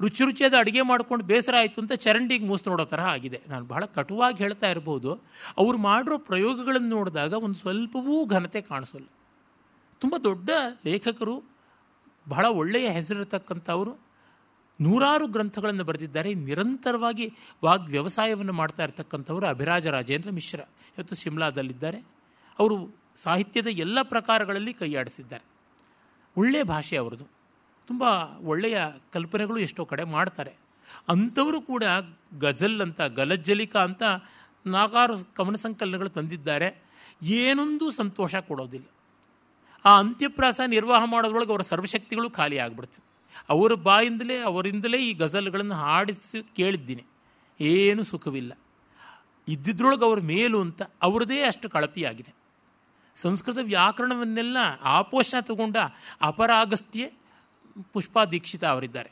ರುಚಿ ರುಚಿಯಾದ ಅಡುಗೆ ಮಾಡ್ಕೊಂಡು ಬೇಸರ ಆಯಿತು ಅಂತ ಚರಂಡಿಗೆ ಮೂಸ್ ನೋಡೋ ಥರ ಆಗಿದೆ. ನಾನು ಬಹಳ ಕಟುವಾಗಿ ಹೇಳ್ತಾ ಇರ್ಬೋದು. ಅವ್ರು ಮಾಡಿರೋ ಪ್ರಯೋಗಗಳನ್ನು ನೋಡಿದಾಗ ಒಂದು ಸ್ವಲ್ಪವೂ ಘನತೆ ಕಾಣಿಸೋಲ್ಲ. ತುಂಬ ದೊಡ್ಡ ಲೇಖಕರು, ಬಹಳ ಒಳ್ಳೆಯ ಹೆಸರಿರತಕ್ಕಂಥವರು ನೂರಾರು ಗ್ರಂಥಗಳನ್ನು ಬರೆದಿದ್ದಾರೆ. ನಿರಂತರವಾಗಿ ವಾಗ್ ವ್ಯವಸಾಯವನ್ನು ಮಾಡ್ತಾ ಇರತಕ್ಕಂಥವರು ಅಭಿರಾಜ ರಾಜೇಂದ್ರ ಮಿಶ್ರ. ಇವತ್ತು ಶಿಮ್ಲಾದಲ್ಲಿದ್ದಾರೆ. ಅವರು ಸಾಹಿತ್ಯದ ಎಲ್ಲ ಪ್ರಕಾರಗಳಲ್ಲಿ ಕೈಯಾಡಿಸಿದ್ದಾರೆ ಒಳ್ಳೆಯ ಭಾಷೆ ಅವರದು ತುಂಬ ಒಳ್ಳೆಯ ಕಲ್ಪನೆಗಳು ಎಷ್ಟೋ ಕಡೆ ಮಾಡ್ತಾರೆ. ಅಂಥವರು ಕೂಡ ಗಜಲ್ ಅಂತ, ಗಲಜ್ಜಲಿಕಾ ಅಂತ ನಾಗಾರು ಕವನ ಸಂಕಲನಗಳು ತಂದಿದ್ದಾರೆ. ಏನೊಂದು ಸಂತೋಷ ಕೊಡೋದಿಲ್ಲ. ಆ ಅಂತ್ಯಪ್ರಾಸ ನಿರ್ವಾಹ ಮಾಡೋದ್ರೊಳಗೆ ಅವರ ಸರ್ವಶಕ್ತಿಗಳು ಖಾಲಿ ಆಗ್ಬಿಡ್ತು ಅವರ ಬಾಯಿಂದಲೇ, ಅವರಿಂದಲೇ ಈ ಗಜಲ್ಗಳನ್ನು ಹಾಡಿಸಿ ಕೇಳಿದ್ದೀನಿ. ಏನು ಸುಖವಿಲ್ಲ. ಇದ್ದಿದ್ರೊಳಗೆ ಅವ್ರ ಮೇಲು ಅಂತ ಅವ್ರದೇ ಅಷ್ಟು ಕಳಪಿಯಾಗಿದೆ. ಸಂಸ್ಕೃತ ವ್ಯಾಕರಣವನ್ನೆಲ್ಲ ಆಪೋಷಣ ತಗೊಂಡ ಅಪರಾಗಸ್ತ್ಯ ಪುಷ್ಪಾ ದೀಕ್ಷಿತ ಅವರಿದ್ದಾರೆ.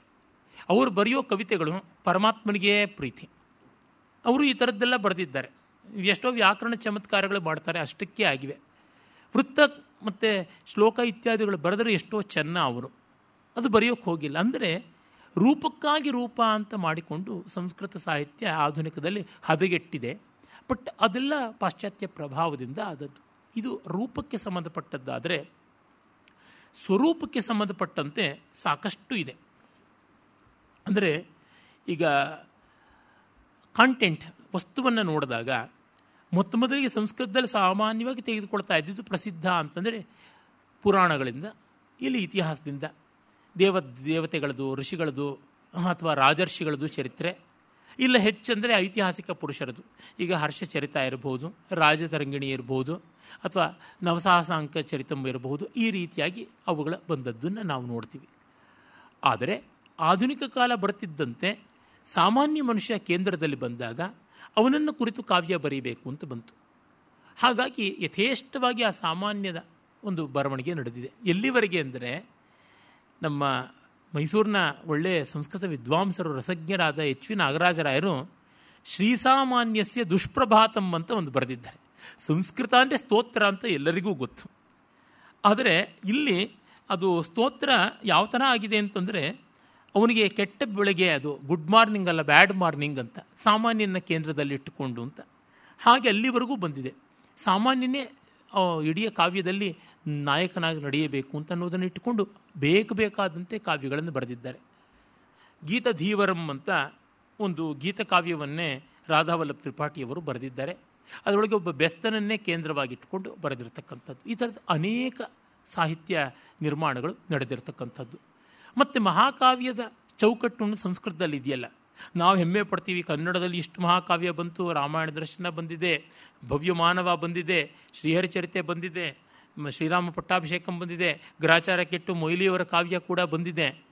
ಅವರು ಬರೆಯೋ ಕವಿತೆಗಳು ಪರಮಾತ್ಮನಿಗೆ ಪ್ರೀತಿ. ಅವರು ಈ ಥರದ್ದೆಲ್ಲ ಬರೆದಿದ್ದಾರೆ. ಎಷ್ಟೋ ವ್ಯಾಕರಣ ಚಮತ್ಕಾರಗಳು ಮಾಡ್ತಾರೆ, ಅಷ್ಟಕ್ಕೆ ಆಗಿವೆ. ವೃತ್ತ ಮತ್ತು ಶ್ಲೋಕ ಇತ್ಯಾದಿಗಳು ಬರೆದರೆ ಎಷ್ಟೋ ಚೆನ್ನ ಅವರು. ಅದು ಬರೆಯೋಕೆ ಹೋಗಿಲ್ಲ. ಅಂದರೆ ರೂಪಕ್ಕಾಗಿ ರೂಪ ಅಂತ ಮಾಡಿಕೊಂಡು ಸಂಸ್ಕೃತ ಸಾಹಿತ್ಯ ಆಧುನಿಕದಲ್ಲಿ ಹದಗೆಟ್ಟಿದೆ. ಬಟ್ ಅದೆಲ್ಲ ಪಾಶ್ಚಾತ್ಯ ಪ್ರಭಾವದಿಂದ ಆದದ್ದು. ಇದು ರೂಪಕ್ಕೆ ಸಂಬಂಧಪಟ್ಟದ್ದಾದರೆ ಸ್ವರೂಪಕ್ಕೆ ಸಂಬಂಧಪಟ್ಟಂತೆ ಸಾಕಷ್ಟು ಇದೆ. ಅಂದರೆ ಈಗ ಕಾಂಟೆಂಟ್ ವಸ್ತುವನ್ನು ನೋಡಿದಾಗ ಮೊತ್ತ ಮೊದಲಿಗೆ ಸಂಸ್ಕೃತದಲ್ಲಿ ಸಾಮಾನ್ಯವಾಗಿ ತೆಗೆದುಕೊಳ್ತಾ ಇದ್ದಿದ್ದು ಪ್ರಸಿದ್ಧ ಅಂತಂದರೆ ಪುರಾಣಗಳಿಂದ, ಇಲ್ಲಿ ಇತಿಹಾಸದಿಂದ. ದೇವ, ದೇವತೆಗಳದು, ಋಷಿಗಳದು, ಅಥವಾ ರಾಜರ್ಷಿಗಳದು ಚರಿತ್ರೆ. ಇಲ್ಲ ಹೆಚ್ಚಂದರೆ ಐತಿಹಾಸಿಕ ಪುರುಷರದು. ಈಗ ಹರ್ಷ ಚರಿತ ಇರ್ಬೋದು, ರಾಜತರಂಗಿಣಿ ಇರಬಹುದು ಅಥವಾ ನವಸಾಹಸಾಂಕ ಚರಿತಂ ಇರಬಹುದು, ಈ ರೀತಿಯಾಗಿ ಅವುಗಳ ಬಂದದ್ದನ್ನು ನಾವು ನೋಡ್ತೀವಿ. ಆದರೆ ಆಧುನಿಕ ಕಾಲ ಬರ್ತಿದ್ದಂತೆ ಸಾಮಾನ್ಯ ಮನುಷ್ಯ ಕೇಂದ್ರದಲ್ಲಿ ಬಂದಾಗ ಅವನನ್ನು ಕುರಿತು ಕಾವ್ಯ ಬರೀಬೇಕು ಅಂತ ಬಂತು. ಹಾಗಾಗಿ ಯಥೇಷ್ಟವಾಗಿ ಆ ಸಾಮಾನ್ಯದ ಒಂದು ಬರವಣಿಗೆ ನಡೆದಿದೆ. ಎಲ್ಲಿವರೆಗೆ ಅಂದರೆ ನಮ್ಮ ಮೈಸೂರಿನ ಒಳ್ಳೆಯ ಸಂಸ್ಕೃತ ವಿದ್ವಾಂಸರು, ರಸಜ್ಞರಾದ ಎಚ್ ವಿ ನಾಗರಾಜರಾಯರು ಶ್ರೀಸಾಮಾನ್ಯಸ್ಯ ದುಷ್ಪ್ರಭಾತಂ ಅಂತ ಒಂದು ಬರೆದಿದ್ದಾರೆ. ಸಂಸ್ಕೃತ ಅಂದರೆ ಸ್ತೋತ್ರ ಅಂತ ಎಲ್ಲರಿಗೂ ಗೊತ್ತು. ಆದರೆ ಇಲ್ಲಿ ಅದು ಸ್ತೋತ್ರ ಯಾವ ಥರ ಆಗಿದೆ ಅಂತಂದರೆ ಅವನಿಗೆ ಕೆಟ್ಟ ಬೆಳಗ್ಗೆ ಅದು ಗುಡ್ ಮಾರ್ನಿಂಗ್ ಅಲ್ಲ ಬ್ಯಾಡ್ ಮಾರ್ನಿಂಗ್ ಅಂತ, ಸಾಮಾನ್ಯನ ಕೇಂದ್ರದಲ್ಲಿ ಇಟ್ಟುಕೊಂಡು ಅಂತ. ಹಾಗೆ ಅಲ್ಲಿವರೆಗೂ ಬಂದಿದೆ. ಸಾಮಾನ್ಯನೇ ಇಡೀ ಕಾವ್ಯದಲ್ಲಿ ನಾಯಕನಾಗಿ ನಡೆಯಬೇಕು ಅಂತ ಅನ್ನೋದನ್ನು ಇಟ್ಟುಕೊಂಡು ಬೇಕು ಬೇಕಾದಂತೆ ಕಾವ್ಯಗಳನ್ನು ಬರೆದಿದ್ದಾರೆ. ಗೀತಧೀವರಂ ಅಂತ ಒಂದು ಗೀತಕಾವ್ಯವನ್ನೇ ರಾಧಾವಲ್ಲಭ ತ್ರಿಪಾಠಿಯವರು ಬರೆದಿದ್ದಾರೆ. ಅದರೊಳಗೆ ಒಬ್ಬ ಬೆಸ್ತನನ್ನೇ ಕೇಂದ್ರವಾಗಿಟ್ಟುಕೊಂಡು ಬರೆದಿರತಕ್ಕಂಥದ್ದು. ಈ ಥರದ ಅನೇಕ ಸಾಹಿತ್ಯ ನಿರ್ಮಾಣಗಳು ನಡೆದಿರತಕ್ಕಂಥದ್ದು. ಮತ್ತು ಮಹಾಕಾವ್ಯದ ಚೌಕಟ್ಟು ಸಂಸ್ಕೃತದಲ್ಲಿ ಇದೆಯಲ್ಲ. ನಾವು ಹೆಮ್ಮೆ ಪಡ್ತೀವಿ, ಕನ್ನಡದಲ್ಲಿ ಇಷ್ಟು ಮಹಾಕಾವ್ಯ ಬಂತು, ರಾಮಾಯಣ ದರ್ಶನ ಬಂದಿದೆ ಭವ್ಯ ಮಾನವ ಬಂದಿದೆ, ಶ್ರೀಹರಿಚರಿತೆ ಬಂದಿದೆ ಶ್ರೀರಾಮ ಪಟ್ಟಾಭಿಷೇಕಂ ಬಂದಿದೆ, ಗ್ರಾಚಾರ ಕೆಟ್ಟು ಮೊಯ್ಲಿಯವರ ಕಾವ್ಯ ಕೂಡ ಬಂದಿದೆ.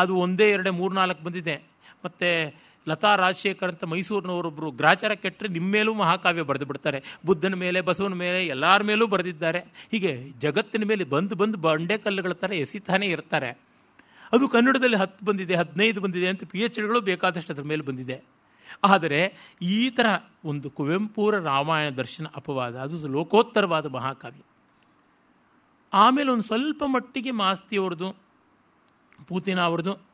ಅದು ಒಂದೇ, ಎರಡೇ ಮೂರು ನಾಲ್ಕು ಬಂದಿದೆ. ಮತ್ತು ಲತಾ ರಾಜಶೇಖರ್ ಅಂತ ಮೈಸೂರಿನವರೊಬ್ಬರು ಗ್ರಾಚಾರ ಕೆಟ್ಟರೆ ನಿಮ್ಮ ಮೇಲೂ ಮಹಾಕಾವ್ಯ ಬರೆದು ಬಿಡ್ತಾರೆ. ಬುದ್ಧನ ಮೇಲೆ, ಬಸವನ ಮೇಲೆ ಎಲ್ಲರ ಮೇಲೂ ಬರೆದಿದ್ದಾರೆ. ಹೀಗೆ ಜಗತ್ತಿನ ಮೇಲೆ ಬಂದು ಬಂದು ಬಂಡೆ ಕಲ್ಲುಗಳ ಥರ ಎಸಿತಾನೇ ಇರ್ತಾರೆ. ಅದು ಕನ್ನಡದಲ್ಲಿ ಹತ್ತು ಬಂದಿದೆ, ಹದಿನೈದು ಬಂದಿದೆ ಅಂತ ಪಿ ಎಚ್ ಡಿಗಳು ಬೇಕಾದಷ್ಟು ಅದ್ರ ಮೇಲೆ ಬಂದಿದೆ. ಆದರೆ ಈ ಥರ ಒಂದು ಕುವೆಂಪುರ ರಾಮಾಯಣ ದರ್ಶನ ಅಪವಾದ, ಅದು ಲೋಕೋತ್ತರವಾದ ಮಹಾಕಾವ್ಯ. ಆಮೇಲೆ ಒಂದು ಸ್ವಲ್ಪ ಮಟ್ಟಿಗೆ ಮಾಸ್ತಿಯವ್ರದ್ದು, ಪೂತಿನ ಅವ್ರದ್ದು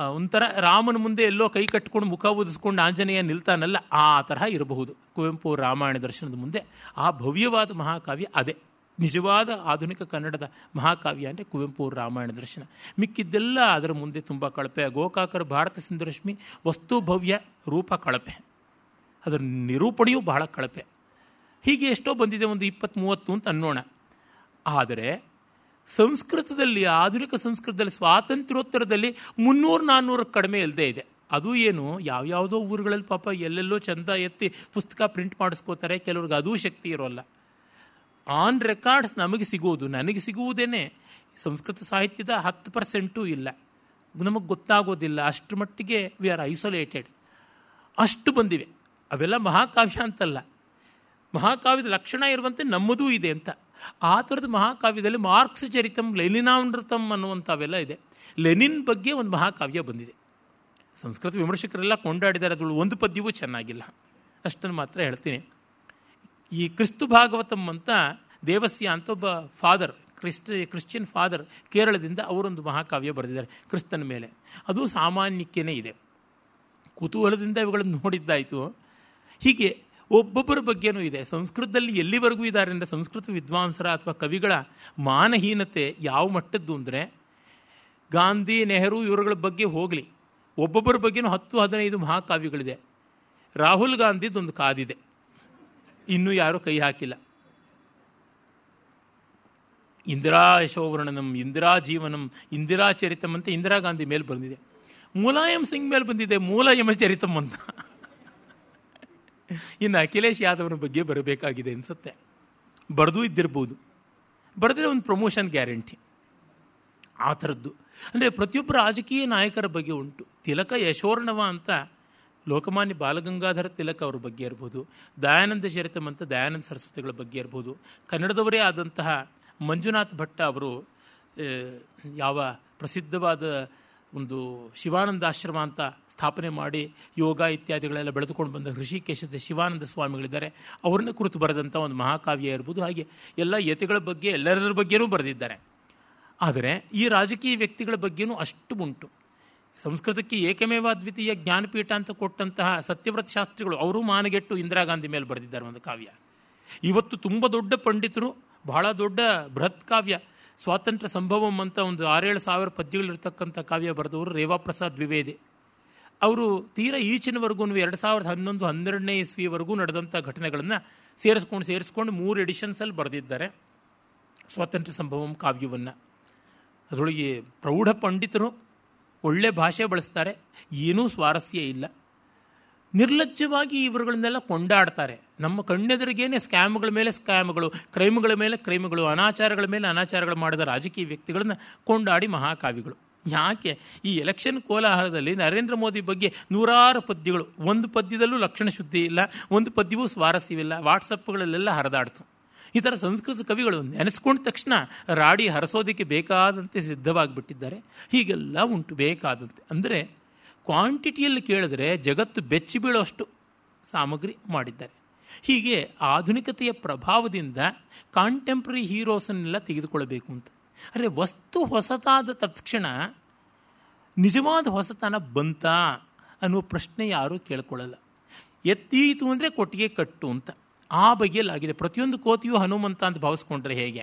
ಒಂಥರ ರಾಮನ ಮುಂದೆ ಎಲ್ಲೋ ಕೈ ಕಟ್ಕೊಂಡು ಮುಖ ಊದಿಸ್ಕೊಂಡು ಆಂಜನೇಯ ನಿಲ್ತಾನಲ್ಲ ಆ ತರಹ ಇರಬಹುದು. ಕುವೆಂಪು ರಾಮಾಯಣ ದರ್ಶನದ ಮುಂದೆ ಆ ಭವ್ಯವಾದ ಮಹಾಕಾವ್ಯ ಅದೇ. ನಿಜವಾದ ಆಧುನಿಕ ಕನ್ನಡದ ಮಹಾಕಾವ್ಯ ಅಂದರೆ ಕುವೆಂಪು ರಾಮಾಯಣ ದರ್ಶನ. ಮಿಕ್ಕಿದ್ದೆಲ್ಲ ಅದರ ಮುಂದೆ ತುಂಬ ಕಳಪೆ. ಗೋಕಾಕರ ಭಾರತ ಸಿಂಧುರಶ್ಮಿ ವಸ್ತು ಭವ್ಯ ರೂಪ ಕಳಪೆ. ಅದರ ನಿರೂಪಣೆಯೂ ಬಹಳ ಕಳಪೆ. ಹೀಗೆ ಎಷ್ಟೋ ಬಂದಿದೆ, ಒಂದು ಇಪ್ಪತ್ತ್ ಮೂವತ್ತು ಅಂತ ಅನ್ನೋಣ. ಆದರೆ ಸಂಸ್ಕೃತದಲ್ಲಿ, ಆಧುನಿಕ ಸಂಸ್ಕೃತದಲ್ಲಿ, ಸ್ವಾತಂತ್ರ್ಯೋತ್ತರದಲ್ಲಿ ಮುನ್ನೂರು ನಾನ್ನೂರಕ್ಕೆ ಕಡಿಮೆ ಇಲ್ಲದೆ ಇದೆ. ಅದು ಏನು? ಯಾವ್ಯಾವುದೋ ಊರುಗಳಲ್ಲಿ ಪಾಪ ಎಲ್ಲೆಲ್ಲೋ ಚಂದ ಎತ್ತಿ ಪುಸ್ತಕ ಪ್ರಿಂಟ್ ಮಾಡಿಸ್ಕೋತಾರೆ. ಕೆಲವ್ರಿಗೆ ಅದೂ ಶಕ್ತಿ ಇರೋಲ್ಲ. ಆನ್ ರೆಕಾರ್ಡ್ಸ್ ನಮಗೆ ಸಿಗುವುದು ನನಗೆ ಸಿಗುವುದೇ ಸಂಸ್ಕೃತ ಸಾಹಿತ್ಯದ ಹತ್ತು ಪರ್ಸೆಂಟೂ ಇಲ್ಲ. ನಮಗೆ ಗೊತ್ತಾಗೋದಿಲ್ಲ. ಅಷ್ಟರ ಮಟ್ಟಿಗೆ ವಿ ಆರ್ ಐಸೋಲೇಟೆಡ್ ಅಷ್ಟು ಬಂದಿವೆ. ಅವೆಲ್ಲ ಮಹಾಕಾವ್ಯ ಅಂತಲ್ಲ. ಮಹಾಕಾವ್ಯದ ಲಕ್ಷಣ ಇರುವಂತೆ ನಮ್ಮದೂ ಇದೆ ಅಂತ. ಆ ಥರದ ಮಹಾಕಾವ್ಯದಲ್ಲಿ ಮಾರ್ಕ್ಸ್ ಚರಿತಂ, ಲೆನಿನಾಮೃತಂ ಅನ್ನುವಂಥವೆಲ್ಲ ಇದೆ. ಲೆನಿನ್ ಬಗ್ಗೆ ಒಂದು ಮಹಾಕಾವ್ಯ ಬಂದಿದೆ. ಸಂಸ್ಕೃತ ವಿಮರ್ಶಕರೆಲ್ಲ ಕೊಂಡಾಡಿದ್ದಾರೆ ಅದರೊಳಗೆ ಒಂದು ಪದ್ಯವೂ ಚೆನ್ನಾಗಿಲ್ಲ. ಅಷ್ಟನ್ನು ಮಾತ್ರ ಹೇಳ್ತೀನಿ. ಈ ಕ್ರಿಸ್ತು ಭಾಗವತಂ ಅಂತ ದೇವಸ್ಯ ಅಂತ ಒಬ್ಬ ಫಾದರ್ ಕ್ರಿಸ್ಟ ಕ್ರಿಶ್ಚಿಯನ್ ಫಾದರ್ ಕೇರಳದಿಂದ ಅವರೊಂದು ಮಹಾಕಾವ್ಯ ಬರೆದಿದ್ದಾರೆ, ಕ್ರಿಸ್ತನ ಮೇಲೆ. ಅದು ಸಾಮಾನ್ಯಕ್ಕೇನೆ ಇದೆ. ಕುತೂಹಲದಿಂದ ಇವುಗಳನ್ನು ನೋಡಿದ್ದಾಯಿತು. ಹೀಗೆ ಒಬ್ಬೊಬ್ಬರ ಬಗ್ಗೆನೂ ಇದೆ. ಸಂಸ್ಕೃತದಲ್ಲಿ ಎಲ್ಲಿವರೆಗೂ ಇದ್ದಾರೆ ಅಂದರೆ ಸಂಸ್ಕೃತ ವಿದ್ವಾಂಸರ ಅಥವಾ ಕವಿಗಳ ಮಾನಹೀನತೆ ಯಾವ ಮಟ್ಟದ್ದು ಅಂದರೆ ಗಾಂಧಿ, ನೆಹರು ಇವರುಗಳ ಬಗ್ಗೆ ಹೋಗಲಿ. ಒಬ್ಬೊಬ್ಬರ ಬಗ್ಗೆನೂ ಹತ್ತು, ಹದಿನೈದು ಮಹಾಕಾವ್ಯಗಳಿದೆ. ರಾಹುಲ್ ಗಾಂಧಿದೊಂದು ಕಾದಿದೆ. ಇನ್ನೂ ಯಾರೂ ಕೈ ಹಾಕಿಲ್ಲ. ಇಂದಿರಾ ಯಶೋವರ್ಣನಂ, ಇಂದಿರಾ ಜೀವನಂ, ಇಂದಿರಾ ಚರಿತಂ ಅಂತ ಇಂದಿರಾ ಗಾಂಧಿ ಮೇಲೆ ಬಂದಿದೆ. ಮುಲಾಯಂ ಸಿಂಗ್ ಮೇಲೆ ಬಂದಿದೆ. ಮೂಲಯಮ ಚರಿತಮ್ ಅಂತ. ಇನ್ನು ಅಖಿಲೇಶ್ ಯಾದವ್ರ ಬಗ್ಗೆ ಬರಬೇಕಾಗಿದೆ ಅನ್ಸುತ್ತೆ. ಬರೆದು ಇದ್ದಿರ್ಬೋದು. ಬರೆದ್ರೆ ಒಂದು ಪ್ರಮೋಷನ್ ಗ್ಯಾರಂಟಿ ಆ ಥರದ್ದು. ಅಂದರೆ ಪ್ರತಿಯೊಬ್ಬ ರಾಜಕೀಯ ನಾಯಕರ ಬಗ್ಗೆ ಉಂಟು. ತಿಲಕ ಯಶೋರ್ಣವ ಅಂತ ಲೋಕಮಾನ್ಯ ಬಾಲಗಂಗಾಧರ ತಿಲಕ್ ಅವ್ರ ಬಗ್ಗೆ ಇರ್ಬೋದು. ದಯಾನಂದ ಶರಿತಮ್ ಅಂತ ದಯಾನಂದ ಸರಸ್ವತಿಗಳ ಬಗ್ಗೆ ಇರ್ಬೋದು. ಕನ್ನಡದವರೇ ಆದಂತಹ ಮಂಜುನಾಥ್ ಭಟ್ಟ ಅವರು ಯಾವ ಪ್ರಸಿದ್ಧವಾದ ಒಂದು ಶಿವಾನಂದಾಶ್ರಮ ಅಂತ ಸ್ಥಾಪನೆ ಮಾಡಿ ಯೋಗ ಇತ್ಯಾದಿಗಳೆಲ್ಲ ಬೆಳೆದುಕೊಂಡು ಬಂದ ಋಷಿಕೇಶದ ಶಿವಾನಂದ ಸ್ವಾಮಿಗಳಿದ್ದಾರೆ. ಅವ್ರನ್ನ ಕುರಿತು ಬರೆದಂಥ ಒಂದು ಮಹಾಕಾವ್ಯ ಇರ್ಬೋದು, ಹಾಗೆ ಎಲ್ಲ ಯತಿಗಳ ಬಗ್ಗೆ ಎಲ್ಲರ ಬಗ್ಗೆನೂ ಬರೆದಿದ್ದಾರೆ. ಆದರೆ ಈ ರಾಜಕೀಯ ವ್ಯಕ್ತಿಗಳ ಬಗ್ಗೆನೂ ಅಷ್ಟು ಉಂಟು. ಸಂಸ್ಕೃತಕ್ಕೆ ಏಕಮೇವ ಅದ್ವಿತೀಯ ಜ್ಞಾನಪೀಠ ಅಂತ ಕೊಟ್ಟಂತಹ ಸತ್ಯವ್ರತ ಶಾಸ್ತ್ರಿಗಳು ಅವರು ಮಾನಗೆಟ್ಟು ಇಂದಿರಾ ಗಾಂಧಿ ಮೇಲೆ ಬರೆದಿದ್ದಾರೆ ಒಂದು ಕಾವ್ಯ. ಇವತ್ತು ತುಂಬ ದೊಡ್ಡ ಪಂಡಿತರು, ಬಹಳ ದೊಡ್ಡ ಬೃಹತ್ ಕಾವ್ಯ. ಸ್ವಾತಂತ್ರ್ಯ ಸಂಭವಂ ಅಂತ ಒಂದು ಆರೇಳು ಸಾವಿರ ಪದ್ಯಗಳಿರ್ತಕ್ಕಂಥ ಕಾವ್ಯ ಬರೆದವರು ರೇವಾಪ್ರಸಾದ್ ದ್ವಿವೇದಿ. ಅವರು ತೀರ ಈಚಿನವರೆಗೂ ಎರಡು ಸಾವಿರದ ಹನ್ನೊಂದು, ಹನ್ನೆರಡನೇ ಇಸ್ವಿವರೆಗೂ ನಡೆದಂಥ ಘಟನೆಗಳನ್ನು ಸೇರಿಸ್ಕೊಂಡು ಸೇರಿಸ್ಕೊಂಡು ಮೂರು ಎಡಿಷನ್ಸಲ್ಲಿ ಬರೆದಿದ್ದಾರೆ. ಸ್ವಾತಂತ್ರ್ಯ ಸಂಭವಂ ಕಾವ್ಯವನ್ನು. ಅದರೊಳಗೆ ಪ್ರೌಢ ಪಂಡಿತರು ಒಳ್ಳೆ ಭಾಷೆ ಬಳಸ್ತಾರೆ, ಏನೂ ಸ್ವಾರಸ್ಯ ಇಲ್ಲ. ನಿರ್ಲಜ್ಜವಾಗಿ ಇವರುಗಳನ್ನೆಲ್ಲ ಕೊಂಡಾಡ್ತಾರೆ. ನಮ್ಮ ಕಣ್ಣೆದುರಿಗೇನೆ ಸ್ಕ್ಯಾಮ್ಗಳ ಮೇಲೆ ಸ್ಕ್ಯಾಮ್ಗಳು, ಕ್ರೈಮ್ಗಳ ಮೇಲೆ ಕ್ರೈಮ್ಗಳು, ಅನಾಚಾರಗಳ ಮೇಲೆ ಅನಾಚಾರಗಳು ಮಾಡಿದ ರಾಜಕೀಯ ವ್ಯಕ್ತಿಗಳನ್ನ ಕೊಂಡಾಡಿ ಮಹಾಕಾವ್ಯಗಳು. ಯಾಕೆ ಈ ಎಲೆಕ್ಷನ್ ಕೋಲಾಹಲದಲ್ಲಿ ನರೇಂದ್ರ ಮೋದಿ ಬಗ್ಗೆ ನೂರಾರು ಪದ್ಯಗಳು. ಒಂದು ಪದ್ಯದಲ್ಲೂ ಲಕ್ಷಣ ಶುದ್ಧಿ ಇಲ್ಲ, ಒಂದು ಪದ್ಯವೂ ಸ್ವಾರಸ್ಯವಿಲ್ಲ, ವಾಟ್ಸಪ್ಗಳಲ್ಲೆಲ್ಲ ಹರಿದಾಡ್ತು. ಈ ಥರ ಸಂಸ್ಕೃತ ಕವಿಗಳು ನೆನೆಸ್ಕೊಂಡ ತಕ್ಷಣ ರಾಡಿ ಹರಸೋದಕ್ಕೆ ಬೇಕಾದಂತೆ ಸಿದ್ಧವಾಗಿಬಿಟ್ಟಿದ್ದಾರೆ. ಹೀಗೆಲ್ಲ ಉಂಟು ಬೇಕಾದಂತೆ. ಅಂದರೆ ಕ್ವಾಂಟಿಟಿಯಲ್ಲಿ ಕೇಳಿದ್ರೆ ಜಗತ್ತು ಬೆಚ್ಚಿ ಬೀಳೋಷ್ಟು ಸಾಮಗ್ರಿ ಮಾಡಿದ್ದಾರೆ. ಹೀಗೆ ಆಧುನಿಕತೆಯ ಪ್ರಭಾವದಿಂದ ಕಾಂಟೆಂಪ್ರರಿ ಹೀರೋಸನ್ನೆಲ್ಲ ತೆಗೆದುಕೊಳ್ಳಬೇಕು ಅಂತ. ಅಂದರೆ ವಸ್ತು ಹೊಸತಾದ ತತ್ಕ್ಷಣ ನಿಜವಾದ ಹೊಸತನ ಬಂತ ಅನ್ನುವ ಪ್ರಶ್ನೆ ಯಾರೂ ಕೇಳ್ಕೊಳ್ಳಲ್ಲ. ಎತ್ತೀತು ಅಂದರೆ ಕೊಟ್ಟಿಗೆ ಕಟ್ಟು ಅಂತ. ಆ ಬಗೆಯಲ್ಲಾಗಿದೆ. ಪ್ರತಿಯೊಂದು ಕೋತಿಯೂ ಹನುಮಂತ ಅಂತ ಭಾವಿಸ್ಕೊಂಡ್ರೆ ಹೇಗೆ?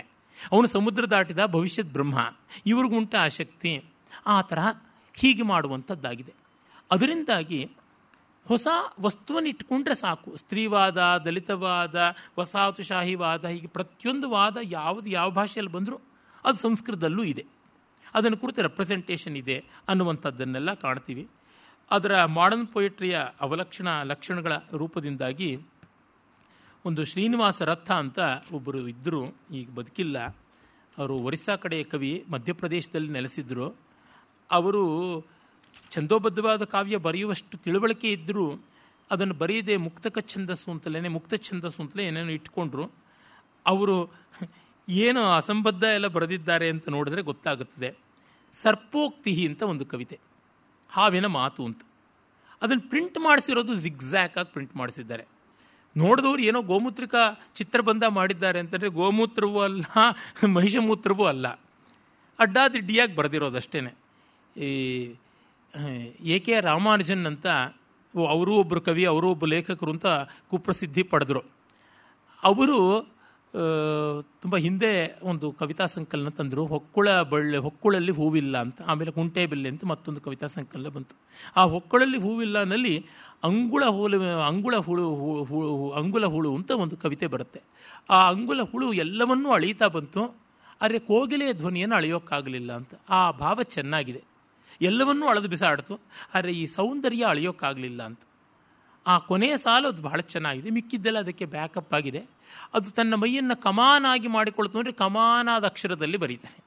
ಅವನು ಸಮುದ್ರ ದಾಟಿದ ಭವಿಷ್ಯದ ಬ್ರಹ್ಮ. ಇವ್ರಿಗುಂಟ ಆಸಕ್ತಿ. ಆ ಥರ ಹೀಗೆ ಮಾಡುವಂಥದ್ದಾಗಿದೆ. ಅದರಿಂದಾಗಿ ಹೊಸ ವಸ್ತುವನ್ನು ಇಟ್ಕೊಂಡ್ರೆ ಸಾಕು. ಸ್ತ್ರೀವಾದ, ದಲಿತವಾದ, ವಸಾಹತುಶಾಹಿವಾದ, ಹೀಗೆ ಪ್ರತಿಯೊಂದು ವಾದ ಯಾವುದು ಯಾವ ಭಾಷೆಯಲ್ಲಿ ಬಂದರೂ ಅದು ಸಂಸ್ಕೃತದಲ್ಲೂ ಇದೆ. ಅದನ್ನು ಕುರಿತು ರೆಪ್ರೆಸೆಂಟೇಷನ್ ಇದೆ ಅನ್ನುವಂಥದ್ದನ್ನೆಲ್ಲ ಕಾಣ್ತೀವಿ. ಅದರ ಮಾಡರ್ನ್ ಪೊಯಿಟ್ರಿಯ ಅವಲಕ್ಷಣ ಲಕ್ಷಣಗಳ ರೂಪದಿಂದಾಗಿ ಒಂದು ಶ್ರೀನಿವಾಸ ರಥ ಅಂತ ಒಬ್ಬರು ಇದ್ದರು ಈಗ ಬದುಕಿಲ್ಲ. ಅವರು ಒರಿಸ್ಸಾ ಕಡೆಯ ಕವಿ ಮಧ್ಯಪ್ರದೇಶದಲ್ಲಿ ನೆಲೆಸಿದ್ರು. ಅವರು ಛಂದೋಬದ್ಧವಾದ ಕಾವ್ಯ ಬರೆಯುವಷ್ಟು ತಿಳುವಳಿಕೆ ಇದ್ದರೂ ಅದನ್ನು ಬರೆಯದೆ ಮುಕ್ತಕ ಛಂದಸ್ಸು ಅಂತಲೇ ಮುಕ್ತ ಛಂದಸ್ಸು ಅಂತಲೇ ಏನೇನೋ ಇಟ್ಕೊಂಡ್ರು. ಅವರು ಏನು ಅಸಂಬದ್ಧ ಎಲ್ಲ ಬರೆದಿದ್ದಾರೆ ಅಂತ ನೋಡಿದ್ರೆ ಗೊತ್ತಾಗುತ್ತದೆ. ಸರ್ಪೋಕ್ತಿ ಅಂತ ಒಂದು ಕವಿತೆ. ಹಾವಿನ ಮಾತು ಅಂತ. ಅದನ್ನು ಪ್ರಿಂಟ್ ಮಾಡಿಸಿರೋದು ಜಿಗ್ಜ್ಯಾಕ್ ಆಗಿ ಪ್ರಿಂಟ್ ಮಾಡಿಸಿದ್ದಾರೆ. ನೋಡಿದವರು ಏನೋ ಗೋಮೂತ್ರಿಕ ಚಿತ್ರಬಂಧ ಮಾಡಿದ್ದಾರೆ ಅಂತಂದರೆ ಗೋಮೂತ್ರವೂ ಅಲ್ಲ, ಮಹಿಷಮೂತ್ರವೂ ಅಲ್ಲ. ಅಡ್ಡಾದಿಡ್ಡಿಯಾಗಿ ಬರೆದಿರೋದಷ್ಟೇ ಈ ಎ ಕೆ ರಾಮಾನುಜನ್ ಅಂತ ಅವರೂ ಒಬ್ಬರು ಕವಿ, ಅವರೂ ಒಬ್ಬ ಲೇಖಕರು ಅಂತ ಕುಪ್ರಸಿದ್ಧಿ ಪಡೆದರು. ಅವರು ತುಂಬ ಹಿಂದೆ ಒಂದು ಕವಿತಾ ಸಂಕಲನ ತಂದರು, ಹೊಕ್ಕುಳ ಬಳ್ಳೆ, ಹೊಕ್ಕುಳಲ್ಲಿ ಹೂವಿಲ್ಲ ಅಂತ, ಆಮೇಲೆ ಕುಂಟೆ ಬೆಲ್ಲೆ ಅಂತ ಮತ್ತೊಂದು ಕವಿತಾ ಸಂಕಲನ ಬಂತು. ಆ ಹೊಕ್ಕುಳಲ್ಲಿ ಹೂವಿಲ್ಲನಲ್ಲಿ ಅಂಗುಳ ಹುಳು ಅಂಗುಳ ಹುಳು ಅಂಗುಲ ಹುಳು ಅಂತ ಒಂದು ಕವಿತೆ ಬರುತ್ತೆ. ಆ ಅಂಗುಲ ಹುಳು ಎಲ್ಲವನ್ನೂ ಅಳೀತಾ ಬಂತು. ಆದರೆ ಕೋಗಿಲೆಯ ಧ್ವನಿಯನ್ನು ಅಳೆಯೋಕ್ಕಾಗಲಿಲ್ಲ ಅಂತ. ಆ ಭಾವ ಚೆನ್ನಾಗಿದೆ. ಎಲ್ಲವನ್ನೂ ಅಳೆದು ಬಿಸಾಡ್ತು. ಆದರೆ ಈ ಸೌಂದರ್ಯ ಅಳೆಯೋಕ್ಕಾಗಲಿಲ್ಲ ಅಂತ. ಆ ಕೊನೆಯ ಸಾಲು ಅದು ಬಹಳ ಚೆನ್ನಾಗಿದೆ. ಮಿಕ್ಕಿದ್ದೆಲ್ಲ ಅದಕ್ಕೆ ಬ್ಯಾಕಪ್ ಆಗಿದೆ. ಅದು ತನ್ನ ಮೈಯನ್ನು ಕಮಾನಾಗಿ ಮಾಡಿಕೊಳ್ತು ಅಂದರೆ ಕಮಾನಾದ ಅಕ್ಷರದಲ್ಲಿ ಬರೀತಾರೆ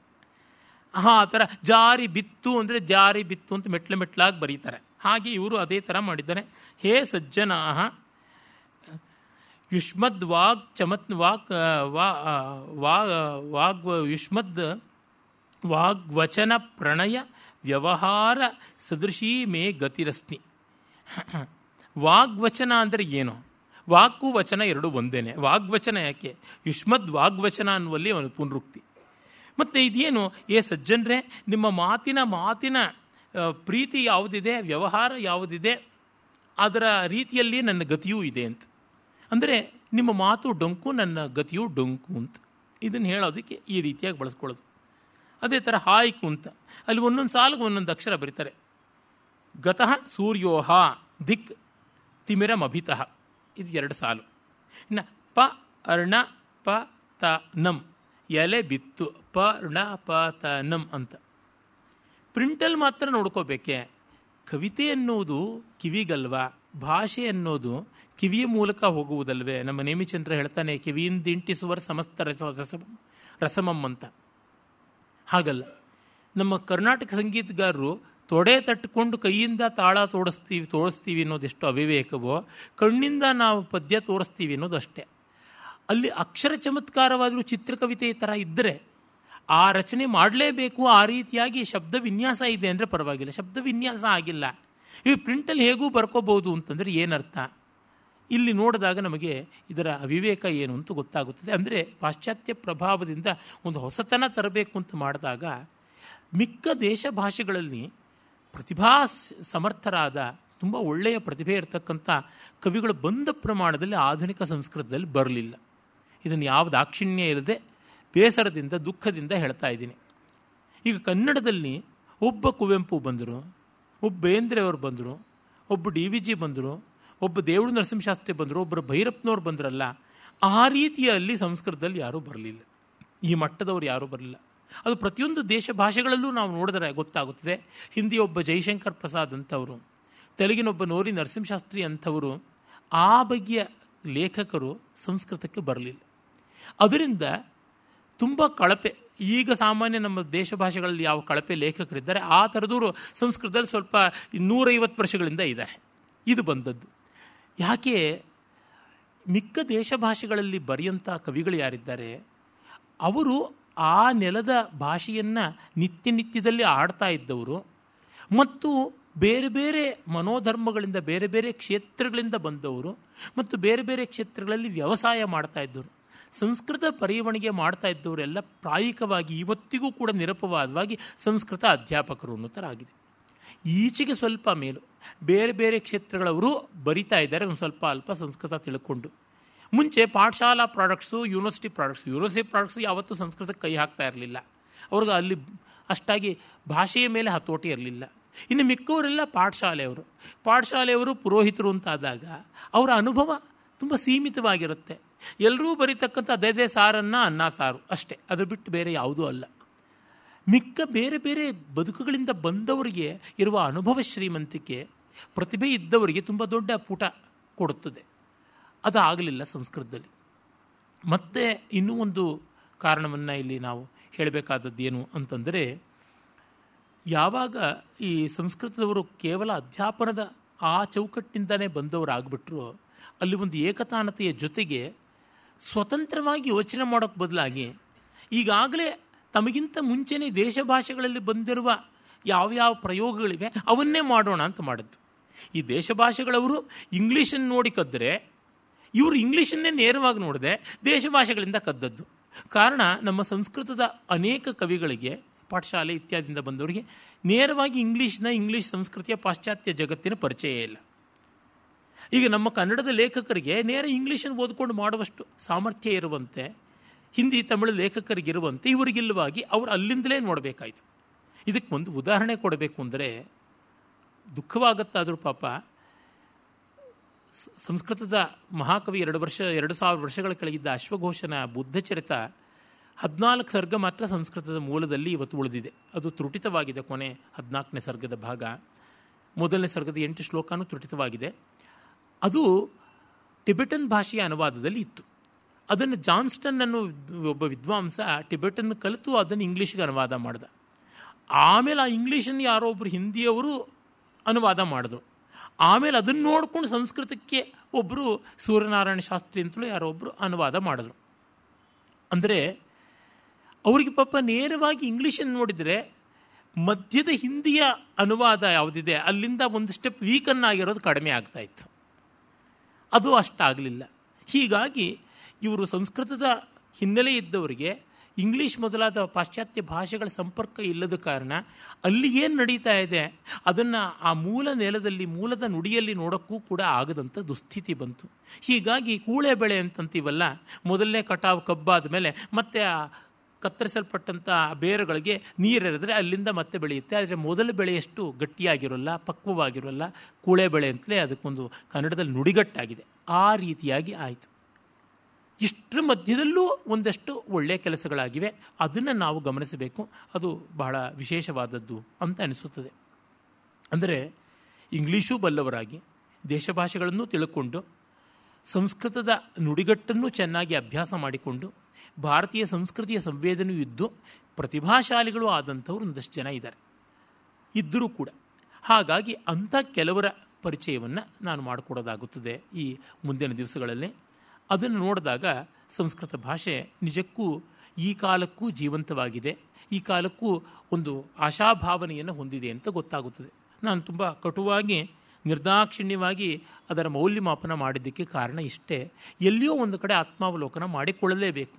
ಆ ಥರ ಜಾರಿ ಬಿತ್ತು ಅಂದರೆ ಜಾರಿ ಬಿತ್ತು ಅಂತ ಮೆಟ್ಲು ಮೆಟ್ಲಾಗಿ ಬರೀತಾರೆ. ಹಾಗೆ ಇವರು ಅದೇ ಥರ ಮಾಡಿದ್ದಾರೆ. ಹೇ ಸಜ್ಜನಾ ಯುಷ್ಮದ್ ವಾಗ್ ಚಮತ್ ವಾಕ್ ವಾ ವಾಗ್, ಯುಷ್ಮದ್ ವಾಗ್ವಚನ ಪ್ರಣಯ ವ್ಯವಹಾರ ಸದೃಶಿ ಮೇ ಗತಿರಸ್ತಿ ವಾಗ್ವಚನ ಅಂದರೆ ಏನು? ವಾಕು ವಚನ ಎರಡು ಒಂದೇನೆ. ವಾಗ್ವಚನ ಯಾಕೆ? ಯುಷ್ಮದ್ ವಾಗ್ವಚನ ಅನ್ನುವಲ್ಲಿ ಅವನು ಪುನರುಕ್ತಿ. ಮತ್ತು ಇದೇನು? ಏ ಸಜ್ಜನರೇ, ನಿಮ್ಮ ಮಾತಿನ ಮಾತಿನ ಪ್ರೀತಿ ಯಾವುದಿದೆ, ವ್ಯವಹಾರ ಯಾವುದಿದೆ, ಅದರ ರೀತಿಯಲ್ಲಿ ನನ್ನ ಗತಿಯೂ ಇದೆ ಅಂತ. ಅಂದರೆ ನಿಮ್ಮ ಮಾತು ಡೊಂಕು, ನನ್ನ ಗತಿಯು ಡೊಂಕು ಅಂತ. ಇದನ್ನು ಹೇಳೋದಕ್ಕೆ ಈ ರೀತಿಯಾಗಿ ಬಳಸ್ಕೊಳ್ಳೋದು. ಅದೇ ಥರ ಹಾಯ್ಕು ಅಂತ. ಅಲ್ಲಿ ಒಂದೊಂದು ಸಾಲಿಗೆ ಒಂದೊಂದು ಅಕ್ಷರ ಬರೀತಾರೆ. ಗತಃ ಸೂರ್ಯೋಹ ದಿಕ್ ತಿಮಿರಂ ಅಭಿತಃ ಇದು ಎರಡು ಸಾಲು. ಇನ್ನು ಪ, ಅರ್ಣ, ಪ, ತ ನಂ ಎಲೆ ಬಿತ್ತು. ಪ, ಋಣ, ಪ, ತ ನಂ ಅಂತ. ಪ್ರಿಂಟಲ್ಲಿ ಮಾತ್ರ ನೋಡ್ಕೋಬೇಕೆ. ಕವಿತೆ ಅನ್ನೋದು ಕಿವಿಗಲ್ವ? ಭಾಷೆ ಅನ್ನೋದು ಕಿವಿಯ ಮೂಲಕ ಹೋಗುವುದಲ್ವೇ? ನಮ್ಮ ನೇಮಿಚಂದ್ರ ಹೇಳ್ತಾನೆ, ಕಿವಿಯಿಂದಿಂಟಿಸುವರ ಸಮಸ್ತ ರಸ ರಸ ರಸಮಂ ಅಂತ. ಹಾಗಲ್ಲ. ನಮ್ಮ ಕರ್ನಾಟಕ ಸಂಗೀತಗಾರರು ತೊಡೆ ತಟ್ಟಿಕೊಂಡು ಕೈಯಿಂದ ತಾಳ ತೋಡಿಸ್ತೀವಿ ತೋರಿಸ್ತೀವಿ ಅನ್ನೋದೆಷ್ಟು ಅವಿವೇಕವೋ, ಕಣ್ಣಿಂದ ನಾವು ಪದ್ಯ ತೋರಿಸ್ತೀವಿ ಅನ್ನೋದು ಅಷ್ಟೇ. ಅಲ್ಲಿ ಅಕ್ಷರ ಚಮತ್ಕಾರವಾದರೂ ಚಿತ್ರಕವಿತೆ ಥರ ಇದ್ದರೆ ಆ ರಚನೆ ಮಾಡಲೇಬೇಕು, ಆ ರೀತಿಯಾಗಿ ಶಬ್ದ ವಿನ್ಯಾಸ ಇದೆ ಅಂದರೆ ಪರವಾಗಿಲ್ಲ. ಶಬ್ದ ವಿನ್ಯಾಸ ಆಗಿಲ್ಲ. ಇವು ಪ್ರಿಂಟಲ್ಲಿ ಹೇಗೂ ಬರ್ಕೋಬಹುದು ಅಂತಂದರೆ ಏನರ್ಥ? ಇಲ್ಲಿ ನೋಡಿದಾಗ ನಮಗೆ ಇದರ ಅವಿವೇಕ ಏನು ಅಂತ ಗೊತ್ತಾಗುತ್ತದೆ. ಅಂದರೆ ಪಾಶ್ಚಾತ್ಯ ಪ್ರಭಾವದಿಂದ ಒಂದು ಹೊಸತನ ತರಬೇಕು ಅಂತ ಮಾಡಿದಾಗ ಮಿಕ್ಕ ದೇಶ ಭಾಷೆಗಳಲ್ಲಿ ಪ್ರತಿಭಾ ಸಮರ್ಥರಾದ, ತುಂಬ ಒಳ್ಳೆಯ ಪ್ರತಿಭೆ ಇರತಕ್ಕಂಥ ಕವಿಗಳು ಬಂದ ಪ್ರಮಾಣದಲ್ಲಿ ಆಧುನಿಕ ಸಂಸ್ಕೃತದಲ್ಲಿ ಬರಲಿಲ್ಲ. ಇದನ್ನು ಯಾವ ದಾಕ್ಷಿಣ್ಯ ಇಲ್ಲದೆ ಬೇಸರದಿಂದ, ದುಃಖದಿಂದ ಹೇಳ್ತಾ ಇದ್ದೀನಿ. ಈಗ ಕನ್ನಡದಲ್ಲಿ ಒಬ್ಬ ಕುವೆಂಪು ಬಂದರು, ಒಬ್ಬ ಬೇಂದ್ರೆ ಅವರು ಬಂದರು, ಒಬ್ಬ ಡಿ ವಿ ಜಿ ಬಂದರು, ಒಬ್ಬ ದೇವಳು ನರಸಿಂಹಶಾಸ್ತ್ರಿ ಬಂದರು, ಒಬ್ಬರು ಭೈರಪ್ಪನವ್ರು ಬಂದರಲ್ಲ, ಆ ರೀತಿಯಲ್ಲಿ ಸಂಸ್ಕೃತದಲ್ಲಿ ಯಾರೂ ಬರಲಿಲ್ಲ. ಈ ಮಟ್ಟದವರು ಯಾರೂ ಬರಲಿಲ್ಲ. ಅದು ಪ್ರತಿಯೊಂದು ದೇಶ ಭಾಷೆಗಳಲ್ಲೂ ನಾವು ನೋಡಿದ್ರೆ ಗೊತ್ತಾಗುತ್ತದೆ. ಹಿಂದಿ ಒಬ್ಬ ಜೈಶಂಕರ್ ಪ್ರಸಾದ್ ಅಂತವರು, ತೆಲುಗಿನೊಬ್ಬ ನೋರಿ ನರಸಿಂಹಶಾಸ್ತ್ರಿ ಅಂಥವರು ಆ ಬಗೆಯ ಲೇಖಕರು ಸಂಸ್ಕೃತಕ್ಕೆ ಬರಲಿಲ್ಲ. ಅದರಿಂದ ತುಂಬ ಕಳಪೆ, ಈಗ ಸಾಮಾನ್ಯ ನಮ್ಮ ದೇಶ ಭಾಷೆಗಳಲ್ಲಿ ಯಾವ ಕಳಪೆ ಲೇಖಕರಿದ್ದಾರೆ, ಆ ಥರದವರು ಸಂಸ್ಕೃತದಲ್ಲಿ ಸ್ವಲ್ಪ ನೂರೈವತ್ತು ವರ್ಷಗಳಿಂದ ಇದ್ದಾರೆ. ಇದು ಬಂದದ್ದು. ಯಾಕೆ? ಮಿಕ್ಕ ದೇಶ ಭಾಷೆಗಳಲ್ಲಿ ಬರೆಯಂಥ ಕವಿಗಳು ಯಾರಿದ್ದಾರೆ, ಅವರು ಆ ನೆಲದ ಭಾಷೆಯನ್ನು ನಿತ್ಯ ನಿತ್ಯದಲ್ಲಿ ಆಡ್ತಾ ಇದ್ದವರು ಮತ್ತು ಬೇರೆ ಬೇರೆ ಮನೋಧರ್ಮಗಳಿಂದ, ಬೇರೆ ಬೇರೆ ಕ್ಷೇತ್ರಗಳಿಂದ ಬಂದವರು ಮತ್ತು ಬೇರೆ ಬೇರೆ ಕ್ಷೇತ್ರಗಳಲ್ಲಿ ವ್ಯವಸಾಯ ಮಾಡ್ತಾ ಇದ್ದವರು. ಸಂಸ್ಕೃತ ಪರಿವಣಿಗೆ ಮಾಡ್ತಾ ಇದ್ದವರೆಲ್ಲ ಪ್ರಾಯಿಕವಾಗಿ ಇವತ್ತಿಗೂ ಕೂಡ ನಿರಪವಾದವಾಗಿ ಸಂಸ್ಕೃತ ಅಧ್ಯಾಪಕರು ಅನ್ನೋತರಾಗಿದೆ ಈಚೆಗೆ ಸ್ವಲ್ಪ ಮೇಲು ಬೇರೆ ಬೇರೆ ಕ್ಷೇತ್ರಗಳವರು ಬರಿತಾ ಇದ್ದಾರೆ, ಒಂದು ಸ್ವಲ್ಪ ಅಲ್ಪ ಸಂಸ್ಕೃತ ತಿಳ್ಕೊಂಡು. ಮುಂಚೆ Pathshala products, university products university products ಯಾವತ್ತೂ ಸಂಸ್ಕೃತಕ್ಕೆ ಕೈ ಹಾಕ್ತಾ ಇರಲಿಲ್ಲ. ಅವ್ರಿಗೆ ಅಲ್ಲಿ ಅಷ್ಟಾಗಿ ಭಾಷೆಯ ಮೇಲೆ ಹತೋಟಿ ಇರಲಿಲ್ಲ. ಇನ್ನು ಮಿಕ್ಕವರೆಲ್ಲ ಪಾಠಶಾಲೆಯವರು. ಪಾಠಶಾಲೆಯವರು ಪುರೋಹಿತರು ಅಂತಾದಾಗ ಅವರ ಅನುಭವ ತುಂಬ ಸೀಮಿತವಾಗಿರುತ್ತೆ. ಎಲ್ಲರೂ ಬರೀತಕ್ಕಂಥ ಅದೇ ಸಾರನ್ನು ಅನ್ನ, ಸಾರು ಅಷ್ಟೇ. ಅದ್ರ ಬಿಟ್ಟು ಬೇರೆ ಯಾವುದೂ ಅಲ್ಲ. ಮಿಕ್ಕ ಬೇರೆ ಬೇರೆ ಬದುಕುಗಳಿಂದ ಬಂದವರಿಗೆ ಇರುವ ಅನುಭವ ಶ್ರೀಮಂತಿಕೆ, ಪ್ರತಿಭೆ ಇದ್ದವರಿಗೆ ತುಂಬ ದೊಡ್ಡ ಪುಟ ಕೊಡುತ್ತದೆ. ಅದು ಆಗಲಿಲ್ಲ ಸಂಸ್ಕೃತದಲ್ಲಿ. ಮತ್ತೆ ಇನ್ನೂ ಒಂದು ಕಾರಣವನ್ನು ಇಲ್ಲಿ ನಾವು ಹೇಳಬೇಕಾದದ್ದು ಏನು ಅಂತಂದರೆ, ಯಾವಾಗ ಈ ಸಂಸ್ಕೃತದವರು ಕೇವಲ ಅಧ್ಯಾಪನದ ಆ ಚೌಕಟ್ಟಿಂದನೇ ಬಂದವರಾಗ್ಬಿಟ್ರು, ಅಲ್ಲಿ ಒಂದು ಏಕತಾನತೆಯ ಜೊತೆಗೆ ಸ್ವತಂತ್ರವಾಗಿ ಯೋಚನೆ ಮಾಡೋಕ್ಕೆ ಬದಲಾಗಿ, ಈಗಾಗಲೇ ತಮಗಿಂತ ಮುಂಚೆನೇ ದೇಶ ಭಾಷೆಗಳಲ್ಲಿ ಬಂದಿರುವ ಯಾವ್ಯಾವ ಪ್ರಯೋಗಗಳಿವೆ ಅವನ್ನೇ ಮಾಡೋಣ ಅಂತ ಮಾಡಿದ್ದು. ಈ ದೇಶ ಭಾಷೆಗಳವರು ಇಂಗ್ಲೀಷನ್ನು ನೋಡಿ ಕದ್ದರೆ ಇವರು ಇಂಗ್ಲೀಷನ್ನೇ ನೇರವಾಗಿ ನೋಡಿದೆ ದೇಶ ಭಾಷೆಗಳಿಂದ ಕದ್ದದ್ದು. ಕಾರಣ ನಮ್ಮ ಸಂಸ್ಕೃತದ ಅನೇಕ ಕವಿಗಳಿಗೆ, ಪಾಠಶಾಲೆ ಇತ್ಯಾದಿಯಿಂದ ಬಂದವರಿಗೆ ನೇರವಾಗಿ ಇಂಗ್ಲೀಷ್ನ ಇಂಗ್ಲೀಷ್ ಸಂಸ್ಕೃತಿಯ ಪಾಶ್ಚಾತ್ಯ ಜಗತ್ತಿನ ಪರಿಚಯ ಇಲ್ಲ. ಈಗ ನಮ್ಮ ಕನ್ನಡದ ಲೇಖಕರಿಗೆ ನೇರ ಇಂಗ್ಲೀಷನ್ನು ಓದ್ಕೊಂಡು ಮಾಡುವಷ್ಟು ಸಾಮರ್ಥ್ಯ ಇರುವಂತೆ, ಹಿಂದಿ, ತಮಿಳು ಲೇಖಕರಿಗಿರುವಂತೆ ಇವರಿಗಿಲ್ಲವಾಗಿ ಅವರು ಅಲ್ಲಿಂದಲೇ ನೋಡಬೇಕಾಯಿತು. ಇದಕ್ಕೆ ಒಂದು ಉದಾಹರಣೆ ಕೊಡಬೇಕು ಅಂದರೆ ದುಃಖವಾಗತ್ತಾದರೂ ಪಾಪ ಸಂಸ್ಕೃತದ ಮಹಾಕವಿ ಎರಡು ವರ್ಷ, ಎರಡು ಸಾವಿರ ವರ್ಷಗಳ ಕೆಳಗಿದ್ದ ಅಶ್ವಘೋಷನ ಬುದ್ಧಚರಿತ ಹದಿನಾಲ್ಕು ಸರ್ಗ ಮಾತ್ರ ಸಂಸ್ಕೃತದ ಮೂಲದಲ್ಲಿ ಇವತ್ತು ಉಳಿದಿದೆ. ಅದು ತ್ರುಟಿತವಾಗಿದೆ ಕೊನೆ ಹದಿನಾಲ್ಕನೇ ಸರ್ಗದ ಭಾಗ. ಮೊದಲನೇ ಸರ್ಗದ ಎಂಟು ಶ್ಲೋಕನೂ ತ್ರುಟಿತವಾಗಿದೆ. ಅದು ಟಿಬೆಟನ್ ಭಾಷೆಯ ಅನುವಾದದಲ್ಲಿ ಇತ್ತು. ಅದನ್ನು ಜಾನ್ಸ್ಟನ್ ಅನ್ನೋ ಒಬ್ಬ ವಿದ್ವಾಂಸ ಟಿಬೆಟನ್ ಕಲಿತು ಅದನ್ನು ಇಂಗ್ಲೀಷ್ಗೆ ಅನುವಾದ ಮಾಡ್ದ. ಆಮೇಲೆ ಆ ಇಂಗ್ಲೀಷನ್ನು ಯಾರೋ ಒಬ್ಬರು ಹಿಂದಿಯವರು ಅನುವಾದ ಮಾಡಿದ್ರು. ಆಮೇಲೆ ಅದನ್ನು ನೋಡ್ಕೊಂಡು ಸಂಸ್ಕೃತಕ್ಕೆ ಒಬ್ಬರು ಸೂರ್ಯನಾರಾಯಣ ಶಾಸ್ತ್ರಿ ಅಂತಲೂ ಯಾರೋ ಒಬ್ಬರು ಅನುವಾದ ಮಾಡಿದ್ರು. ಅಂದರೆ ಅವರಿಗೆ ಪಾಪ ನೇರವಾಗಿ ಇಂಗ್ಲೀಷನ್ನು ನೋಡಿದರೆ ಮಧ್ಯದ ಹಿಂದಿಯ ಅನುವಾದ ಯಾವುದಿದೆ, ಅಲ್ಲಿಂದ ಒಂದು ಸ್ಟೆಪ್ ವೀಕನ್ನಾಗಿರೋದು ಕಡಿಮೆ ಆಗ್ತಾಯಿತ್ತು ಅದು ಅಷ್ಟಾಗಲಿಲ್ಲ ಹೀಗಾಗಿ ಇವರು ಸಂಸ್ಕೃತದ ಹಿನ್ನೆಲೆ ಇದ್ದವರಿಗೆ ಇಂಗ್ಲೀಷ್ ಮೊದಲಾದ ಪಾಶ್ಚಾತ್ಯ ಭಾಷೆಗಳ ಸಂಪರ್ಕ ಇಲ್ಲದ ಕಾರಣ ಅಲ್ಲಿ ಏನು ನಡೀತಾ ಇದೆ? ಅದನ್ನು ಆ ಮೂಲ ನೆಲದಲ್ಲಿ, ಮೂಲದ ನುಡಿಯಲ್ಲಿ ನೋಡೋಕ್ಕೂ ಕೂಡ ಆಗದಂಥ ದುಸ್ಥಿತಿ ಬಂತು. ಹೀಗಾಗಿ ಕೂಳೆ ಬೆಳೆ ಅಂತಂತೀವಲ್ಲ, ಮೊದಲನೇ ಕಟಾವು ಕಬ್ಬಾದ ಮೇಲೆ ಮತ್ತೆ ಆ ಕತ್ತರಿಸಲ್ಪಟ್ಟಂಥ ಬೇರುಗಳಿಗೆ ನೀರೆರೆದ್ರೆ ಅಲ್ಲಿಂದ ಮತ್ತೆ ಬೆಳೆಯುತ್ತೆ. ಆದರೆ ಮೊದಲ ಬೆಳೆಯಷ್ಟು ಗಟ್ಟಿಯಾಗಿರೋಲ್ಲ, ಪಕ್ವವಾಗಿರೋಲ್ಲ, ಕೂಳೆ ಬೆಳೆ ಅಂತಲೇ ಅದಕ್ಕೊಂದು ಕನ್ನಡದಲ್ಲಿ ನುಡಿಗಟ್ಟಾಗಿದೆ. ಆ ರೀತಿಯಾಗಿ ಆಯಿತು. ಇಷ್ಟರ ಮಧ್ಯದಲ್ಲೂ ಒಂದಷ್ಟು ಒಳ್ಳೆಯ ಕೆಲಸಗಳಾಗಿವೆ. ಅದನ್ನು ನಾವು ಗಮನಿಸಬೇಕು. ಅದು ಬಹಳ ವಿಶೇಷವಾದದ್ದು ಅಂತ ಅನಿಸುತ್ತದೆ. ಅಂದರೆ ಇಂಗ್ಲೀಷೂ ಬಲ್ಲವರಾಗಿ ದೇಶಭಾಷೆಗಳನ್ನು ತಿಳ್ಕೊಂಡು, ಸಂಸ್ಕೃತದ ನುಡಿಗಟ್ಟನ್ನು ಚೆನ್ನಾಗಿ ಅಭ್ಯಾಸ ಮಾಡಿಕೊಂಡು, ಭಾರತೀಯ ಸಂಸ್ಕೃತಿಯ ಸಂವೇದನೆಯೂ ಇದ್ದು, ಪ್ರತಿಭಾಶಾಲಿಗಳು ಆದಂಥವ್ರು ಒಂದಷ್ಟು ಜನ ಇದ್ದಾರೆ. ಇದ್ದರೂ ಕೂಡ. ಹಾಗಾಗಿ ಅಂಥ ಕೆಲವರ ಪರಿಚಯವನ್ನು ನಾನು ಮಾಡಿಕೊಡೋದಾಗುತ್ತದೆ ಈ ಮುಂದಿನ ದಿವಸಗಳಲ್ಲಿ. ಅದನ್ನು ನೋಡಿದಾಗ ಸಂಸ್ಕೃತ ಭಾಷೆ ನಿಜಕ್ಕೂ ಈ ಕಾಲಕ್ಕೂ ಜೀವಂತವಾಗಿದೆ. ಈ ಕಾಲಕ್ಕೂ ಒಂದು ಆಶಾಭಾವನೆಯನ್ನು ಹೊಂದಿದೆ ಅಂತ ಗೊತ್ತಾಗುತ್ತದೆ. ನಾನು ತುಂಬ ಕಟುವಾಗಿ, ನಿರ್ದಾಕ್ಷಿಣ್ಯವಾಗಿ ಅದರ ಮೌಲ್ಯಮಾಪನ ಮಾಡಿದ್ದಕ್ಕೆ ಕಾರಣ ಇಷ್ಟೇ. ಎಲ್ಲಿಯೋ ಒಂದು ಕಡೆ ಆತ್ಮಾವಲೋಕನ ಮಾಡಿಕೊಳ್ಳಲೇಬೇಕು.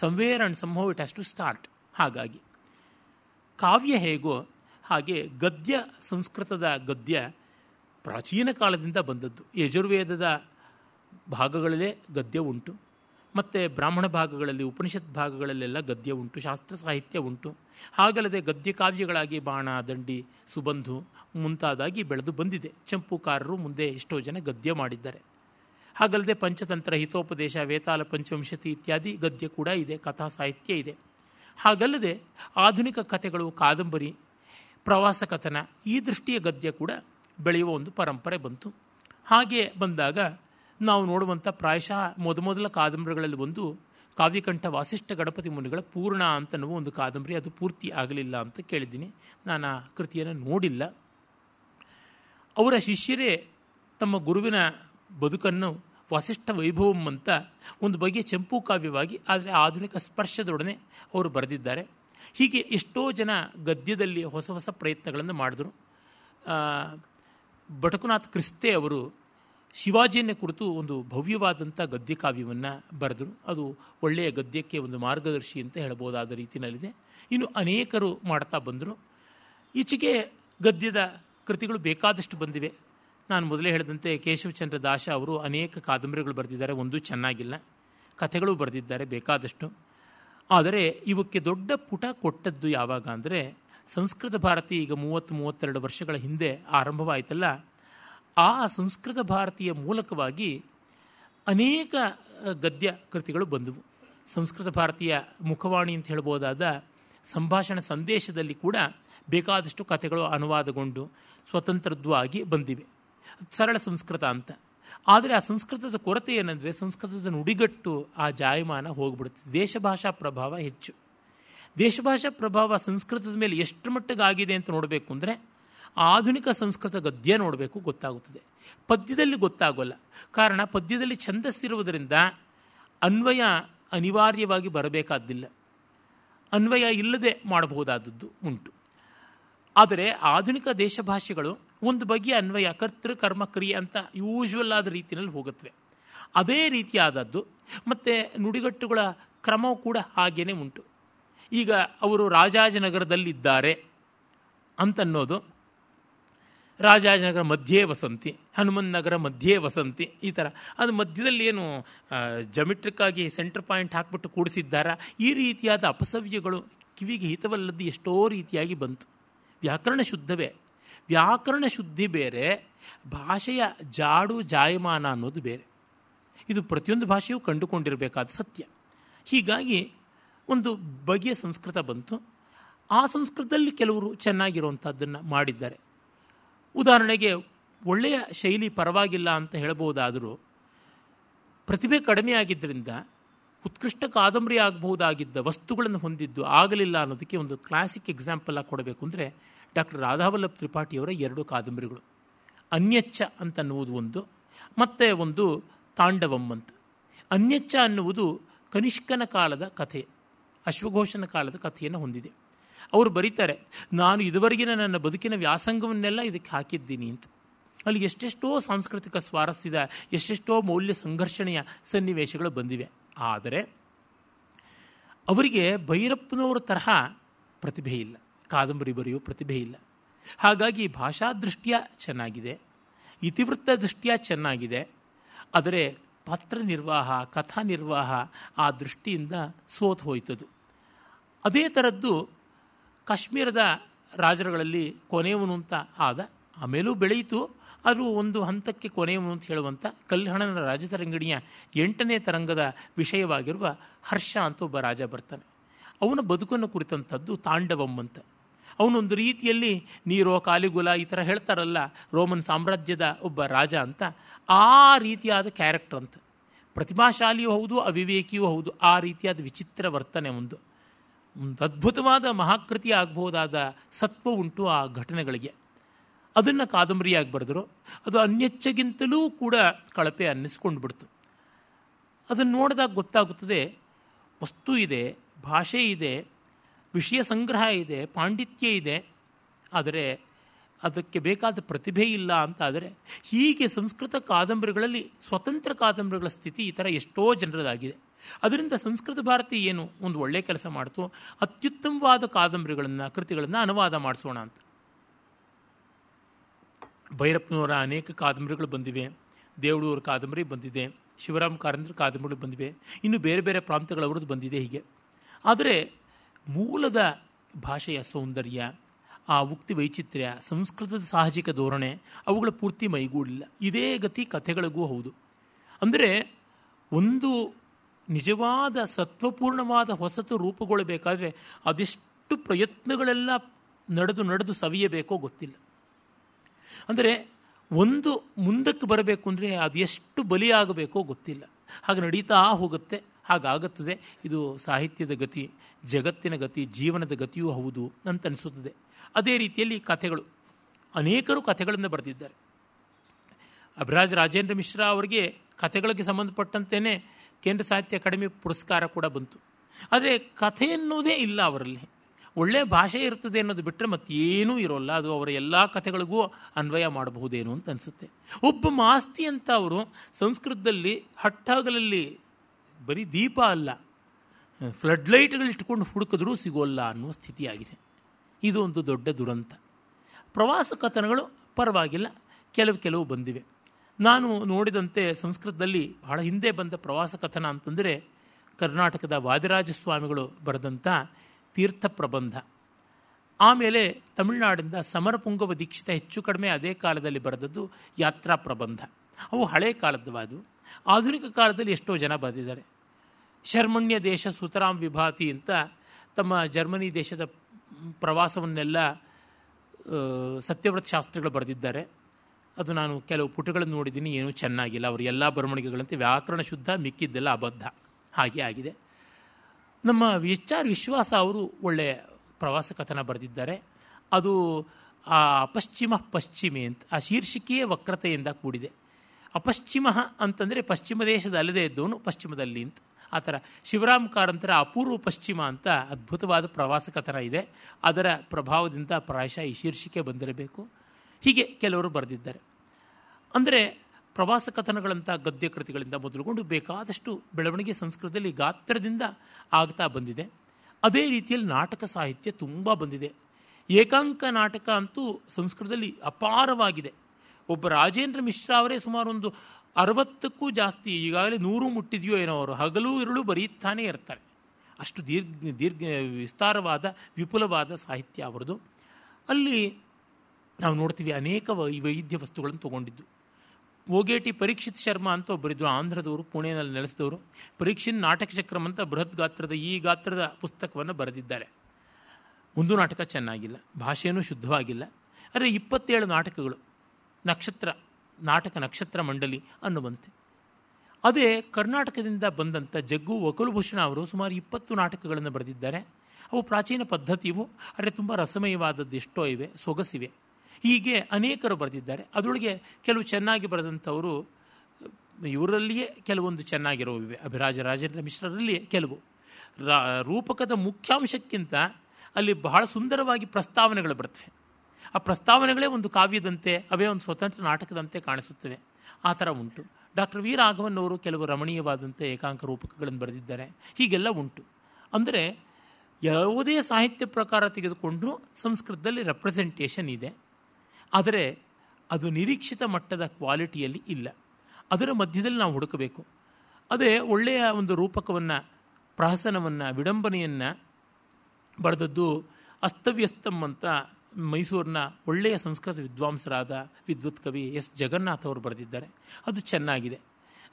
Somewhere and somehow it has to start ಹಾಗಾಗಿ, ಕಾವ್ಯ ಹೇಗೋ ಹಾಗೆ ಗದ್ಯ, ಸಂಸ್ಕೃತದ ಗದ್ಯ ಪ್ರಾಚೀನ ಕಾಲದಿಂದ ಬಂದದ್ದು. ಯಜುರ್ವೇದದ ಭಾಗಗಳಲ್ಲೇ ಗದ್ಯ ಉಂಟು. ಮತ್ತು ಬ್ರಾಹ್ಮಣ ಭಾಗಗಳಲ್ಲಿ, ಉಪನಿಷತ್ ಭಾಗಗಳಲ್ಲೆಲ್ಲ ಗದ್ಯ ಉಂಟು, ಶಾಸ್ತ್ರ ಸಾಹಿತ್ಯ ಉಂಟು. ಹಾಗಲ್ಲದೆ ಗದ್ಯ ಕಾವ್ಯಗಳಾಗಿ ಬಾಣ, ದಂಡಿ, ಸುಬಂಧು ಮುಂತಾದಾಗಿ ಬೆಳೆದು ಬಂದಿದೆ. ಚಂಪುಕಾರರು ಮುಂದೆ ಎಷ್ಟೋ ಜನ ಗದ್ಯ ಮಾಡಿದ್ದಾರೆ. ಹಾಗಲ್ಲದೆ ಪಂಚತಂತ್ರ, ಹಿತೋಪದೇಶ, ವೇತಾಲ, ಪಂಚವಂಶತಿ ಇತ್ಯಾದಿ ಗದ್ಯ ಕೂಡ ಇದೆ, ಕಥಾ ಸಾಹಿತ್ಯ ಇದೆ. ಹಾಗಲ್ಲದೆ ಆಧುನಿಕ ಕಥೆಗಳು, ಕಾದಂಬರಿ, ಪ್ರವಾಸ ಕಥನ ಈ ದೃಷ್ಟಿಯ ಗದ್ಯ ಕೂಡ ಬೆಳೆಯುವ ಒಂದು ಪರಂಪರೆ ಬಂತು. ಹಾಗೆ ಬಂದಾಗ ನಾವು ನೋಡುವಂಥ ಪ್ರಾಯಶಃ ಮೊದಮೊದಲ ಕಾದಂಬರಿಗಳಲ್ಲಿ ಒಂದು ಕಾವ್ಯಕಂಠ ವಾಸಿಷ್ಠ ಗಣಪತಿ ಮುನಿಗಳ ಪೂರ್ಣ ಅಂತನ್ನುವ ಒಂದು ಕಾದಂಬರಿ. ಅದು ಪೂರ್ತಿ ಆಗಲಿಲ್ಲ ಅಂತ ಕೇಳಿದ್ದೀನಿ. ನಾನು ಆ ಕೃತಿಯನ್ನು ನೋಡಿಲ್ಲ. ಅವರ ಶಿಷ್ಯರೇ ತಮ್ಮ ಗುರುವಿನ ಬದುಕನ್ನು ವಾಸಿಷ್ಠ ವೈಭವಂ ಅಂತ ಒಂದು ಬಗೆಯ ಚಂಪು ಕಾವ್ಯವಾಗಿ, ಆದರೆ ಆಧುನಿಕ ಸ್ಪರ್ಶದೊಡನೆ ಅವರು ಬರೆದಿದ್ದಾರೆ. ಹೀಗೆ ಎಷ್ಟೋ ಜನ ಗದ್ಯದಲ್ಲಿ ಹೊಸ ಹೊಸ ಪ್ರಯತ್ನಗಳನ್ನು ಮಾಡಿದ್ರು. ಬಟಕುನಾಥ್ ಕ್ರಿಸ್ತೆ ಅವರು ಶಿವಾಜಿಯನ್ನೇ ಕುರಿತು ಒಂದು ಭವ್ಯವಾದಂಥ ಗದ್ಯ ಕಾವ್ಯವನ್ನು ಬರೆದರು. ಅದು ಒಳ್ಳೆಯ ಗದ್ಯಕ್ಕೆ ಒಂದು ಮಾರ್ಗದರ್ಶಿ ಅಂತ ಹೇಳ್ಬೋದಾದ ರೀತಿಯಲ್ಲಿದೆ ಇನ್ನು ಅನೇಕರು ಮಾಡ್ತಾ ಬಂದರು. ಈಚೆಗೆ ಗದ್ಯದ ಕೃತಿಗಳು ಬೇಕಾದಷ್ಟು ಬಂದಿವೆ. ನಾನು ಮೊದಲೇ ಹೇಳಿದಂತೆ ಕೇಶವಚಂದ್ರ ದಾಶ ಅವರು ಅನೇಕ ಕಾದಂಬರಿಗಳು ಬರೆದಿದ್ದಾರೆ. ಒಂದು ಚೆನ್ನಾಗಿಲ್ಲ. ಕಥೆಗಳು ಬರೆದಿದ್ದಾರೆ ಬೇಕಾದಷ್ಟು. ಆದರೆ ಇವಕ್ಕೆ ದೊಡ್ಡ ಪುಟ ಕೊಟ್ಟದ್ದು ಯಾವಾಗ ಅಂದರೆ ಸಂಸ್ಕೃತ ಭಾರತಿ ಈಗ ಮೂವತ್ತು ಮೂವತ್ತೆರಡು ವರ್ಷಗಳ ಹಿಂದೆ ಆರಂಭವಾಯಿತಲ್ಲ. ಆ ಸಂಸ್ಕೃತ ಭಾರತೀಯ ಮೂಲಕವಾಗಿ ಅನೇಕ ಗದ್ಯ ಕೃತಿಗಳು ಬಂದವು. ಸಂಸ್ಕೃತ ಭಾರತೀಯ ಮುಖವಾಣಿ ಅಂತ ಹೇಳ್ಬೋದಾದ ಸಂಭಾಷಣ ಸಂದೇಶದಲ್ಲಿ ಕೂಡ ಬೇಕಾದಷ್ಟು ಕಥೆಗಳು ಅನುವಾದಗೊಂಡು ಸ್ವತಂತ್ರದ್ವಾಗಿ ಬಂದಿವೆ. ಸರಳ ಸಂಸ್ಕೃತ ಅಂತ. ಆದರೆ ಆ ಸಂಸ್ಕೃತದ ಕೊರತೆ ಏನಂದರೆ ಸಂಸ್ಕೃತದ ನುಡಿಗಟ್ಟು ಆ ಜಾಯಮಾನ ಹೋಗ್ಬಿಡುತ್ತೆ. ದೇಶಭಾಷಾ ಪ್ರಭಾವ ಹೆಚ್ಚು. ದೇಶಭಾಷಾ ಪ್ರಭಾವ ಸಂಸ್ಕೃತದ ಮೇಲೆ ಎಷ್ಟು ಮಟ್ಟಿಗಾಗಿದೆ ಅಂತ ನೋಡಬೇಕು ಅಂದರೆ ಆಧುನಿಕ ಸಂಸ್ಕೃತ ಗದ್ಯ ನೋಡಬೇಕು ಗೊತ್ತಾಗುತ್ತದೆ. ಪದ್ಯದಲ್ಲಿ ಗೊತ್ತಾಗೋಲ್ಲ. ಕಾರಣ ಪದ್ಯದಲ್ಲಿ ಛಂದಸ್ಸಿರುವುದರಿಂದ ಅನ್ವಯ ಅನಿವಾರ್ಯವಾಗಿ ಬರಬೇಕಾದ್ದಿಲ್ಲ ಅನ್ವಯ ಇಲ್ಲದೆ ಮಾಡಬಹುದಾದದ್ದು ಉಂಟು. ಆದರೆ ಆಧುನಿಕ ದೇಶ ಭಾಷೆಗಳು ಒಂದು ಬಗೆಯ ಅನ್ವಯ, ಕರ್ತೃ, ಕರ್ಮ, ಕ್ರಿಯೆ ಅಂತ ಯೂಶ್ವಲ್ ಆದ ರೀತಿಯಲ್ಲಿ ಹೋಗುತ್ತವೆ. ಅದೇ ರೀತಿಯಾದದ್ದು ಮತ್ತು ನುಡಿಗಟ್ಟುಗಳ ಕ್ರಮವೂ ಕೂಡ ಹಾಗೇನೆ ಉಂಟು. ಈಗ ಅವರು ರಾಜಾಜನಗರದಲ್ಲಿದ್ದಾರೆ ಅಂತನ್ನೋದು ರಾಜಾಜನಗರ ಮಧ್ಯೆ ವಸಂತಿ, ಹನುಮನ್ ನಗರ ಮಧ್ಯೆ ವಸಂತಿ, ಈ ಥರ ಅದು ಮಧ್ಯದಲ್ಲಿ ಏನು ಜಮಿಟ್ರಿಕ್ಕಾಗಿ ಸೆಂಟರ್ ಪಾಯಿಂಟ್ ಹಾಕ್ಬಿಟ್ಟು ಕೂಡಿಸಿದ್ದಾರ? ಈ ರೀತಿಯಾದ ಅಪಸವ್ಯಗಳು ಕಿವಿಗೆ ಹಿತವಲ್ಲದ್ದು ಎಷ್ಟೋ ರೀತಿಯಾಗಿ ಬಂತು. ವ್ಯಾಕರಣ ಶುದ್ಧವೇ. ವ್ಯಾಕರಣ ಶುದ್ಧಿ ಬೇರೆ, ಭಾಷೆಯ ಜಾಡು ಜಾಯಮಾನ ಅನ್ನೋದು ಬೇರೆ. ಇದು ಪ್ರತಿಯೊಂದು ಭಾಷೆಯೂ ಕಂಡುಕೊಂಡಿರಬೇಕಾದ ಸತ್ಯ. ಹೀಗಾಗಿ ಒಂದು ಬಗೆಯ ಸಂಸ್ಕೃತ ಬಂತು. ಆ ಸಂಸ್ಕೃತದಲ್ಲಿ ಕೆಲವರು ಚೆನ್ನಾಗಿರುವಂಥದ್ದನ್ನು ಮಾಡಿದ್ದಾರೆ. ಉದಾಹರಣೆಗೆ ಒಳ್ಳೆಯ ಶೈಲಿ ಪರವಾಗಿಲ್ಲ ಅಂತ ಹೇಳಬಹುದಾದರೂ ಪ್ರತಿಭೆ ಕಡಿಮೆ ಆಗಿದ್ದರಿಂದ ಉತ್ಕೃಷ್ಟ ಕಾದಂಬರಿ ಆಗಬಹುದಾಗಿದ್ದ ವಸ್ತುಗಳನ್ನು ಹೊಂದಿದ್ದು ಆಗಲಿಲ್ಲ ಅನ್ನೋದಕ್ಕೆ ಒಂದು ಕ್ಲಾಸಿಕ್ ಎಕ್ಸಾಂಪಲ್ ಆಗಿ ಕೊಡಬೇಕು ಅಂದರೆ ಡಾಕ್ಟರ್ ರಾಧಾವಲ್ಲಭ್ ತ್ರಿಪಾಠಿಯವರ ಎರಡು ಕಾದಂಬರಿಗಳು. ಅನ್ಯಚ್ಚ ಅಂತನ್ನುವುದು ಒಂದು, ಮತ್ತು ಒಂದು ತಾಂಡವಂ ಅಂತ. ಅನ್ಯಚ್ಚ ಅನ್ನುವುದು ಕನಿಷ್ಕನ ಕಾಲದ ಕಥೆ, ಅಶ್ವಘೋಷನ ಕಾಲದ ಕಥೆಯನ್ನು ಹೊಂದಿದೆ. ಅವರು ಬರೀತಾರೆ, ನಾನು ಇದುವರೆಗಿನ ನನ್ನ ಬದುಕಿನ ವ್ಯಾಸಂಗವನ್ನೆಲ್ಲ ಇದಕ್ಕೆ ಹಾಕಿದ್ದೀನಿ ಅಂತ. ಅಲ್ಲಿ ಎಷ್ಟೆಷ್ಟೋ ಸಾಂಸ್ಕೃತಿಕ ಸ್ವಾರಸ್ಯದ, ಎಷ್ಟೆಷ್ಟೋ ಮೌಲ್ಯ ಸಂಘರ್ಷಣೆಯ ಸನ್ನಿವೇಶಗಳು ಬಂದಿವೆ. ಆದರೆ, ಅವರಿಗೆ ಭೈರಪ್ಪನವರ ತರಹ ಪ್ರತಿಭೆ ಇಲ್ಲ, ಕಾದಂಬರಿ ಬರೆಯೋ ಪ್ರತಿಭೆ ಇಲ್ಲ. ಹಾಗಾಗಿ ಭಾಷಾ ದೃಷ್ಟಿಯ ಚೆನ್ನಾಗಿದೆ, ಇತಿವೃತ್ತ ದೃಷ್ಟಿಯ ಚೆನ್ನಾಗಿದೆ, ಆದರೆ ಪಾತ್ರ ನಿರ್ವಾಹ, ಕಥಾ ನಿರ್ವಾಹ ಆ ದೃಷ್ಟಿಯಿಂದ ಸೋತು ಹೋಯ್ತದು. ಅದೇ ಥರದ್ದು ಕಾಶ್ಮೀರದ ರಾಜರುಗಳಲ್ಲಿ ಕೊನೆಯವನು ಅಂತ ಆದ. ಆಮೇಲೂ ಬೆಳೆಯಿತು. ಅದು ಒಂದು ಹಂತಕ್ಕೆ ಕೊನೆಯವನು ಅಂತ ಹೇಳುವಂಥ ಕಲ್ಯಾಣನ ರಾಜತರಂಗಿಣಿಯ ಎಂಟನೇ ತರಂಗದ ವಿಷಯವಾಗಿರುವ ಹರ್ಷ ಅಂತ ಒಬ್ಬ ರಾಜ ಬರ್ತಾನೆ. ಅವನ ಬದುಕನ್ನು ಕುರಿತಂಥದ್ದು ತಾಂಡವಂ ಅಂತ. ಅವನೊಂದು ರೀತಿಯಲ್ಲಿ ನೀರೋ ಕಾಲಿಗುಲ ಈ ಥರ ಹೇಳ್ತಾರಲ್ಲ, ರೋಮನ್ ಸಾಮ್ರಾಜ್ಯದ ಒಬ್ಬ ರಾಜ ಅಂತ. ಆ ರೀತಿಯಾದ ಕ್ಯಾರೆಕ್ಟರ್ ಅಂತ. ಪ್ರತಿಭಾಶಾಲಿಯೂ ಹೌದು, ಅವಿವೇಕಿಯೂ ಹೌದು, ಆ ರೀತಿಯಾದ ವಿಚಿತ್ರ ವರ್ತನೆ ಒಂದು ಒಂದು. ಅದ್ಭುತವಾದ ಮಹಾಕೃತಿ ಆಗಬಹುದಾದ ಸತ್ವ ಉಂಟು ಆ ಘಟನೆಗಳಿಗೆ. ಅದನ್ನು ಕಾದಂಬರಿಯಾಗಿ ಬರೆದರು. ಅದು ಅನ್ಯಚ್ಚಗಿಂತಲೂ ಕೂಡ ಕಳಪೆ ಅನ್ನಿಸ್ಕೊಂಡು ಬಿಡ್ತು. ಅದನ್ನು ನೋಡಿದಾಗ ಗೊತ್ತಾಗುತ್ತದೆ, ವಸ್ತು ಇದೆ, ಭಾಷೆ ಇದೆ, ವಿಷಯ ಸಂಗ್ರಹ ಇದೆ, ಪಾಂಡಿತ್ಯ ಇದೆ. ಆದರೆ ಅದಕ್ಕೆ ಬೇಕಾದ ಪ್ರತಿಭೆ ಇಲ್ಲ ಅಂತ ಆದರೆ ಹೀಗೆ ಸಂಸ್ಕೃತ ಕಾದಂಬರಿಗಳಲ್ಲಿ ಸ್ವತಂತ್ರ ಕಾದಂಬರಿಗಳ ಸ್ಥಿತಿ ಈ ಥರ ಎಷ್ಟೋ ಜನರದಾಗಿದೆ. ಅದರಿಂದ ಸಂಸ್ಕೃತ ಭಾರತಿ ಏನು ಒಂದು ಒಳ್ಳೆಯ ಕೆಲಸ ಮಾಡ್ತು, ಅತ್ಯುತ್ತಮವಾದ ಕಾದಂಬರಿಗಳನ್ನು, ಕೃತಿಗಳನ್ನು ಅನುವಾದ ಮಾಡಿಸೋಣ ಅಂತ. ಭೈರಪ್ಪನವರ ಅನೇಕ ಕಾದಂಬರಿಗಳು ಬಂದಿವೆ, ದೇವಳೂರ ಕಾದಂಬರಿ ಬಂದಿದೆ, ಶಿವರಾಮ್ ಕಾರಂದ್ರ ಕಾದಂಬರಿಗಳು ಬಂದಿವೆ, ಇನ್ನು ಬೇರೆ ಬೇರೆ ಪ್ರಾಂತಗಳವ್ರದ್ದು ಬಂದಿದೆ ಹೀಗೆ. ಆದರೆ ಮೂಲದ ಭಾಷೆಯ ಸೌಂದರ್ಯ, ಆ ಉಕ್ತಿ ವೈಚಿತ್ರ್ಯ, ಸಂಸ್ಕೃತದ ಸಾಹಜಿಕ ಧೋರಣೆ, ಅವುಗಳ ಪೂರ್ತಿ ಮೈಗೂಡಿಲ್ಲ. ಇದೇ ಗತಿ ಕಥೆಗಳಿಗೂ ಹೌದು. ಅಂದರೆ ಒಂದು ನಿಜವಾದ ಸತ್ವಪೂರ್ಣವಾದ ಹೊಸತು ರೂಪುಗೊಳ್ಳಬೇಕಾದ್ರೆ ಅದೆಷ್ಟು ಪ್ರಯತ್ನಗಳೆಲ್ಲ ನಡೆದು ನಡೆದು ಸವಿಯಬೇಕೋ ಗೊತ್ತಿಲ್ಲ. ಅಂದರೆ ಒಂದು ಮುಂದಕ್ಕೆ ಬರಬೇಕು ಅಂದರೆ ಅದು ಎಷ್ಟು ಬಲಿಯಾಗಬೇಕೋ ಗೊತ್ತಿಲ್ಲ. ಹಾಗೆ ನಡೀತಾ ಹೋಗುತ್ತೆ, ಹಾಗಾಗುತ್ತದೆ. ಇದು ಸಾಹಿತ್ಯದ ಗತಿ, ಜಗತ್ತಿನ ಗತಿ, ಜೀವನದ ಗತಿಯೂ ಹೌದು ಅಂತ ಅನಿಸುತ್ತದೆ ಅದೇ ರೀತಿಯಲ್ಲಿ ಕಥೆಗಳು. ಅನೇಕರು ಕಥೆಗಳನ್ನು ಬರೆದಿದ್ದಾರೆ. ಅಭಿರಾಜ್ ರಾಜೇಂದ್ರ ಮಿಶ್ರಾ ಅವರಿಗೆ ಕಥೆಗಳಿಗೆ ಸಂಬಂಧಪಟ್ಟಂತೆಯೇ ಕೇಂದ್ರ ಸಾಹಿತ್ಯ ಅಕಾಡೆಮಿ ಪುರಸ್ಕಾರ ಕೂಡ ಬಂತು. ಆದರೆ ಕಥೆ ಎನ್ನುವುದೇ ಇಲ್ಲ ಅವರಲ್ಲಿ. ಒಳ್ಳೆಯ ಭಾಷೆ ಇರ್ತದೆ ಅನ್ನೋದು ಬಿಟ್ಟರೆ ಮತ್ತೇನೂ ಇರೋಲ್ಲ. ಅದು ಅವರ ಎಲ್ಲ ಕಥೆಗಳಿಗೂ ಅನ್ವಯ ಮಾಡಬಹುದೇನು ಅಂತ ಅನಿಸುತ್ತೆ. ಒಬ್ಬ ಮಾಸ್ತಿ ಅಂತ ಅವರು ಸಂಸ್ಕೃತದಲ್ಲಿ ಹಟ್ಟಾಗಲಲ್ಲಿ ಬರೀ ದೀಪ ಅಲ್ಲ, ಫ್ಲಡ್ ಲೈಟ್ಗಳು ಇಟ್ಕೊಂಡು ಹುಡುಕಿದ್ರೂ ಸಿಗೋಲ್ಲ ಅನ್ನುವ ಸ್ಥಿತಿಯಾಗಿದೆ. ಇದು ಒಂದು ದೊಡ್ಡ ದುರಂತ. ಪ್ರವಾಸ ಕಥನಗಳು ಪರವಾಗಿಲ್ಲ. ಕೆಲವು ಕೆಲವು ಬಂದಿವೆ. ನಾನು ನೋಡಿದಂತೆ ಸಂಸ್ಕೃತದಲ್ಲಿ ಬಹಳ ಹಿಂದೆ ಬಂದ ಪ್ರವಾಸ ಕಥನ ಅಂತಂದರೆ ಕರ್ನಾಟಕದ ವಾದಿರಾಜ ಸ್ವಾಮಿಗಳು ಬರೆದಂಥ ತೀರ್ಥ ಪ್ರಬಂಧ. ಆಮೇಲೆ ತಮಿಳುನಾಡಿಂದ ಸಮರಪುಂಗವ ದೀಕ್ಷಿತ ಹೆಚ್ಚು ಕಡಿಮೆ ಅದೇ ಕಾಲದಲ್ಲಿ ಬರೆದದ್ದು ಯಾತ್ರಾ ಪ್ರಬಂಧ. ಅವು ಹಳೆ ಕಾಲದವಾದು ಆಧುನಿಕ ಕಾಲದಲ್ಲಿ ಎಷ್ಟೋ ಜನ ಬರೆದಿದ್ದಾರೆ. ಶರ್ಮಣ್ಯ ದೇಶ ಸುತರಾಮ್ ವಿಭಾತಿ ಅಂತ ತಮ್ಮ ಜರ್ಮನಿ ದೇಶದ ಪ್ರವಾಸವನ್ನೆಲ್ಲ ಸತ್ಯವ್ರತ ಶಾಸ್ತ್ರಿಗಳು ಬರೆದಿದ್ದಾರೆ. ಅದು ನಾನು ಕೆಲವು ಪುಟಗಳನ್ನು ನೋಡಿದ್ದೀನಿ, ಏನೂ ಚೆನ್ನಾಗಿಲ್ಲ. ಅವರು ಎಲ್ಲ ಬರವಣಿಗೆಗಳಂತೆ ವ್ಯಾಕರಣ ಶುದ್ಧ, ಮಿಕ್ಕಿದ್ದೆಲ್ಲ ಅಬದ್ಧ. ಹಾಗೆ ಆಗಿದೆ. ನಮ್ಮ ಎಚ್ ಆರ್ ವಿಶ್ವಾಸ ಅವರು ಒಳ್ಳೆಯ ಪ್ರವಾಸ ಕಥನ ಬರೆದಿದ್ದಾರೆ. ಅದು ಆ ಪಶ್ಚಿಮ ಪಶ್ಚಿಮೆ ಅಂತ, ಆ ಶೀರ್ಷಿಕೆಯೇ ವಕ್ರತೆಯಿಂದ ಕೂಡಿದೆ. ಅಪಶ್ಚಿಮ ಅಂತಂದರೆ ಪಶ್ಚಿಮ ದೇಶದ ಅಲ್ಲದೆ ಇದ್ದವನು ಪಶ್ಚಿಮದಲ್ಲಿ ಅಂತ. ಆ ಥರ ಶಿವರಾಮ್ ಕಾರಂತರ ಅಪೂರ್ವ ಪಶ್ಚಿಮ ಅಂತ ಅದ್ಭುತವಾದ ಪ್ರವಾಸ ಕಥನ ಇದೆ. ಅದರ ಪ್ರಭಾವದಿಂದ ಪ್ರಾಯಶಃ ಈ ಶೀರ್ಷಿಕೆ ಬಂದಿರಬೇಕು. ಹೀಗೆ ಕೆಲವರು ಬರೆದಿದ್ದಾರೆ. ಅಂದರೆ ಪ್ರವಾಸ ಕಥನಗಳಂಥ ಗದ್ಯ ಕೃತಿಗಳಿಂದ ಮೊದಲುಗೊಂಡು ಬೇಕಾದಷ್ಟು ಬೆಳವಣಿಗೆ ಸಂಸ್ಕೃತದಲ್ಲಿ ಗಾತ್ರದಿಂದ ಆಗ್ತಾ ಬಂದಿದೆ. ಅದೇ ರೀತಿಯಲ್ಲಿ ನಾಟಕ ಸಾಹಿತ್ಯ ತುಂಬ ಬಂದಿದೆ. ಏಕಾಂಕ ನಾಟಕ ಅಂತೂ ಸಂಸ್ಕೃತದಲ್ಲಿ ಅಪಾರವಾಗಿದೆ. ಒಬ್ಬ ರಾಜೇಂದ್ರ ಮಿಶ್ರಾ ಅವರೇ ಸುಮಾರು ಒಂದು ಅರವತ್ತಕ್ಕೂ ಜಾಸ್ತಿ, ಈಗಾಗಲೇ ನೂರು ಮುಟ್ಟಿದೆಯೋ ಏನೋ ಅವರು, ಹಗಲು ಇರುಳು ಬರೀತಾನೇ ಇರ್ತಾರೆ. ಅಷ್ಟು ದೀರ್ಘ ದೀರ್ಘ ವಿಸ್ತಾರವಾದ, ವಿಪುಲವಾದ ಸಾಹಿತ್ಯ ಅವರದು. ಅಲ್ಲಿ ನಾವು ನೋಡ್ತೀವಿ ಅನೇಕ ವೈದ್ಯ ವಸ್ತುಗಳನ್ನು ತೊಗೊಂಡಿದ್ದು. ಓಗೇಟಿ ಪರೀಕ್ಷಿತ್ ಶರ್ಮಾ ಅಂತ ಒಬ್ಬರಿದ್ದರು ಆಂಧ್ರದವರು, ಪುಣೆಯಲ್ಲಿ ನೆಲೆಸಿದವರು. ಪರೀಕ್ಷಿನ್ ನಾಟಕ ಚಕ್ರಮ್ ಅಂತ ಬೃಹತ್ ಗಾತ್ರದ, ಈ ಗಾತ್ರದ ಪುಸ್ತಕವನ್ನು ಬರೆದಿದ್ದಾರೆ. ಒಂದು ನಾಟಕ ಚೆನ್ನಾಗಿಲ್ಲ ಭಾಷೆಯೂ ಶುದ್ಧವಾಗಿಲ್ಲ. ಅರೆ ಇಪ್ಪತ್ತೇಳು ನಾಟಕಗಳು, ನಕ್ಷತ್ರ, ನಾಟಕ ನಕ್ಷತ್ರ ಮಂಡಲಿ ಅನ್ನುವಂತೆ. ಅದೇ ಕರ್ನಾಟಕದಿಂದ ಬಂದಂಥ ಜಗ್ಗು ವಕುಲಭೂಷಣ ಅವರು ಸುಮಾರು ಇಪ್ಪತ್ತು ನಾಟಕಗಳನ್ನು ಬರೆದಿದ್ದಾರೆ. ಅವು ಪ್ರಾಚೀನ ಪದ್ಧತಿಯು, ಅರೆ ತುಂಬ ರಸಮಯವಾದದ್ದು ಎಷ್ಟೋ ಇವೆ, ಸೊಗಸಿವೆ. ಹೀಗೆ ಅನೇಕರು ಬರೆದಿದ್ದಾರೆ. ಅದರೊಳಗೆ ಕೆಲವು ಚೆನ್ನಾಗಿ ಬರೆದಂಥವರು, ಇವರಲ್ಲಿಯೇ ಕೆಲವೊಂದು ಚೆನ್ನಾಗಿರೋವಿವೆ ಅಭಿರಾಜ ರಾಜೇಂದ್ರ ಮಿಶ್ರರಲ್ಲಿ ಕೆಲವು. ರೂಪಕದ ಮುಖ್ಯಾಂಶಕ್ಕಿಂತ ಅಲ್ಲಿ ಬಹಳ ಸುಂದರವಾಗಿ ಪ್ರಸ್ತಾವನೆಗಳು ಬರ್ತವೆ. ಆ ಪ್ರಸ್ತಾವನೆಗಳೇ ಒಂದು ಕಾವ್ಯದಂತೆ, ಅವೇ ಒಂದು ಸ್ವತಂತ್ರ ನಾಟಕದಂತೆ ಕಾಣಿಸುತ್ತವೆ. ಆ ಥರ ಉಂಟು. Doctor V. ರಾಘವನ್ ಅವರು ಕೆಲವು ರಮಣೀಯವಾದಂತೆ ಏಕಾಂಕ ರೂಪಕಗಳನ್ನು ಬರೆದಿದ್ದಾರೆ. ಹೀಗೆಲ್ಲ ಉಂಟು. ಅಂದರೆ ಯಾವುದೇ ಸಾಹಿತ್ಯ ಪ್ರಕಾರ ತೆಗೆದುಕೊಂಡರೂ ಸಂಸ್ಕೃತದಲ್ಲಿ ರೆಪ್ರೆಸೆಂಟೇಷನ್ ಇದೆ. ಆದರೆ ಅದು ನಿರೀಕ್ಷಿತ ಮಟ್ಟದ ಕ್ವಾಲಿಟಿಯಲ್ಲಿ ಇಲ್ಲ. ಅದರ ಮಧ್ಯದಲ್ಲಿ ನಾವು ಹುಡುಕಬೇಕು. ಅದೇ ಒಳ್ಳೆಯ ಒಂದು ರೂಪಕವನ್ನು, ಪ್ರಹಸನವನ್ನು, ವಿಡಂಬನೆಯನ್ನು ಬರೆದದ್ದು ಅಸ್ತವ್ಯಸ್ತಂ ಅಂತ ಮೈಸೂರಿನ ಒಳ್ಳೆಯ ಸಂಸ್ಕೃತ ವಿದ್ವಾಂಸರಾದ ವಿದ್ವತ್ ಕವಿ ಎಸ್. ಜಗನ್ನಾಥ್ ಅವರು ಬರೆದಿದ್ದಾರೆ. ಅದು ಚೆನ್ನಾಗಿದೆ.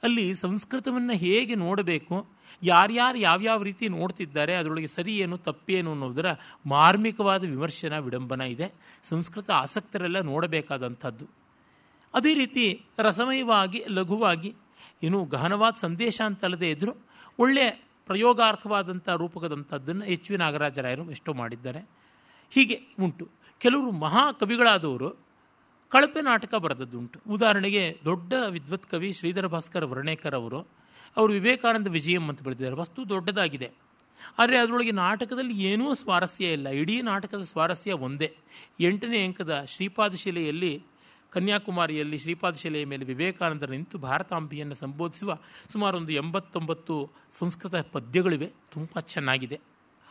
ಅಲ್ಲಿ ಸಂಸ್ಕೃತವನ್ನು ಹೇಗೆ ನೋಡಬೇಕು ಯಾರ್ಯಾರು ಯಾವ್ಯಾವ ರೀತಿ ನೋಡ್ತಿದ್ದಾರೆ, ಅದರೊಳಗೆ ಸರಿ ಏನು ತಪ್ಪೇನು ಅನ್ನೋದರ ಮಾರ್ಮಿಕವಾದ ವಿಮರ್ಶನ, ವಿಡಂಬನ ಇದೆ. ಸಂಸ್ಕೃತ ಆಸಕ್ತರೆಲ್ಲ ನೋಡಬೇಕಾದಂಥದ್ದು. ಅದೇ ರೀತಿ ರಸಮಯವಾಗಿ, ಲಘುವಾಗಿ, ಏನು ಗಹನವಾದ ಸಂದೇಶ ಅಂತಲ್ಲದೆ ಇದ್ದರೂ ಒಳ್ಳೆಯ ಪ್ರಯೋಗಾರ್ಥವಾದಂಥ ರೂಪಕದಂಥದ್ದನ್ನು ಎಚ್ ವಿ ನಾಗರಾಜರಾಯರು ಎಷ್ಟೋ ಮಾಡಿದ್ದಾರೆ. ಹೀಗೆ ಉಂಟು. ಕೆಲವರು ಮಹಾಕವಿಗಳಾದವರು ಕಳಪೆ ನಾಟಕ ಬರೆದದ್ದುಂಟು. ಉದಾಹರಣೆಗೆ ದೊಡ್ಡ ವಿದ್ವತ್ ಕವಿ ಶ್ರೀಧರ ಭಾಸ್ಕರ್ ವರ್ಣೇಕರ್ ಅವರು ಅವರು ವಿವೇಕಾನಂದ ವಿಜಯಂ ಅಂತ ಬರೆದಿದ್ದಾರೆ. ವಸ್ತು ದೊಡ್ಡದಾಗಿದೆ. ಆದರೆ ಅದರೊಳಗೆ ನಾಟಕದಲ್ಲಿ ಏನೂ ಸ್ವಾರಸ್ಯ ಇಲ್ಲ. ಇಡೀ ನಾಟಕದ ಸ್ವಾರಸ್ಯ ಒಂದೇ. ಎಂಟನೇ ಅಂಕದ ಶ್ರೀಪಾದ ಶಿಲೆಯಲ್ಲಿ, ಕನ್ಯಾಕುಮಾರಿಯಲ್ಲಿ ಶ್ರೀಪಾದ ಶಿಲೆಯ ಮೇಲೆ ವಿವೇಕಾನಂದರು ನಿಂತು ಭಾರತಾಂಬಿಯನ್ನು ಸಂಬೋಧಿಸುವ ಸುಮಾರು ಒಂದು ಎಂಬತ್ತೊಂಬತ್ತು ಸಂಸ್ಕೃತ ಪದ್ಯಗಳಿವೆ. ತುಂಬ ಚೆನ್ನಾಗಿದೆ.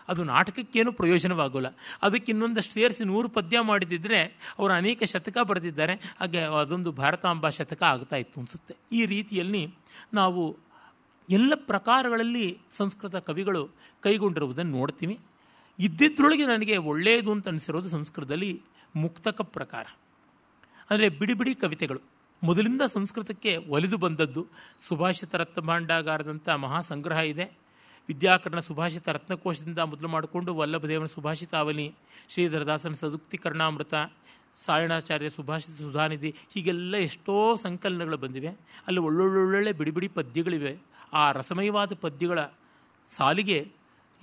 ಅದು ನಾಟಕಕ್ಕೇನು ಪ್ರಯೋಜನವಾಗೋಲ್ಲ. ಅದಕ್ಕೆ ಇನ್ನೊಂದಷ್ಟು ಸೇರಿಸಿ ನೂರು ಪದ್ಯ ಮಾಡಿದಿದ್ದರೆ ಅವರು ಅನೇಕ ಶತಕ ಬರೆದಿದ್ದಾರೆ. ಹಾಗೆ ಅದೊಂದು ಭಾರತಾಂಬ ಶತಕ ಆಗ್ತಾ ಇತ್ತು ಅನಿಸುತ್ತೆ. ಈ ರೀತಿಯಲ್ಲಿ ನಾವು ಎಲ್ಲ ಪ್ರಕಾರಗಳಲ್ಲಿ ಸಂಸ್ಕೃತ ಕವಿಗಳು ಕೈಗೊಂಡಿರುವುದನ್ನು ನೋಡ್ತೀವಿ. ಇದ್ದಿದ್ರೊಳಗೆ ನನಗೆ ಒಳ್ಳೆಯದು ಅಂತ ಅನಿಸಿರೋದು ಸಂಸ್ಕೃತದಲ್ಲಿ ಮುಕ್ತಕ ಪ್ರಕಾರ. ಅಂದರೆ ಬಿಡಿ ಬಿಡಿ ಕವಿತೆಗಳು. ಮೊದಲಿಂದ ಸಂಸ್ಕೃತಕ್ಕೆ ಒಲಿದು ಬಂದದ್ದು ಸುಭಾಷಿತ ರತ್ನಭಾಂಡಾಗಾರದಂಥ ಮಹಾಸಂಗ್ರಹ ಇದೆ. ವಿದ್ಯಾಕರಣ ಸುಭಾಷಿತ ರತ್ನಕೋಶದಿಂದ ಮೊದಲು ಮಾಡಿಕೊಂಡು ವಲ್ಲಭದೇವನ ಸುಭಾಷಿತಾವಲಿ, ಶ್ರೀಧರದಾಸನ ಸದುಕ್ತೀಕರಣಾಮೃತ ಸಾಯಣಾಚಾರ್ಯ ಸುಭಾಷಿತ ಸುಧಾನಿಧಿ ಹೀಗೆಲ್ಲ ಎಷ್ಟೋ ಸಂಕಲನಗಳು ಬಂದಿವೆ. ಅಲ್ಲಿ ಒಳ್ಳೊಳ್ಳೊಳ್ಳೆ ಬಿಡಿ ಬಿಡಿ ಪದ್ಯಗಳಿವೆ. ಆ ರಸಮಯವಾದ ಪದ್ಯಗಳ ಸಾಲಿಗೆ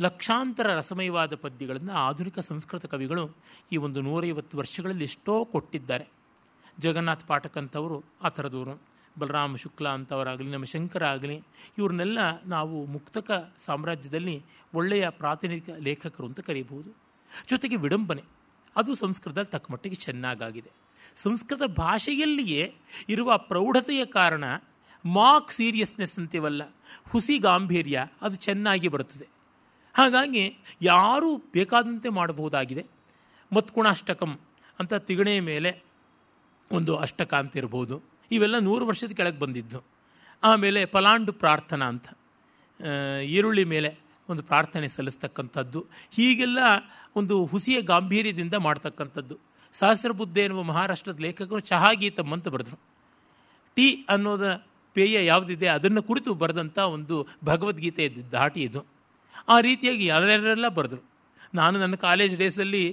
ಲಕ್ಷಾಂತರ ರಸಮಯವಾದ ಪದ್ಯಗಳನ್ನು ಆಧುನಿಕ ಸಂಸ್ಕೃತ ಕವಿಗಳು ಈ ಒಂದು ನೂರೈವತ್ತು ವರ್ಷಗಳಲ್ಲಿ ಎಷ್ಟೋ ಕೊಟ್ಟಿದ್ದಾರೆ. ಜಗನ್ನಾಥ್ ಪಾಠಕ್ ಅಂತವರು ಆ ಥರದವರು, ಬಲರಾಮ ಶುಕ್ಲಾ ಅಂತವರಾಗಲಿ ನಮ್ಮ ಶಂಕರ ಆಗಲಿ, ಇವ್ರನ್ನೆಲ್ಲ ನಾವು ಮುಕ್ತಕ ಸಾಮ್ರಾಜ್ಯದಲ್ಲಿ ಒಳ್ಳೆಯ ಪ್ರಾತಿನಿಧಿಕ ಲೇಖಕರು ಅಂತ ಕರೀಬಹುದು. ಜೊತೆಗೆ ವಿಡಂಬನೆ, ಅದು ಸಂಸ್ಕೃತದಲ್ಲಿ ತಕ್ಕಮಟ್ಟಿಗೆ ಚೆನ್ನಾಗಾಗಿದೆ. ಸಂಸ್ಕೃತ ಭಾಷೆಯಲ್ಲಿಯೇ ಇರುವ ಪ್ರೌಢತೆಯ ಕಾರಣ ಮಾಕ್ ಸೀರಿಯಸ್ನೆಸ್ ಅಂತೀವಲ್ಲ, ಹುಸಿ ಗಾಂಭೀರ್ಯ ಅದು ಚೆನ್ನಾಗಿ ಬರುತ್ತದೆ. ಹಾಗಾಗಿ ಯಾರೂ ಬೇಕಾದಂತೆ ಮಾಡಬಹುದಾಗಿದೆ. ಮತ್ಕುಣಾಷ್ಟಕಂ ಅಂತ ತಿಗಣೆ ಮೇಲೆ ಒಂದು ಅಷ್ಟಕ ಅಂತ ಇರ್ಬೋದು. ಇವೆಲ್ಲ ನೂರು ವರ್ಷದ ಕೆಳಗೆ ಬಂದಿದ್ದು. ಆಮೇಲೆ ಪಲಾಂಡು ಪ್ರಾರ್ಥನಾ ಅಂತ ಈರುಳ್ಳಿ ಮೇಲೆ ಒಂದು ಪ್ರಾರ್ಥನೆ ಸಲ್ಲಿಸ್ತಕ್ಕಂಥದ್ದು. ಹೀಗೆಲ್ಲ ಒಂದು ಹುಸಿಯ ಗಾಂಭೀರ್ಯದಿಂದ ಮಾಡ್ತಕ್ಕಂಥದ್ದು. ಸಹಸ್ರಬುದ್ಧ ಎನ್ನುವ ಮಹಾರಾಷ್ಟ್ರದ ಲೇಖಕರು ಚಹಾಗೀತಮ್ ಅಂತ ಬರೆದರು. ಟೀ ಅನ್ನೋದ ಪೇಯ ಯಾವುದಿದೆ ಅದನ್ನು ಕುರಿತು ಬರೆದಂಥ ಒಂದು ಭಗವದ್ಗೀತೆ ದಾಟಿ ಇದು. ಆ ರೀತಿಯಾಗಿ ಯಾರ್ಯಾರೆಲ್ಲ ಬರೆದರು. ನಾನು ನನ್ನ ಕಾಲೇಜ್ ಡೇಸಲ್ಲಿ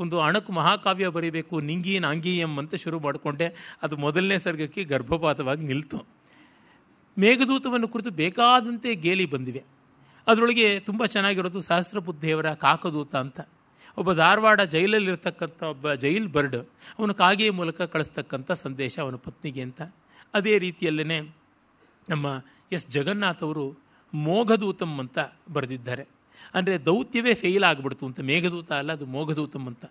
ಒಂದು ಅಣಕು ಮಹಾಕಾವ್ಯ ಬರೀಬೇಕು, ನಿಂಗಿ ನಾಂಗೀಯಂ ಅಂತ ಶುರು ಮಾಡಿಕೊಂಡೆ. ಅದು ಮೊದಲನೇ ಸರ್ಗಕ್ಕೆ ಗರ್ಭಪಾತವಾಗಿ ನಿಲ್ತು. ಮೇಘದೂತವನ್ನು ಕುರಿತು ಬೇಕಾದಂತೆ ಗೇಲಿ ಬಂದಿವೆ. ಅದರೊಳಗೆ ತುಂಬ ಚೆನ್ನಾಗಿರೋದು ಸಹಸ್ರಬುದ್ಧೇವರ ಕಾಕದೂತ ಅಂತ. ಒಬ್ಬ ಧಾರವಾಡ ಜೈಲಲ್ಲಿರ್ತಕ್ಕಂಥ ಒಬ್ಬ ಜೈಲ್ ಬರ್ಡ್, ಅವನು ಕಾಗೆಯ ಮೂಲಕ ಕಳಿಸ್ತಕ್ಕಂಥ ಸಂದೇಶ ಅವನ ಪತ್ನಿಗೆ ಅಂತ. ಅದೇ ರೀತಿಯಲ್ಲೇ ನಮ್ಮ ಎಸ್ ಜಗನ್ನಾಥ್ ಅವರು ಮೋಘದೂತಂ ಅಂತ ಬರೆದಿದ್ದಾರೆ. ಅಂದರೆ ದೌತ್ಯವೇ ಫೇಲ್ ಆಗಿಬಿಡ್ತು ಅಂತ. ಮೇಘದೂತ ಅಲ್ಲ, ಅದು ಮೋಘದೂತಂ ಅಂತ.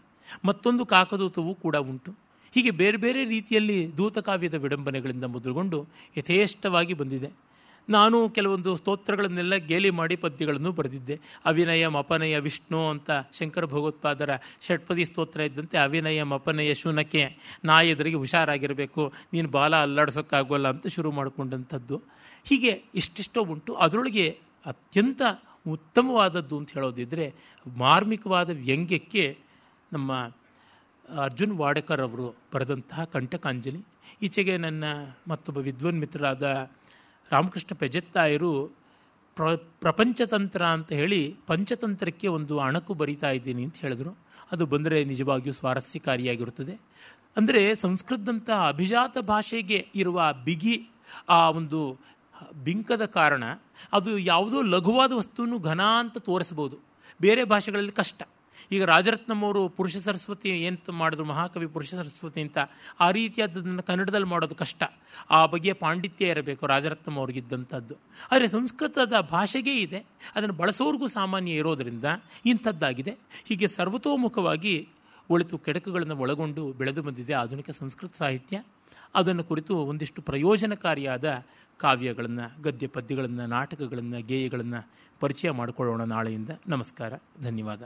ಮತ್ತೊಂದು ಕಾಕದೂತವೂ ಕೂಡ ಉಂಟು. ಹೀಗೆ ಬೇರೆ ಬೇರೆ ರೀತಿಯಲ್ಲಿ ದೂತಕಾವ್ಯದ ವಿಡಂಬನೆಗಳಿಂದ ಮೊದಲುಗೊಂಡು ಯಥೇಷ್ಟವಾಗಿ ಬಂದಿದೆ. ನಾನು ಕೆಲವೊಂದು ಸ್ತೋತ್ರಗಳನ್ನೆಲ್ಲ ಗೇಲಿ ಮಾಡಿ ಪದ್ಯಗಳನ್ನು ಬರೆದಿದ್ದೆ. ಅವಿನಯಂ ಅಪನಯ ವಿಷ್ಣು ಅಂತ ಶಂಕರ ಭಗವತ್ಪಾದರ ಷಟ್ಪದಿ ಸ್ತೋತ್ರ ಇದ್ದಂತೆ ಅವಿನಯಂ ಅಪನಯ ಶೂನಕ್ಕೆ ನಾ ಎದುರಿಗೆ ಹುಷಾರಾಗಿರಬೇಕು. ನೀನು ಬಾಲ ಅಲ್ಲಾಡ್ಸೋಕ್ಕಾಗೋಲ್ಲ ಅಂತ ಶುರು ಮಾಡಿಕೊಂಡಂಥದ್ದು. ಹೀಗೆ ಇಷ್ಟಿಷ್ಟೋ ಉಂಟು. ಅದರೊಳಗೆ ಅತ್ಯಂತ ಉತ್ತಮವಾದದ್ದು ಅಂತ ಹೇಳೋದಿದ್ದರೆ ಮಾರ್ಮಿಕವಾದ ವ್ಯಂಗ್ಯಕ್ಕೆ ನಮ್ಮ ಅರ್ಜುನ್ ವಾಡಕರ್ ಅವರು ಬರೆದಂತಹ ಕಂಟಕಾಂಜಲಿ. ಈಚೆಗೆ ನನ್ನ ಮತ್ತೊಬ್ಬ ವಿದ್ವನ್ ಮಿತ್ರರಾದ ರಾಮಕೃಷ್ಣ ಪೆಜೆತ್ತಾಯರು ಪ್ರ, ಪ್ರಪಂಚತಂತ್ರ ಅಂತ ಹೇಳಿ ಪಂಚತಂತ್ರಕ್ಕೆ ಒಂದು ಅಣಕು ಬರಿತಾ ಇದ್ದೀನಿ ಅಂತ ಹೇಳಿದ್ರು. ಅದು ಬಂದರೆ ನಿಜವಾಗಿಯೂ ಸ್ವಾರಸ್ಯಕಾರಿಯಾಗಿರುತ್ತದೆ. ಅಂದರೆ ಸಂಸ್ಕೃತದಂತಹ ಅಭಿಜಾತ ಭಾಷೆಗೆ ಇರುವ ಬಿಗಿ ಆ ಒಂದು ಬಿಂಕದ ಕಾರಣ ಅದು ಯಾವುದೋ ಲಘುವಾದ ವಸ್ತುವನ್ನು ಘನ ಅಂತ ತೋರಿಸ್ಬೋದು ಬೇರೆ ಭಾಷೆಗಳಲ್ಲಿ ಕಷ್ಟ. ಈಗ ರಾಜರತ್ನಂ ಅವರು ಪುರುಷ ಸರಸ್ವತಿ ಎಂತ ಮಾಡಿದ್ರು? ಮಹಾಕವಿ ಪುರುಷ ಸರಸ್ವತಿ ಅಂತ. ಆ ರೀತಿಯಾದದನ್ನು ಕನ್ನಡದಲ್ಲಿ ಮಾಡೋದು ಕಷ್ಟ. ಆ ಬಗೆಯ ಪಾಂಡಿತ್ಯ ಇರಬೇಕು ರಾಜರತ್ನಂ ಅವ್ರಿಗಿದ್ದಂಥದ್ದು ಆದರೆ ಸಂಸ್ಕೃತದ ಭಾಷೆಗೇ ಇದೆ. ಅದನ್ನು ಬಳಸೋರ್ಗೂ ಸಾಮಾನ್ಯ ಇರೋದರಿಂದ ಇಂಥದ್ದಾಗಿದೆ. ಹೀಗೆ ಸರ್ವತೋಮುಖವಾಗಿ ಒಳಿತು ಕೆಡಕುಗಳನ್ನು ಒಳಗೊಂಡು ಬೆಳೆದು ಬಂದಿದೆ ಆಧುನಿಕ ಸಂಸ್ಕೃತ ಸಾಹಿತ್ಯ. ಅದನ್ನು ಕುರಿತು ಒಂದಿಷ್ಟು ಪ್ರಯೋಜನಕಾರಿಯಾದ ಕಾವ್ಯಗಳನ್ನು ಗದ್ಯ ಪದ್ಯಗಳನ್ನು ನಾಟಕಗಳನ್ನು, ಗೇಯಗಳನ್ನು ಪರಿಚಯ ಮಾಡಿಕೊಳ್ಳೋಣ ನಾಳೆಯಿಂದ. ನಮಸ್ಕಾರ. ಧನ್ಯವಾದ.